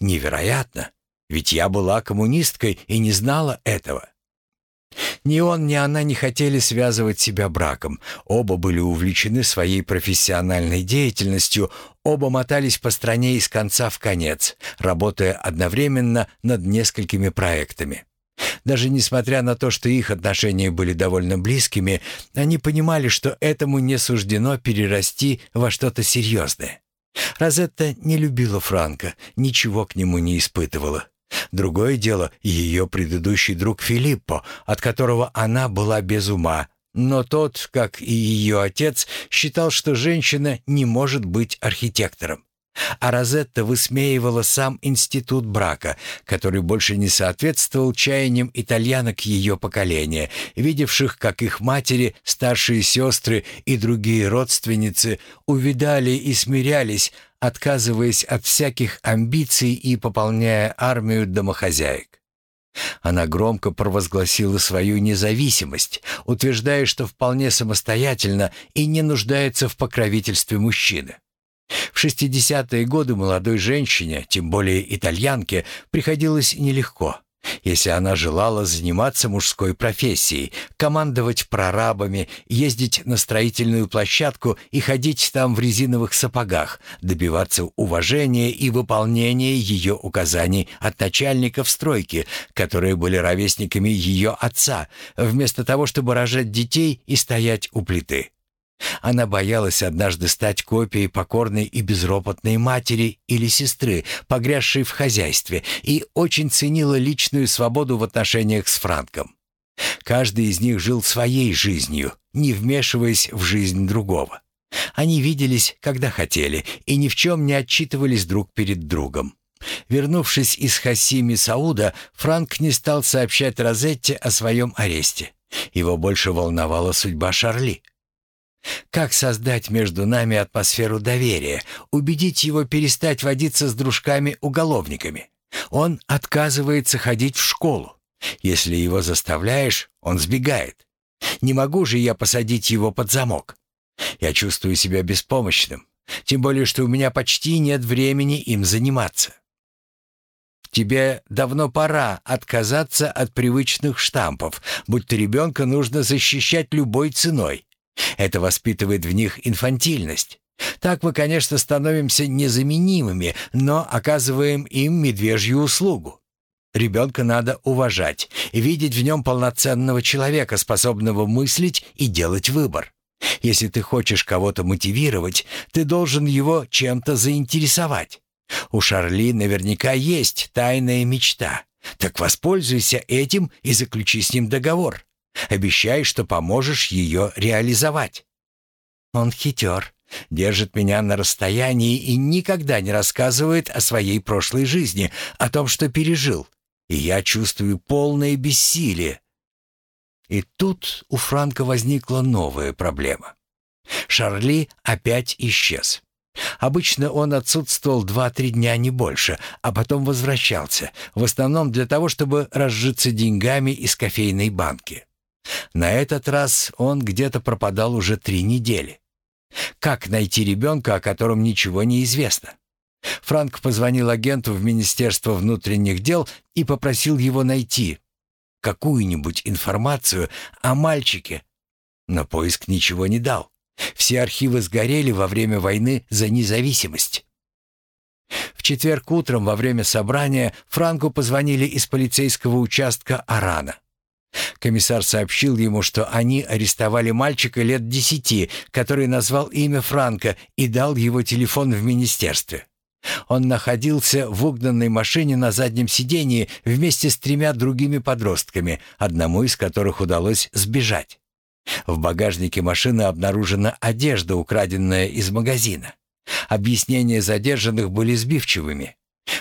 Невероятно, ведь я была коммунисткой и не знала этого. Ни он, ни она не хотели связывать себя браком. Оба были увлечены своей профессиональной деятельностью, оба мотались по стране из конца в конец, работая одновременно над несколькими проектами. Даже несмотря на то, что их отношения были довольно близкими, они понимали, что этому не суждено перерасти во что-то серьезное. Розетта не любила Франка, ничего к нему не испытывала. Другое дело ее предыдущий друг Филиппо, от которого она была без ума, но тот, как и ее отец, считал, что женщина не может быть архитектором. А Розетта высмеивала сам институт брака, который больше не соответствовал чаяниям итальянок ее поколения, видевших, как их матери, старшие сестры и другие родственницы увидали и смирялись, отказываясь от всяких амбиций и пополняя армию домохозяек. Она громко провозгласила свою независимость, утверждая, что вполне самостоятельно и не нуждается в покровительстве мужчины. В 60-е годы молодой женщине, тем более итальянке, приходилось нелегко. Если она желала заниматься мужской профессией, командовать прорабами, ездить на строительную площадку и ходить там в резиновых сапогах, добиваться уважения и выполнения ее указаний от начальников стройки, которые были ровесниками ее отца, вместо того, чтобы рожать детей и стоять у плиты. Она боялась однажды стать копией покорной и безропотной матери или сестры, погрязшей в хозяйстве, и очень ценила личную свободу в отношениях с Франком. Каждый из них жил своей жизнью, не вмешиваясь в жизнь другого. Они виделись, когда хотели, и ни в чем не отчитывались друг перед другом. Вернувшись из Хасими Сауда, Франк не стал сообщать Розетте о своем аресте. Его больше волновала судьба Шарли. Как создать между нами атмосферу доверия, убедить его перестать водиться с дружками-уголовниками? Он отказывается ходить в школу. Если его заставляешь, он сбегает. Не могу же я посадить его под замок. Я чувствую себя беспомощным, тем более что у меня почти нет времени им заниматься. Тебе давно пора отказаться от привычных штампов, будто ребенка нужно защищать любой ценой. Это воспитывает в них инфантильность. Так мы, конечно, становимся незаменимыми, но оказываем им медвежью услугу. Ребенка надо уважать, видеть в нем полноценного человека, способного мыслить и делать выбор. Если ты хочешь кого-то мотивировать, ты должен его чем-то заинтересовать. У Шарли наверняка есть тайная мечта. Так воспользуйся этим и заключи с ним договор. Обещай, что поможешь ее реализовать». Он хитер, держит меня на расстоянии и никогда не рассказывает о своей прошлой жизни, о том, что пережил. И я чувствую полное бессилие. И тут у Франка возникла новая проблема. Шарли опять исчез. Обычно он отсутствовал два-три дня, не больше, а потом возвращался, в основном для того, чтобы разжиться деньгами из кофейной банки. На этот раз он где-то пропадал уже три недели. Как найти ребенка, о котором ничего не известно? Франк позвонил агенту в Министерство внутренних дел и попросил его найти какую-нибудь информацию о мальчике, но поиск ничего не дал. Все архивы сгорели во время войны за независимость. В четверг утром во время собрания Франку позвонили из полицейского участка Арана. Комиссар сообщил ему, что они арестовали мальчика лет десяти, который назвал имя Франка и дал его телефон в министерстве. Он находился в угнанной машине на заднем сидении вместе с тремя другими подростками, одному из которых удалось сбежать. В багажнике машины обнаружена одежда, украденная из магазина. Объяснения задержанных были сбивчивыми.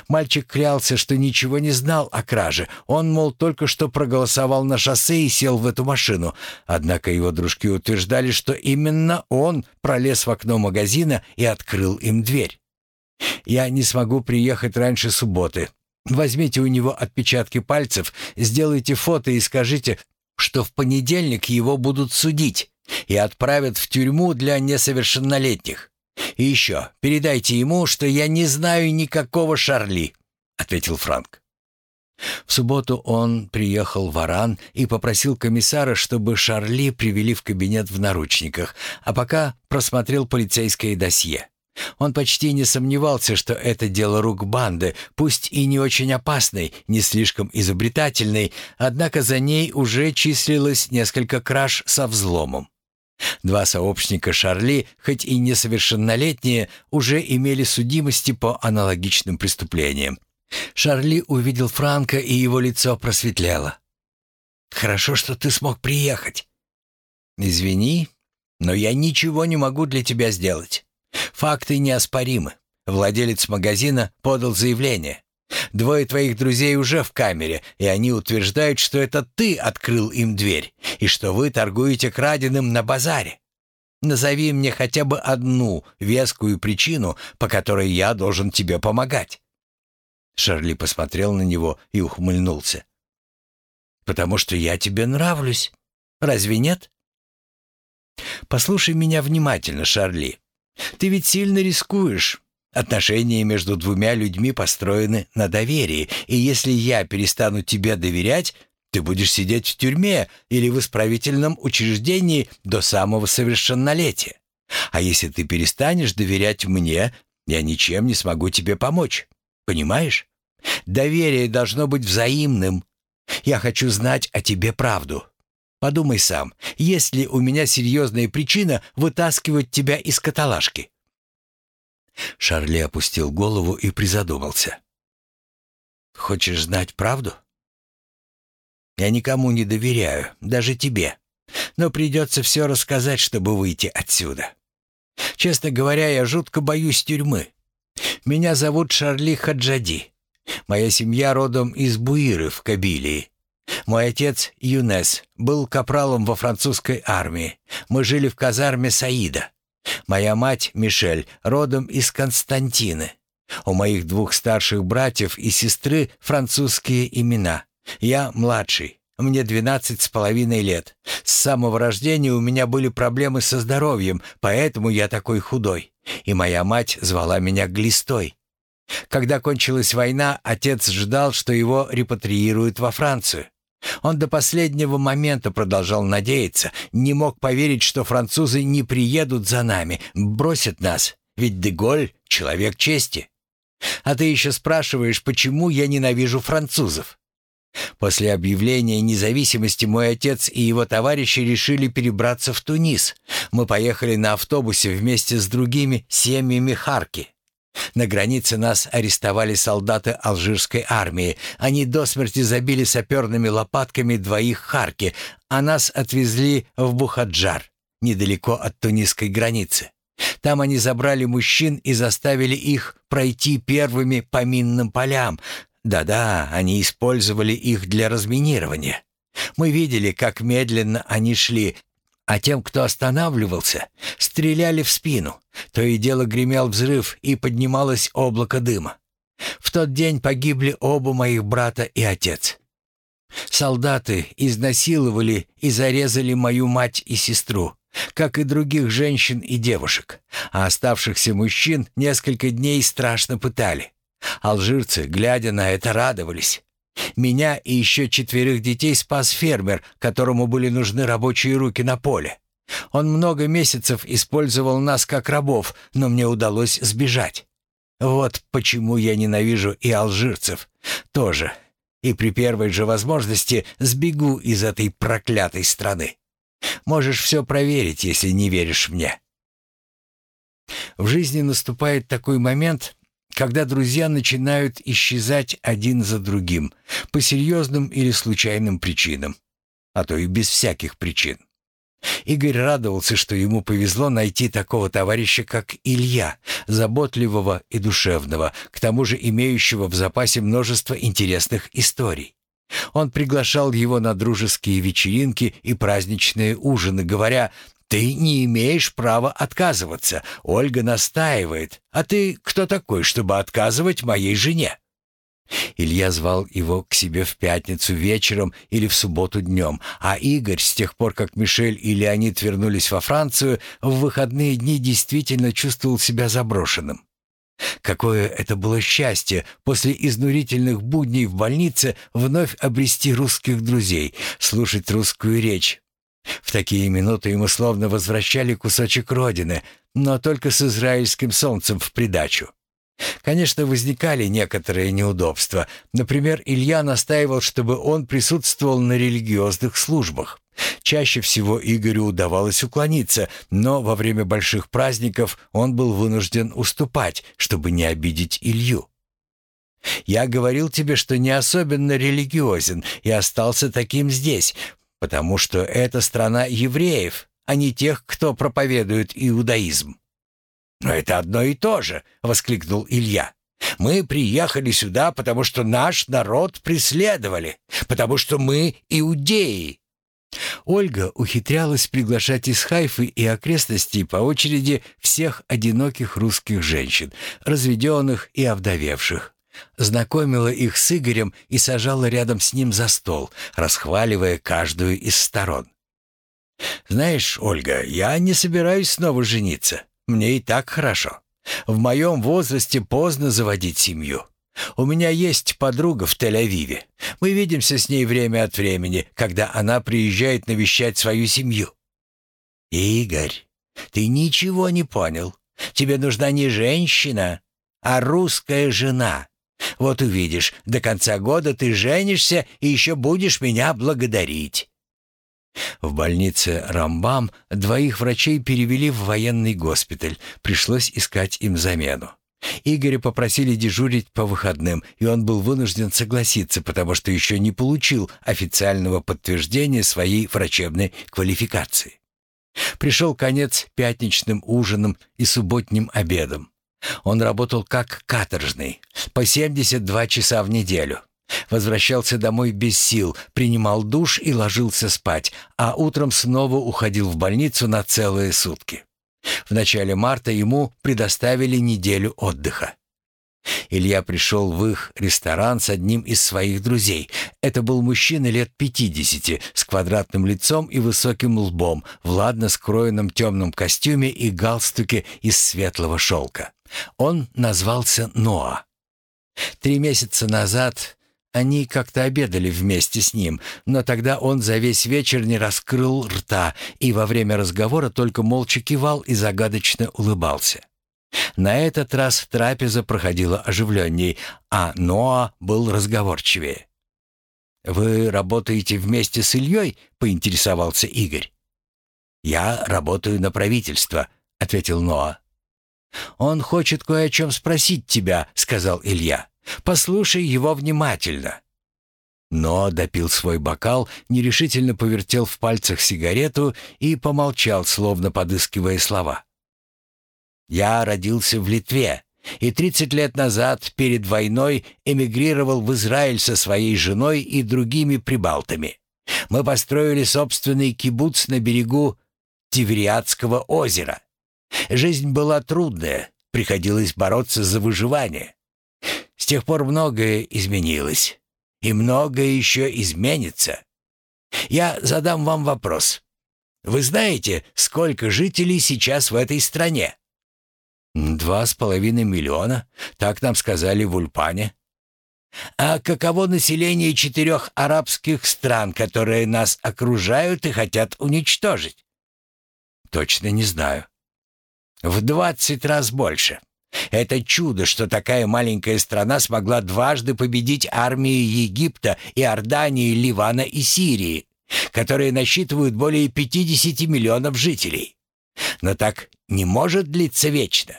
Мальчик клялся, что ничего не знал о краже. Он, мол, только что проголосовал на шоссе и сел в эту машину. Однако его дружки утверждали, что именно он пролез в окно магазина и открыл им дверь. «Я не смогу приехать раньше субботы. Возьмите у него отпечатки пальцев, сделайте фото и скажите, что в понедельник его будут судить и отправят в тюрьму для несовершеннолетних. И еще, передайте ему, что я не знаю никакого Шарли», — ответил Франк. В субботу он приехал в Аран и попросил комиссара, чтобы Шарли привели в кабинет в наручниках, а пока просмотрел полицейское досье. Он почти не сомневался, что это дело рук банды, пусть и не очень опасной, не слишком изобретательной, однако за ней уже числилось несколько краж со взломом. Два сообщника Шарли, хоть и несовершеннолетние, уже имели судимости по аналогичным преступлениям. Шарли увидел Франка, и его лицо просветлело. «Хорошо, что ты смог приехать». «Извини, но я ничего не могу для тебя сделать. Факты неоспоримы. Владелец магазина подал заявление. Двое твоих друзей уже в камере, и они утверждают, что это ты открыл им дверь, и что вы торгуете краденым на базаре. Назови мне хотя бы одну вескую причину, по которой я должен тебе помогать». Шарли посмотрел на него и ухмыльнулся. «Потому что я тебе нравлюсь. Разве нет?» «Послушай меня внимательно, Шарли. Ты ведь сильно рискуешь. Отношения между двумя людьми построены на доверии, и если я перестану тебе доверять, ты будешь сидеть в тюрьме или в исправительном учреждении до самого совершеннолетия. А если ты перестанешь доверять мне, я ничем не смогу тебе помочь. Понимаешь? Доверие должно быть взаимным. Я хочу знать о тебе правду. Подумай сам, есть ли у меня серьезная причина вытаскивать тебя из каталажки?» Шарли опустил голову и призадумался. «Хочешь знать правду?» «Я никому не доверяю, даже тебе. Но придется все рассказать, чтобы выйти отсюда. Честно говоря, я жутко боюсь тюрьмы. Меня зовут Шарли Хаджади. Моя семья родом из Буиры в Кабилии. Мой отец, Юнес, был капралом во французской армии. Мы жили в казарме Саида. Моя мать, Мишель, родом из Константины. У моих двух старших братьев и сестры французские имена. Я младший. Мне двенадцать с половиной лет. С самого рождения у меня были проблемы со здоровьем, поэтому я такой худой. И моя мать звала меня Глистой. Когда кончилась война, отец ждал, что его репатриируют во Францию. Он до последнего момента продолжал надеяться, не мог поверить, что французы не приедут за нами, бросят нас, ведь Деголь — человек чести. А ты еще спрашиваешь, почему я ненавижу французов? После объявления независимости мой отец и его товарищи решили перебраться в Тунис. Мы поехали на автобусе вместе с другими семьями Харки. На границе нас арестовали солдаты алжирской армии. Они до смерти забили саперными лопатками двоих Харки, а нас отвезли в Бухаджар, недалеко от тунисской границы. Там они забрали мужчин и заставили их пройти первыми по минным полям. Да-да, они использовали их для разминирования. Мы видели, как медленно они шли, а тем, кто останавливался, стреляли в спину. То и дело гремел взрыв, и поднималось облако дыма. В тот день погибли оба моих брата и отец. Солдаты изнасиловали и зарезали мою мать и сестру, как и других женщин и девушек, а оставшихся мужчин несколько дней страшно пытали. Алжирцы, глядя на это, радовались. Меня и еще четверых детей спас фермер, которому были нужны рабочие руки на поле. Он много месяцев использовал нас как рабов, но мне удалось сбежать. Вот почему я ненавижу и алжирцев тоже. И при первой же возможности сбегу из этой проклятой страны. Можешь все проверить, если не веришь мне. В жизни наступает такой момент, когда друзья начинают исчезать один за другим по серьезным или случайным причинам, а то и без всяких причин. Игорь радовался, что ему повезло найти такого товарища, как Илья, заботливого и душевного, к тому же имеющего в запасе множество интересных историй. Он приглашал его на дружеские вечеринки и праздничные ужины, говоря «Ты не имеешь права отказываться, Ольга настаивает, а ты кто такой, чтобы отказывать моей жене?» Илья звал его к себе в пятницу вечером или в субботу днем, а Игорь, с тех пор, как Мишель и Леонид вернулись во Францию, в выходные дни действительно чувствовал себя заброшенным. Какое это было счастье после изнурительных будней в больнице вновь обрести русских друзей, слушать русскую речь. В такие минуты ему словно возвращали кусочек родины, но только с израильским солнцем в придачу. Конечно, возникали некоторые неудобства. Например, Илья настаивал, чтобы он присутствовал на религиозных службах. Чаще всего Игорю удавалось уклониться, но во время больших праздников он был вынужден уступать, чтобы не обидеть Илью. «Я говорил тебе, что не особенно религиозен и остался таким здесь, потому что это страна евреев, а не тех, кто проповедует иудаизм. «Но это одно и то же!» — воскликнул Илья. «Мы приехали сюда, потому что наш народ преследовали, потому что мы иудеи». Ольга ухитрялась приглашать из Хайфы и окрестностей по очереди всех одиноких русских женщин, разведенных и овдовевших. Знакомила их с Игорем и сажала рядом с ним за стол, расхваливая каждую из сторон. «Знаешь, Ольга, я не собираюсь снова жениться. Мне и так хорошо. В моем возрасте поздно заводить семью. У меня есть подруга в Тель-Авиве. Мы видимся с ней время от времени, когда она приезжает навещать свою семью. Игорь, ты ничего не понял. Тебе нужна не женщина, а русская жена. Вот увидишь, до конца года ты женишься и еще будешь меня благодарить. В больнице Рамбам двоих врачей перевели в военный госпиталь. Пришлось искать им замену. Игоря попросили дежурить по выходным, и он был вынужден согласиться, потому что еще не получил официального подтверждения своей врачебной квалификации. Пришел конец пятничным ужинам и субботним обедам. Он работал как каторжный, по 72 часа в неделю. Возвращался домой без сил, принимал душ и ложился спать, а утром снова уходил в больницу на целые сутки. В начале марта ему предоставили неделю отдыха. Илья пришел в их ресторан с одним из своих друзей. Это был мужчина лет пятидесяти, с квадратным лицом и высоким лбом, в ладно скроенном темном костюме и галстуке из светлого шелка. Он назвался Ноа. Три месяца назад они как-то обедали вместе с ним, но тогда он за весь вечер не раскрыл рта и во время разговора только молча кивал и загадочно улыбался. На этот раз трапеза проходила оживленней, а Ноа был разговорчивее. «Вы работаете вместе с Ильей?» — поинтересовался Игорь. «Я работаю на правительство», — ответил Ноа. «Он хочет кое о чем спросить тебя», — сказал Илья. Послушай его внимательно». Но допил свой бокал, нерешительно повертел в пальцах сигарету и помолчал, словно подыскивая слова. «Я родился в Литве и 30 лет назад, перед войной, эмигрировал в Израиль со своей женой и другими прибалтами. Мы построили собственный кибуц на берегу Тивериадского озера. Жизнь была трудная, приходилось бороться за выживание. С тех пор многое изменилось. И многое еще изменится. Я задам вам вопрос. Вы знаете, сколько жителей сейчас в этой стране? Два с половиной миллиона, так нам сказали в Ульпане. А каково население четырех арабских стран, которые нас окружают и хотят уничтожить? Точно не знаю. В двадцать раз больше. Это чудо, что такая маленькая страна смогла дважды победить армии Египта, Иордании, Ливана и Сирии, которые насчитывают более 50 миллионов жителей. Но так не может длиться вечно.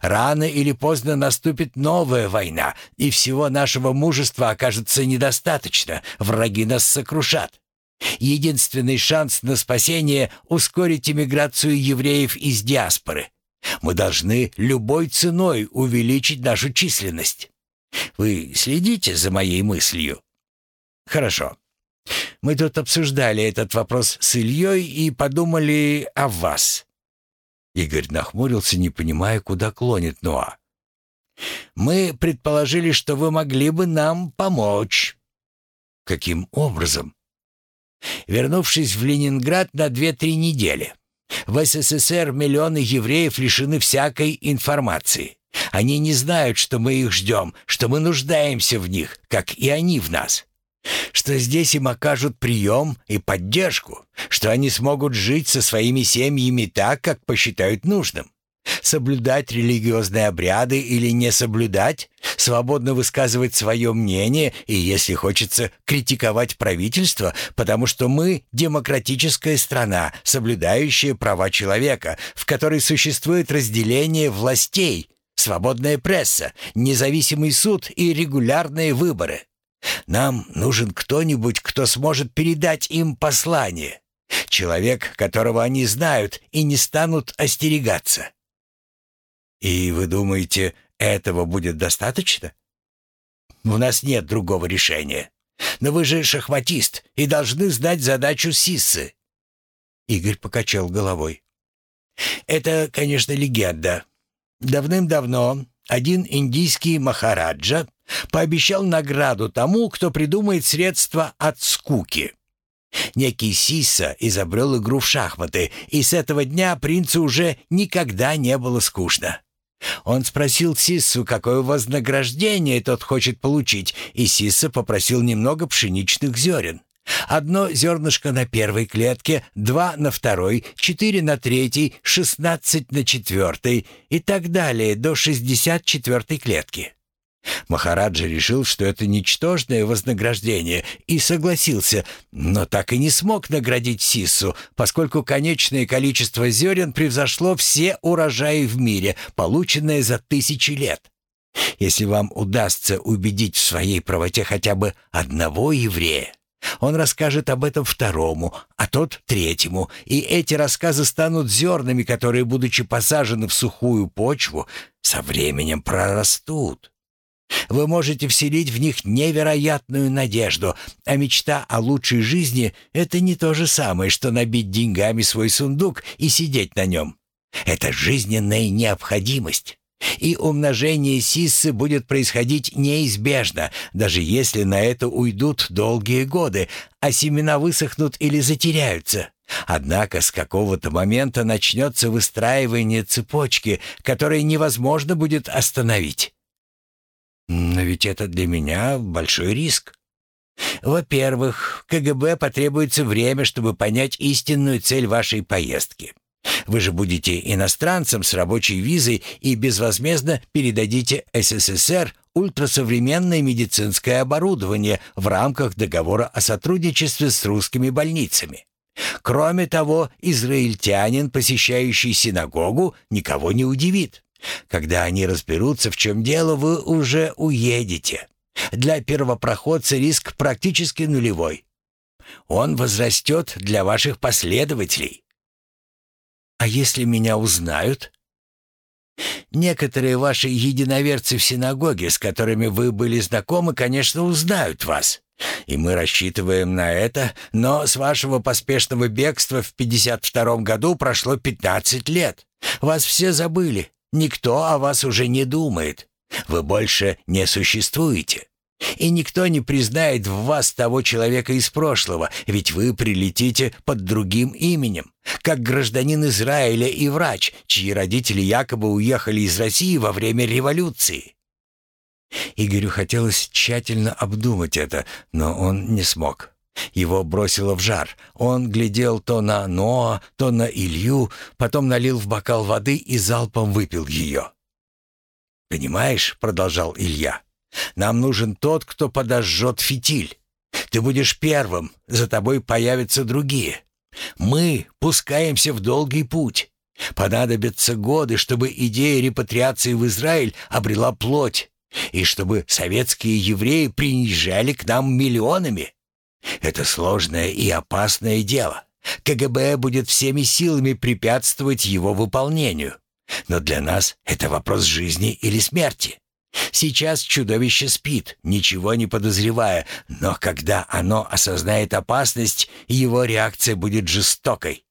Рано или поздно наступит новая война, и всего нашего мужества окажется недостаточно, враги нас сокрушат. Единственный шанс на спасение — ускорить эмиграцию евреев из диаспоры. Мы должны любой ценой увеличить нашу численность. Вы следите за моей мыслью? Хорошо. Мы тут обсуждали этот вопрос с Ильей и подумали о вас. Игорь нахмурился, не понимая, куда клонит Ноа. Мы предположили, что вы могли бы нам помочь. Каким образом? Вернувшись в Ленинград на две-три недели. В СССР миллионы евреев лишены всякой информации. Они не знают, что мы их ждем, что мы нуждаемся в них, как и они в нас. Что здесь им окажут прием и поддержку, что они смогут жить со своими семьями так, как посчитают нужным. Соблюдать религиозные обряды или не соблюдать, свободно высказывать свое мнение и, если хочется, критиковать правительство, потому что мы демократическая страна, соблюдающая права человека, в которой существует разделение властей, свободная пресса, независимый суд и регулярные выборы. Нам нужен кто-нибудь, кто сможет передать им послание. Человек, которого они знают и не станут остерегаться. «И вы думаете, этого будет достаточно?» «У нас нет другого решения. Но вы же шахматист и должны знать задачу Сиссы». Игорь покачал головой. «Это, конечно, легенда. Давным-давно один индийский махараджа пообещал награду тому, кто придумает средства от скуки. Некий Сисса изобрел игру в шахматы, и с этого дня принцу уже никогда не было скучно. Он спросил Сиссу, какое вознаграждение тот хочет получить, и Сисса попросил немного пшеничных зерен. Одно зернышко на первой клетке, два на второй, четыре на третьей, шестнадцать на четвертой и так далее до шестьдесят четвертой клетки. Махараджа решил, что это ничтожное вознаграждение, и согласился, но так и не смог наградить Сису, поскольку конечное количество зерен превзошло все урожаи в мире, полученные за тысячи лет. Если вам удастся убедить в своей правоте хотя бы одного еврея, он расскажет об этом второму, а тот третьему, и эти рассказы станут зернами, которые, будучи посажены в сухую почву, со временем прорастут. Вы можете вселить в них невероятную надежду, а мечта о лучшей жизни — это не то же самое, что набить деньгами свой сундук и сидеть на нем. Это жизненная необходимость. И умножение сиссы будет происходить неизбежно, даже если на это уйдут долгие годы, а семена высохнут или затеряются. Однако с какого-то момента начнется выстраивание цепочки, которой невозможно будет остановить. Но ведь это для меня большой риск. Во-первых, КГБ потребуется время, чтобы понять истинную цель вашей поездки. Вы же будете иностранцем с рабочей визой и безвозмездно передадите СССР ультрасовременное медицинское оборудование в рамках договора о сотрудничестве с русскими больницами. Кроме того, израильтянин, посещающий синагогу, никого не удивит. Когда они разберутся, в чем дело, вы уже уедете. Для первопроходца риск практически нулевой. Он возрастет для ваших последователей. А если меня узнают? Некоторые ваши единоверцы в синагоге, с которыми вы были знакомы, конечно, узнают вас. И мы рассчитываем на это, но с вашего поспешного бегства в 52 году прошло 15 лет. Вас все забыли. Никто о вас уже не думает. Вы больше не существуете. И никто не признает в вас того человека из прошлого, ведь вы прилетите под другим именем, как гражданин Израиля и врач, чьи родители якобы уехали из России во время революции. Игорю хотелось тщательно обдумать это, но он не смог. Его бросило в жар. Он глядел то на Ноа, то на Илью, потом налил в бокал воды и залпом выпил ее. «Понимаешь», — продолжал Илья, — «нам нужен тот, кто подожжет фитиль. Ты будешь первым, за тобой появятся другие. Мы пускаемся в долгий путь. Понадобятся годы, чтобы идея репатриации в Израиль обрела плоть, и чтобы советские евреи приезжали к нам миллионами. Это сложное и опасное дело. КГБ будет всеми силами препятствовать его выполнению. Но для нас это вопрос жизни или смерти. Сейчас чудовище спит, ничего не подозревая, но когда оно осознает опасность, его реакция будет жестокой.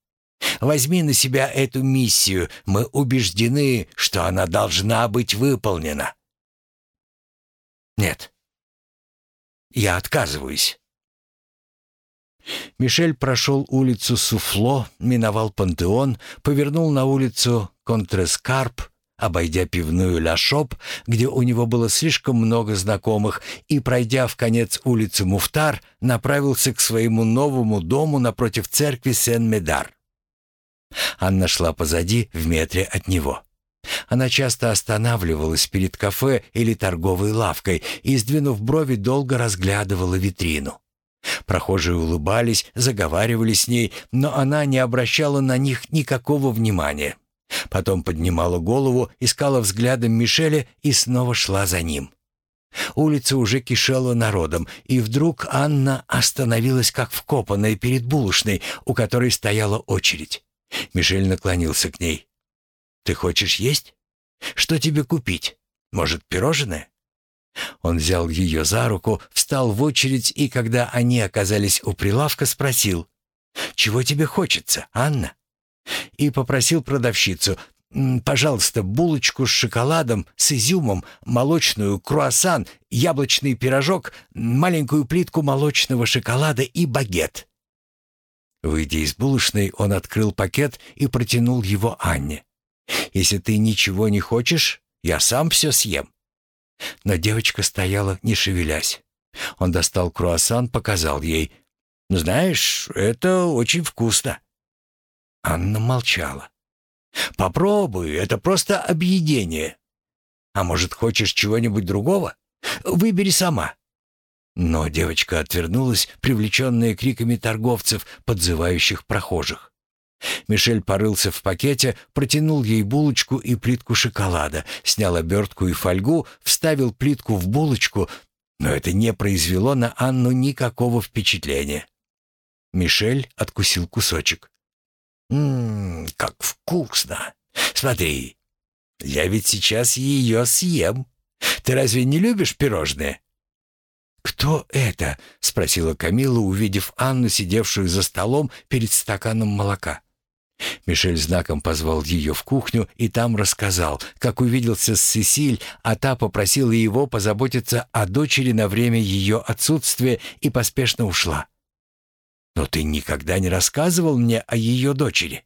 Возьми на себя эту миссию, мы убеждены, что она должна быть выполнена. Нет. Я отказываюсь. Мишель прошел улицу Суфло, миновал Пантеон, повернул на улицу Контрескарп, обойдя пивную Ля Шоп, где у него было слишком много знакомых, и, пройдя в конец улицы Муфтар, направился к своему новому дому напротив церкви Сен-Медар. Анна шла позади, в метре от него. Она часто останавливалась перед кафе или торговой лавкой и, сдвинув брови, долго разглядывала витрину. Прохожие улыбались, заговаривали с ней, но она не обращала на них никакого внимания. Потом поднимала голову, искала взглядом Мишеля и снова шла за ним. Улица уже кишела народом, и вдруг Анна остановилась как вкопанная перед булочной, у которой стояла очередь. Мишель наклонился к ней. «Ты хочешь есть? Что тебе купить? Может, пирожное?» Он взял ее за руку, встал в очередь и, когда они оказались у прилавка, спросил, «Чего тебе хочется, Анна?» И попросил продавщицу, «Пожалуйста, булочку с шоколадом, с изюмом, молочную, круассан, яблочный пирожок, маленькую плитку молочного шоколада и багет». Выйдя из булочной, он открыл пакет и протянул его Анне. «Если ты ничего не хочешь, я сам все съем». Но девочка стояла, не шевелясь. Он достал круассан, показал ей. «Знаешь, это очень вкусно». Анна молчала. «Попробуй, это просто объедение. А может, хочешь чего-нибудь другого? Выбери сама». Но девочка отвернулась, привлеченная криками торговцев, подзывающих прохожих. Мишель порылся в пакете, протянул ей булочку и плитку шоколада, снял обертку и фольгу, вставил плитку в булочку, но это не произвело на Анну никакого впечатления. Мишель откусил кусочек. «Ммм, как вкусно! Смотри, я ведь сейчас ее съем. Ты разве не любишь пирожные?» «Кто это?» — спросила Камила, увидев Анну, сидевшую за столом перед стаканом молока. Мишель знаком позвал ее в кухню и там рассказал, как увиделся с Сесиль, а та попросила его позаботиться о дочери на время ее отсутствия и поспешно ушла. «Но ты никогда не рассказывал мне о ее дочери».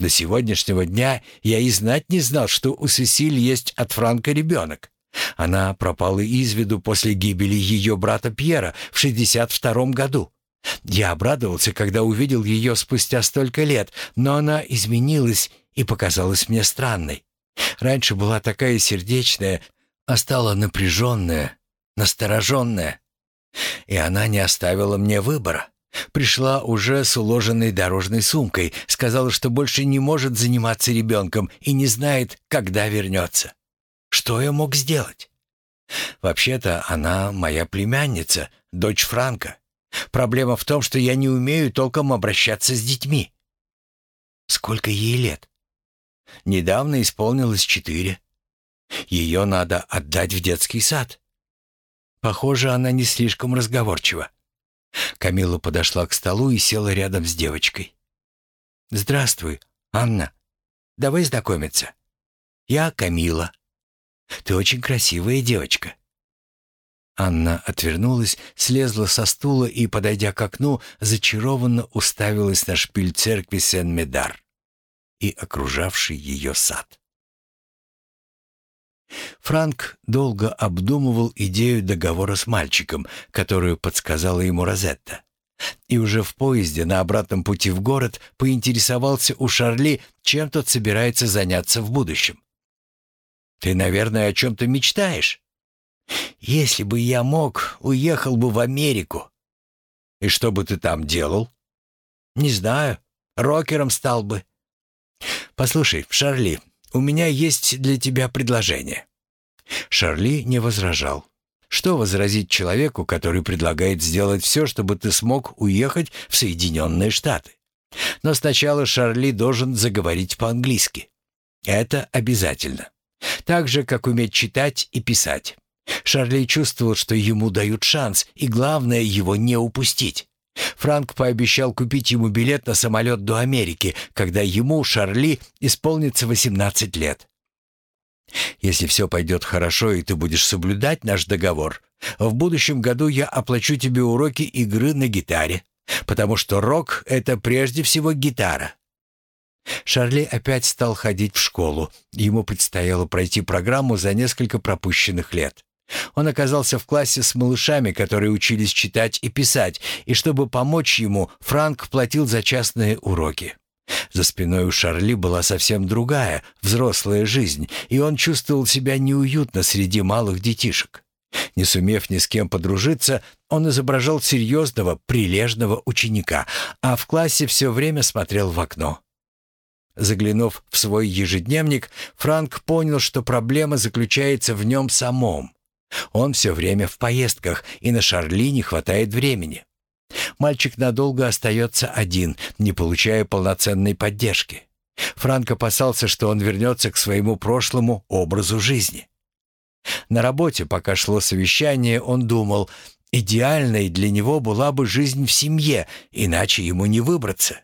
До сегодняшнего дня я и знать не знал, что у Сесиль есть от Франка ребенок. Она пропала из виду после гибели ее брата Пьера в 62 году. Я обрадовался, когда увидел ее спустя столько лет, но она изменилась и показалась мне странной. Раньше была такая сердечная, а стала напряженная, настороженная. И она не оставила мне выбора. Пришла уже с уложенной дорожной сумкой, сказала, что больше не может заниматься ребенком и не знает, когда вернется. Что я мог сделать? Вообще-то она моя племянница, дочь Франка. Проблема в том, что я не умею толком обращаться с детьми. Сколько ей лет? Недавно исполнилось четыре. Ее надо отдать в детский сад. Похоже, она не слишком разговорчива. Камила подошла к столу и села рядом с девочкой. «Здравствуй, Анна. Давай знакомиться. Я Камила. Ты очень красивая девочка». Анна отвернулась, слезла со стула и, подойдя к окну, зачарованно уставилась на шпиль церкви Сен-Медар и окружавший ее сад. Франк долго обдумывал идею договора с мальчиком, которую подсказала ему Розетта. И уже в поезде на обратном пути в город поинтересовался у Шарли, чем тот собирается заняться в будущем. «Ты, наверное, о чем-то мечтаешь?» Если бы я мог, уехал бы в Америку. И что бы ты там делал? Не знаю. Рокером стал бы. Послушай, Шарли, у меня есть для тебя предложение. Шарли не возражал. Что возразить человеку, который предлагает сделать все, чтобы ты смог уехать в Соединенные Штаты? Но сначала Шарли должен заговорить по-английски. Это обязательно. Так же, как уметь читать и писать. Шарли чувствовал, что ему дают шанс, и главное его не упустить. Франк пообещал купить ему билет на самолет до Америки, когда ему, Шарли, исполнится 18 лет. «Если все пойдет хорошо, и ты будешь соблюдать наш договор, в будущем году я оплачу тебе уроки игры на гитаре, потому что рок — это прежде всего гитара». Шарли опять стал ходить в школу. Ему предстояло пройти программу за несколько пропущенных лет. Он оказался в классе с малышами, которые учились читать и писать, и чтобы помочь ему, Франк платил за частные уроки. За спиной у Шарли была совсем другая, взрослая жизнь, и он чувствовал себя неуютно среди малых детишек. Не сумев ни с кем подружиться, он изображал серьезного, прилежного ученика, а в классе все время смотрел в окно. Заглянув в свой ежедневник, Франк понял, что проблема заключается в нем самом. Он все время в поездках, и на Шарли не хватает времени. Мальчик надолго остается один, не получая полноценной поддержки. Франк опасался, что он вернется к своему прошлому образу жизни. На работе, пока шло совещание, он думал, идеальной для него была бы жизнь в семье, иначе ему не выбраться.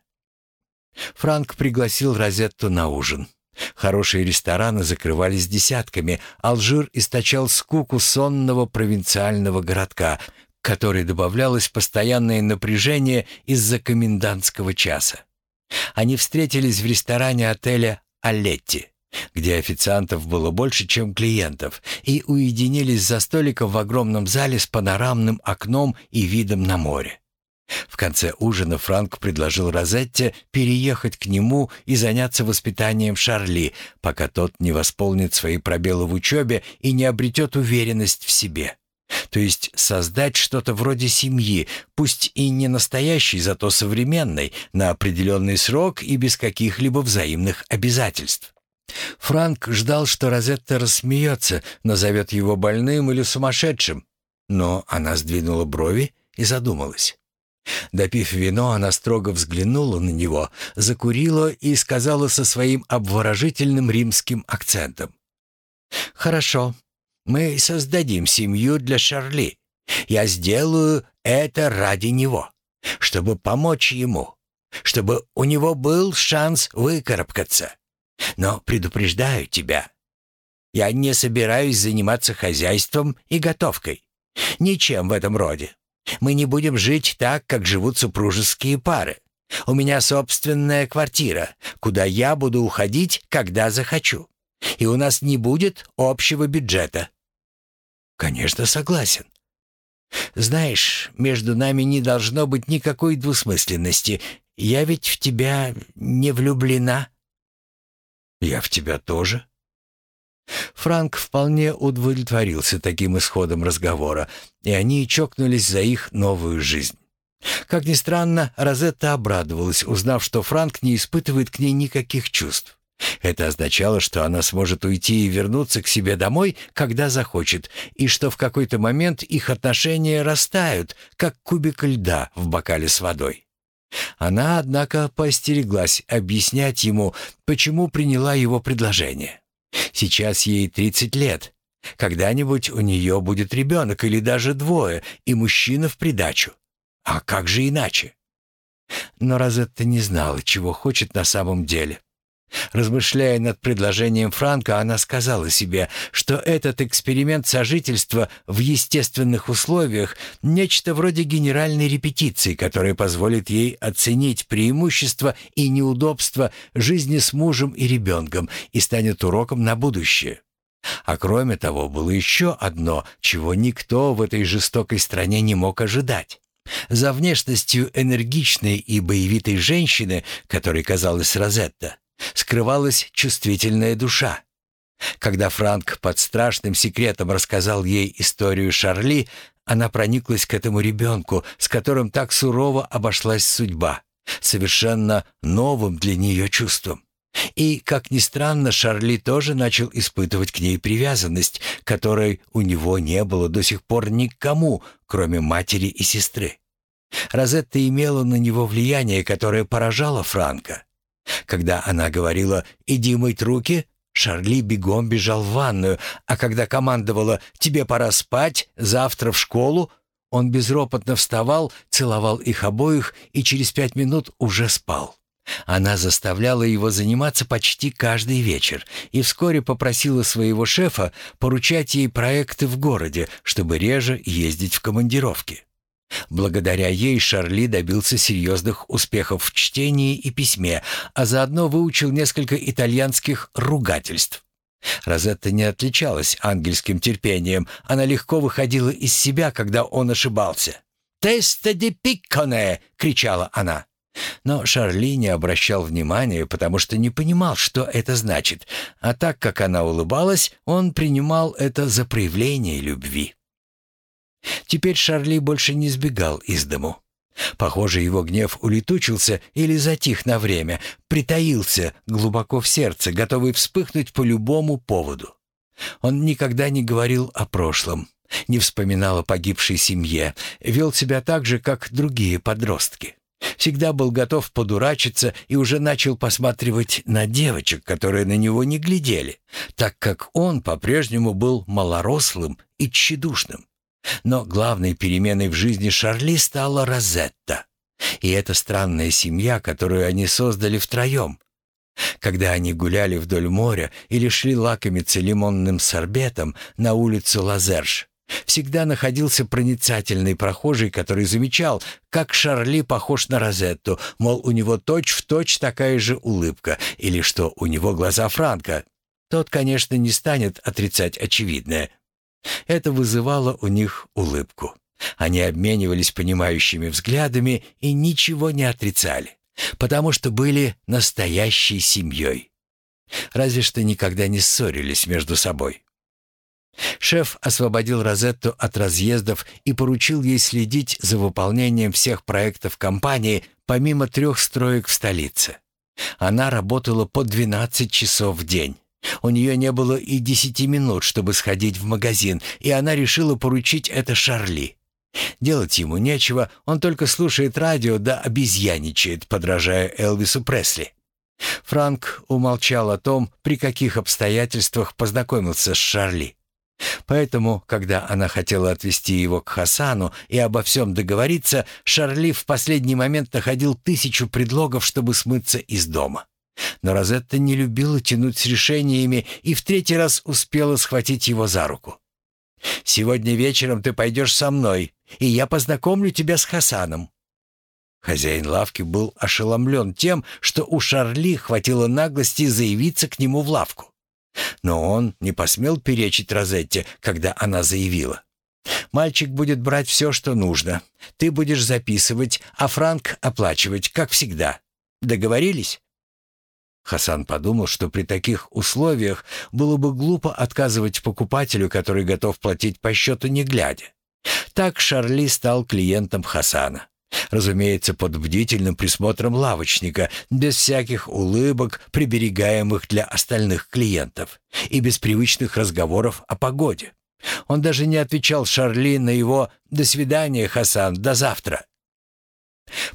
Франк пригласил Розетту на ужин. Хорошие рестораны закрывались десятками. Алжир источал скуку сонного провинциального городка, которой добавлялось постоянное напряжение из-за комендантского часа. Они встретились в ресторане отеля «Алетти», где официантов было больше, чем клиентов, и уединились за столиком в огромном зале с панорамным окном и видом на море. В конце ужина Франк предложил Розетте переехать к нему и заняться воспитанием Шарли, пока тот не восполнит свои пробелы в учебе и не обретет уверенность в себе. То есть создать что-то вроде семьи, пусть и не настоящей, зато современной, на определенный срок и без каких-либо взаимных обязательств. Франк ждал, что Розетта рассмеется, назовет его больным или сумасшедшим. Но она сдвинула брови и задумалась. Допив вино, она строго взглянула на него, закурила и сказала со своим обворожительным римским акцентом. «Хорошо, мы создадим семью для Шарли. Я сделаю это ради него, чтобы помочь ему, чтобы у него был шанс выкарабкаться. Но предупреждаю тебя, я не собираюсь заниматься хозяйством и готовкой. Ничем в этом роде. Мы не будем жить так, как живут супружеские пары. У меня собственная квартира, куда я буду уходить, когда захочу. И у нас не будет общего бюджета». «Конечно, согласен». «Знаешь, между нами не должно быть никакой двусмысленности. Я ведь в тебя не влюблена». «Я в тебя тоже», Франк вполне удовлетворился таким исходом разговора, и они чокнулись за их новую жизнь. Как ни странно, Розетта обрадовалась, узнав, что Франк не испытывает к ней никаких чувств. Это означало, что она сможет уйти и вернуться к себе домой, когда захочет, и что в какой-то момент их отношения растают, как кубик льда в бокале с водой. Она, однако, поостереглась объяснять ему, почему приняла его предложение. Сейчас ей 30 лет. Когда-нибудь у нее будет ребенок или даже двое, и мужчина в придачу. А как же иначе? Но Розетта не знала, чего хочет на самом деле. Размышляя над предложением Франка, она сказала себе, что этот эксперимент сожительства в естественных условиях – нечто вроде генеральной репетиции, которая позволит ей оценить преимущества и неудобства жизни с мужем и ребенком и станет уроком на будущее. А кроме того, было еще одно, чего никто в этой жестокой стране не мог ожидать. За внешностью энергичной и боевитой женщины, которой казалась Розетта, скрывалась чувствительная душа. Когда Франк под страшным секретом рассказал ей историю Шарли, она прониклась к этому ребенку, с которым так сурово обошлась судьба, совершенно новым для нее чувством. И, как ни странно, Шарли тоже начал испытывать к ней привязанность, которой у него не было до сих пор никому, кроме матери и сестры. Розетта имела на него влияние, которое поражало Франка. Когда она говорила «иди мыть руки», Шарли бегом бежал в ванную, а когда командовала «тебе пора спать, завтра в школу», он безропотно вставал, целовал их обоих и через пять минут уже спал. Она заставляла его заниматься почти каждый вечер и вскоре попросила своего шефа поручать ей проекты в городе, чтобы реже ездить в командировки. Благодаря ей Шарли добился серьезных успехов в чтении и письме, а заодно выучил несколько итальянских ругательств. Розетта не отличалась ангельским терпением, она легко выходила из себя, когда он ошибался. «Теста де пикконе!» — кричала она. Но Шарли не обращал внимания, потому что не понимал, что это значит, а так как она улыбалась, он принимал это за проявление любви. Теперь Шарли больше не сбегал из дому. Похоже, его гнев улетучился или затих на время, притаился глубоко в сердце, готовый вспыхнуть по любому поводу. Он никогда не говорил о прошлом, не вспоминал о погибшей семье, вел себя так же, как другие подростки. Всегда был готов подурачиться и уже начал посматривать на девочек, которые на него не глядели, так как он по-прежнему был малорослым и тщедушным. Но главной переменой в жизни Шарли стала Розетта. И эта странная семья, которую они создали втроем. Когда они гуляли вдоль моря или шли лакомиться лимонным сорбетом на улицу Лазерш, всегда находился проницательный прохожий, который замечал, как Шарли похож на Розетту, мол, у него точь-в-точь точь такая же улыбка, или что у него глаза Франка. Тот, конечно, не станет отрицать очевидное. Это вызывало у них улыбку. Они обменивались понимающими взглядами и ничего не отрицали, потому что были настоящей семьей. Разве что никогда не ссорились между собой. Шеф освободил Розетту от разъездов и поручил ей следить за выполнением всех проектов компании помимо трех строек в столице. Она работала по 12 часов в день. У нее не было и десяти минут, чтобы сходить в магазин, и она решила поручить это Шарли. Делать ему нечего, он только слушает радио да обезьяничает, подражая Элвису Пресли. Франк умолчал о том, при каких обстоятельствах познакомился с Шарли. Поэтому, когда она хотела отвезти его к Хасану и обо всем договориться, Шарли в последний момент находил тысячу предлогов, чтобы смыться из дома. Но Розетта не любила тянуть с решениями и в третий раз успела схватить его за руку. «Сегодня вечером ты пойдешь со мной, и я познакомлю тебя с Хасаном». Хозяин лавки был ошеломлен тем, что у Шарли хватило наглости заявиться к нему в лавку. Но он не посмел перечить Розетте, когда она заявила. «Мальчик будет брать все, что нужно. Ты будешь записывать, а Франк оплачивать, как всегда. Договорились?» Хасан подумал, что при таких условиях было бы глупо отказывать покупателю, который готов платить по счету не глядя. Так Шарли стал клиентом Хасана. Разумеется, под бдительным присмотром лавочника, без всяких улыбок, приберегаемых для остальных клиентов, и без привычных разговоров о погоде. Он даже не отвечал Шарли на его «до свидания, Хасан, до завтра».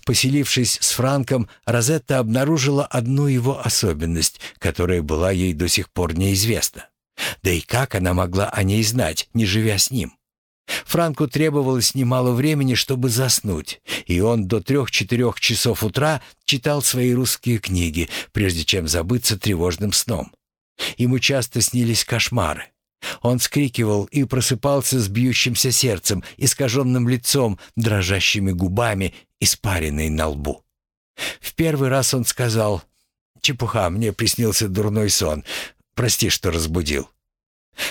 Поселившись с Франком, Розетта обнаружила одну его особенность, которая была ей до сих пор неизвестна. Да и как она могла о ней знать, не живя с ним? Франку требовалось немало времени, чтобы заснуть, и он до трех-четырех часов утра читал свои русские книги, прежде чем забыться тревожным сном. Ему часто снились кошмары. Он скрикивал и просыпался с бьющимся сердцем, искаженным лицом, дрожащими губами, испаренной на лбу. В первый раз он сказал «Чепуха, мне приснился дурной сон. Прости, что разбудил».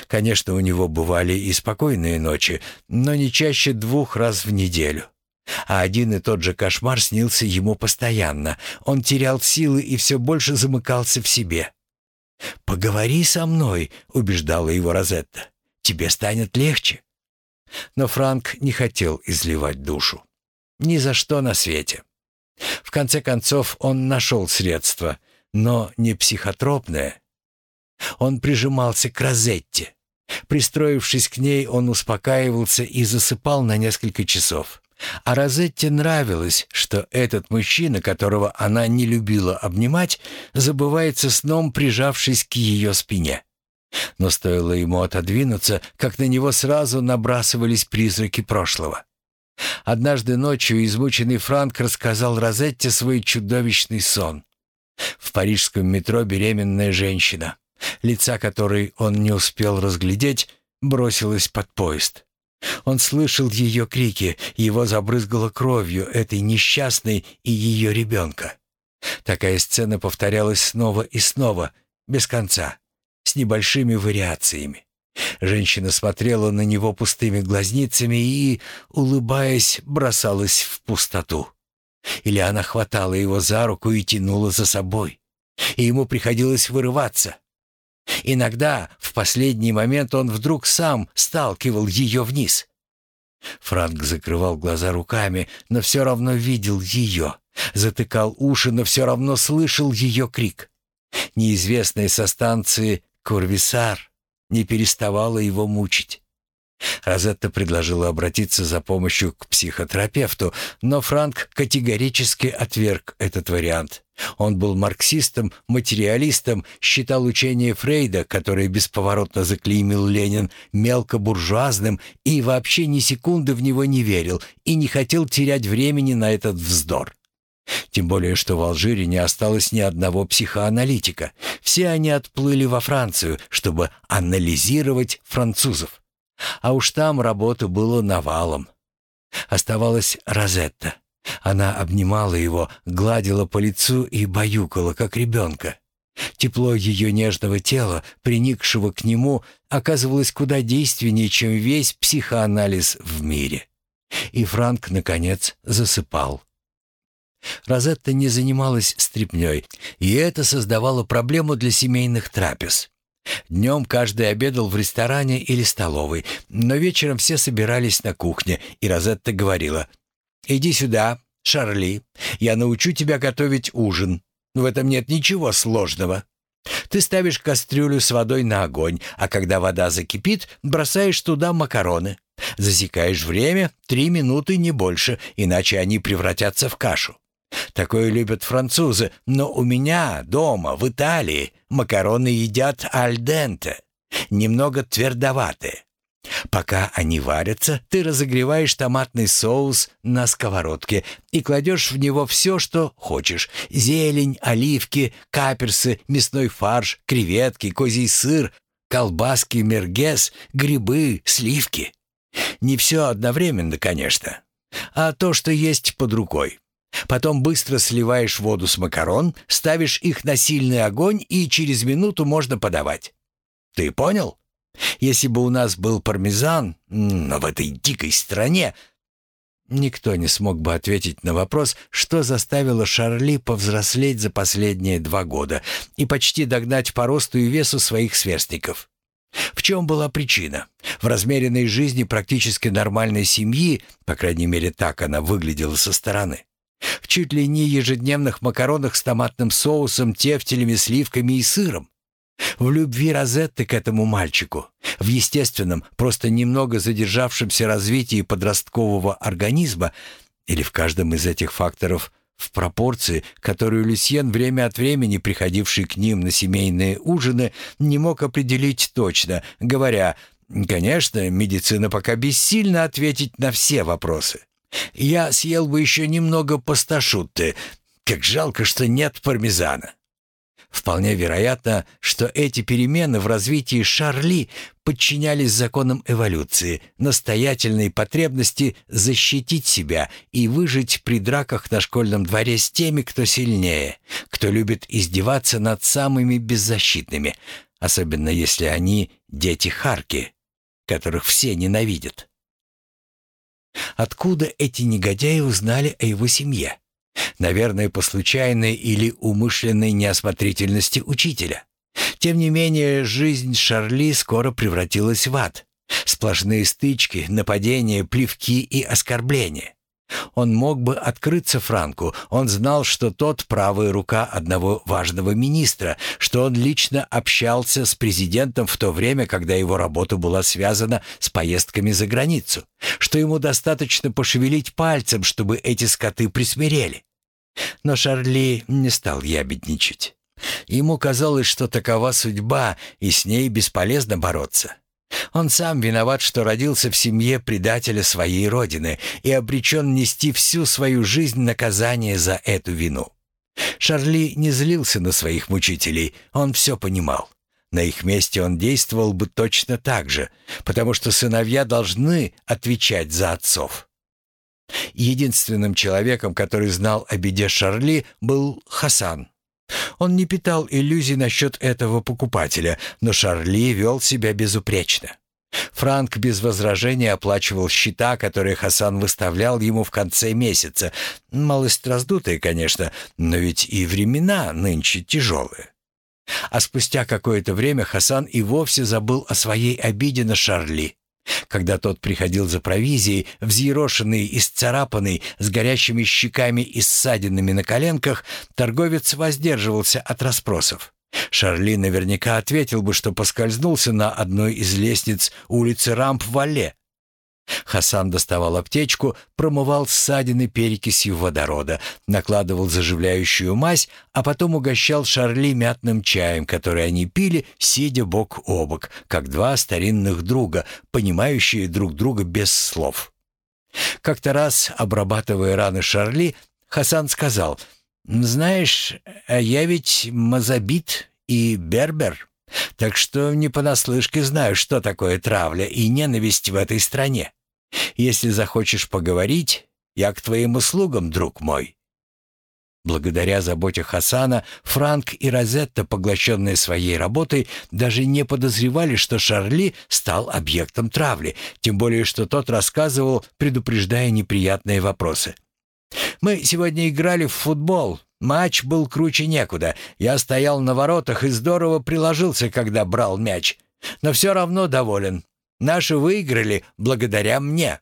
Конечно, у него бывали и спокойные ночи, но не чаще двух раз в неделю. А один и тот же кошмар снился ему постоянно. Он терял силы и все больше замыкался в себе. «Поговори со мной», — убеждала его Розетта. «Тебе станет легче». Но Франк не хотел изливать душу. Ни за что на свете. В конце концов он нашел средства. но не психотропное. Он прижимался к Розетте. Пристроившись к ней, он успокаивался и засыпал на несколько часов. А Розетте нравилось, что этот мужчина, которого она не любила обнимать, забывается сном, прижавшись к ее спине. Но стоило ему отодвинуться, как на него сразу набрасывались призраки прошлого. Однажды ночью измученный Франк рассказал Розетте свой чудовищный сон. В парижском метро беременная женщина, лица которой он не успел разглядеть, бросилась под поезд. Он слышал ее крики, его забрызгало кровью этой несчастной и ее ребенка. Такая сцена повторялась снова и снова, без конца, с небольшими вариациями. Женщина смотрела на него пустыми глазницами и, улыбаясь, бросалась в пустоту. Или она хватала его за руку и тянула за собой. И ему приходилось вырываться. Иногда, в последний момент, он вдруг сам сталкивал ее вниз. Франк закрывал глаза руками, но все равно видел ее. Затыкал уши, но все равно слышал ее крик. Неизвестная со станции Курвисар не переставала его мучить. Розетта предложила обратиться за помощью к психотерапевту, но Франк категорически отверг этот вариант. Он был марксистом, материалистом, считал учение Фрейда, которое бесповоротно заклеймил Ленин, мелкобуржуазным и вообще ни секунды в него не верил и не хотел терять времени на этот вздор. Тем более, что в Алжире не осталось ни одного психоаналитика. Все они отплыли во Францию, чтобы анализировать французов. А уж там работы было навалом. Оставалась Розетта. Она обнимала его, гладила по лицу и баюкала, как ребенка. Тепло ее нежного тела, приникшего к нему, оказывалось куда действеннее, чем весь психоанализ в мире. И Франк, наконец, засыпал. Розетта не занималась стряпнёй, и это создавало проблему для семейных трапез. Днем каждый обедал в ресторане или столовой, но вечером все собирались на кухне, и Розетта говорила «Иди сюда, Шарли, я научу тебя готовить ужин. В этом нет ничего сложного». Ты ставишь кастрюлю с водой на огонь, а когда вода закипит, бросаешь туда макароны. Засекаешь время — три минуты, не больше, иначе они превратятся в кашу. Такое любят французы, но у меня дома, в Италии, макароны едят аль денте, немного твердоватые. Пока они варятся, ты разогреваешь томатный соус на сковородке и кладешь в него все, что хочешь. Зелень, оливки, каперсы, мясной фарш, креветки, козий сыр, колбаски, мергес, грибы, сливки. Не все одновременно, конечно, а то, что есть под рукой. Потом быстро сливаешь воду с макарон, ставишь их на сильный огонь и через минуту можно подавать. Ты понял? Если бы у нас был пармезан, но в этой дикой стране... Никто не смог бы ответить на вопрос, что заставило Шарли повзрослеть за последние два года и почти догнать по росту и весу своих сверстников. В чем была причина? В размеренной жизни практически нормальной семьи, по крайней мере так она выглядела со стороны в чуть ли не ежедневных макаронах с томатным соусом, тефтелями, сливками и сыром. В любви Розетты к этому мальчику, в естественном, просто немного задержавшемся развитии подросткового организма или в каждом из этих факторов в пропорции, которую Люсьен, время от времени приходивший к ним на семейные ужины, не мог определить точно, говоря, «Конечно, медицина пока бессильна ответить на все вопросы. Я съел бы еще немного пасташутты. Как жалко, что нет пармезана. Вполне вероятно, что эти перемены в развитии Шарли подчинялись законам эволюции, настоятельной потребности защитить себя и выжить при драках на школьном дворе с теми, кто сильнее, кто любит издеваться над самыми беззащитными, особенно если они дети Харки, которых все ненавидят. Откуда эти негодяи узнали о его семье? Наверное, по случайной или умышленной неосмотрительности учителя. Тем не менее, жизнь Шарли скоро превратилась в ад. Сплошные стычки, нападения, плевки и оскорбления. Он мог бы открыться Франку. Он знал, что тот правая рука одного важного министра, что он лично общался с президентом в то время, когда его работа была связана с поездками за границу, что ему достаточно пошевелить пальцем, чтобы эти скоты присмирели. Но Шарли не стал ябедничать. Ему казалось, что такова судьба, и с ней бесполезно бороться. Он сам виноват, что родился в семье предателя своей родины и обречен нести всю свою жизнь наказание за эту вину. Шарли не злился на своих мучителей, он все понимал. На их месте он действовал бы точно так же, потому что сыновья должны отвечать за отцов. Единственным человеком, который знал о беде Шарли, был Хасан. Он не питал иллюзий насчет этого покупателя, но Шарли вел себя безупречно. Франк без возражения оплачивал счета, которые Хасан выставлял ему в конце месяца. Малость раздутая, конечно, но ведь и времена нынче тяжелые. А спустя какое-то время Хасан и вовсе забыл о своей обиде на Шарли. Когда тот приходил за провизией, взъерошенный и сцарапанный, с горящими щеками и ссадинами на коленках, торговец воздерживался от расспросов. Шарли наверняка ответил бы, что поскользнулся на одной из лестниц улицы Рамп-Валле. Хасан доставал аптечку, промывал ссадины перекисью водорода, накладывал заживляющую мазь, а потом угощал Шарли мятным чаем, который они пили, сидя бок о бок, как два старинных друга, понимающие друг друга без слов. Как-то раз, обрабатывая раны Шарли, Хасан сказал, «Знаешь, а я ведь мазабит и бербер». Так что не понаслышке знаю, что такое травля и ненависть в этой стране. Если захочешь поговорить, я к твоим услугам, друг мой». Благодаря заботе Хасана, Франк и Розетта, поглощенные своей работой, даже не подозревали, что Шарли стал объектом травли, тем более что тот рассказывал, предупреждая неприятные вопросы. «Мы сегодня играли в футбол. Матч был круче некуда. Я стоял на воротах и здорово приложился, когда брал мяч. Но все равно доволен. Наши выиграли благодаря мне».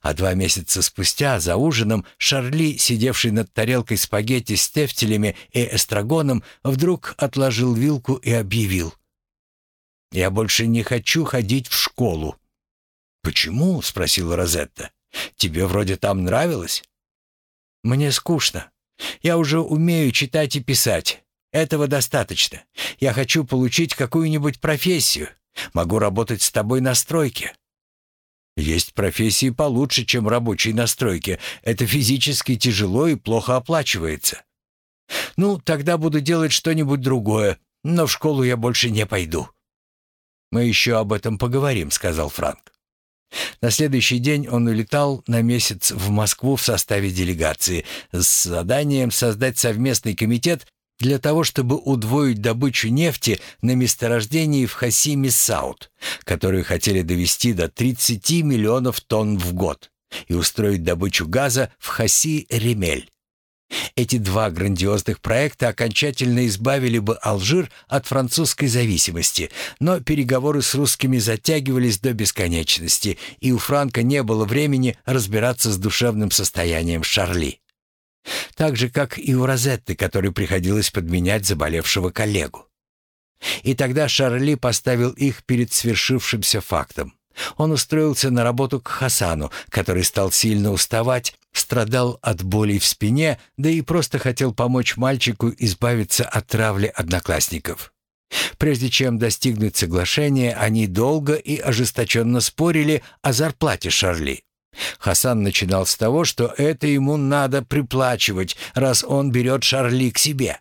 А два месяца спустя, за ужином, Шарли, сидевший над тарелкой спагетти с тефтелями и эстрагоном, вдруг отложил вилку и объявил. «Я больше не хочу ходить в школу». «Почему?» — спросила Розетта. «Тебе вроде там нравилось?» «Мне скучно. Я уже умею читать и писать. Этого достаточно. Я хочу получить какую-нибудь профессию. Могу работать с тобой на стройке». «Есть профессии получше, чем рабочие на стройке. Это физически тяжело и плохо оплачивается». «Ну, тогда буду делать что-нибудь другое, но в школу я больше не пойду». «Мы еще об этом поговорим», — сказал Франк. На следующий день он улетал на месяц в Москву в составе делегации с заданием создать совместный комитет для того, чтобы удвоить добычу нефти на месторождении в Хасиме-Саут, которую хотели довести до 30 миллионов тонн в год, и устроить добычу газа в Хаси-Ремель. Эти два грандиозных проекта окончательно избавили бы Алжир от французской зависимости, но переговоры с русскими затягивались до бесконечности, и у Франка не было времени разбираться с душевным состоянием Шарли. Так же, как и у Розетты, которой приходилось подменять заболевшего коллегу. И тогда Шарли поставил их перед свершившимся фактом. Он устроился на работу к Хасану, который стал сильно уставать, страдал от болей в спине, да и просто хотел помочь мальчику избавиться от травли одноклассников. Прежде чем достигнуть соглашения, они долго и ожесточенно спорили о зарплате Шарли. Хасан начинал с того, что это ему надо приплачивать, раз он берет Шарли к себе.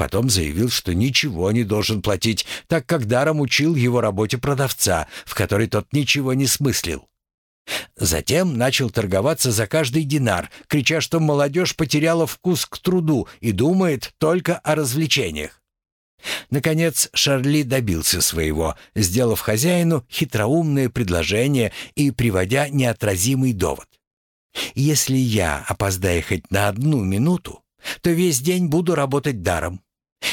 Потом заявил, что ничего не должен платить, так как даром учил его работе продавца, в которой тот ничего не смыслил. Затем начал торговаться за каждый динар, крича, что молодежь потеряла вкус к труду и думает только о развлечениях. Наконец Шарли добился своего, сделав хозяину хитроумное предложение и приводя неотразимый довод. «Если я опоздаю хоть на одну минуту, то весь день буду работать даром.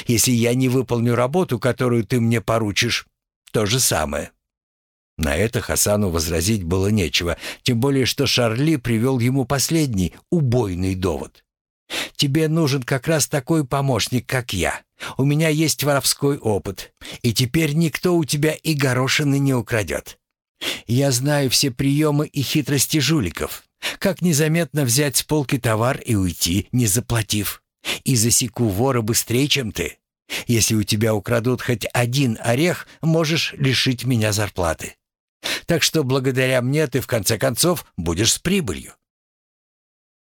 Если я не выполню работу, которую ты мне поручишь, то же самое». На это Хасану возразить было нечего, тем более что Шарли привел ему последний, убойный довод. «Тебе нужен как раз такой помощник, как я. У меня есть воровской опыт, и теперь никто у тебя и горошины не украдет. Я знаю все приемы и хитрости жуликов. Как незаметно взять с полки товар и уйти, не заплатив. И засеку вора быстрее, чем ты. Если у тебя украдут хоть один орех, можешь лишить меня зарплаты. Так что благодаря мне ты в конце концов будешь с прибылью.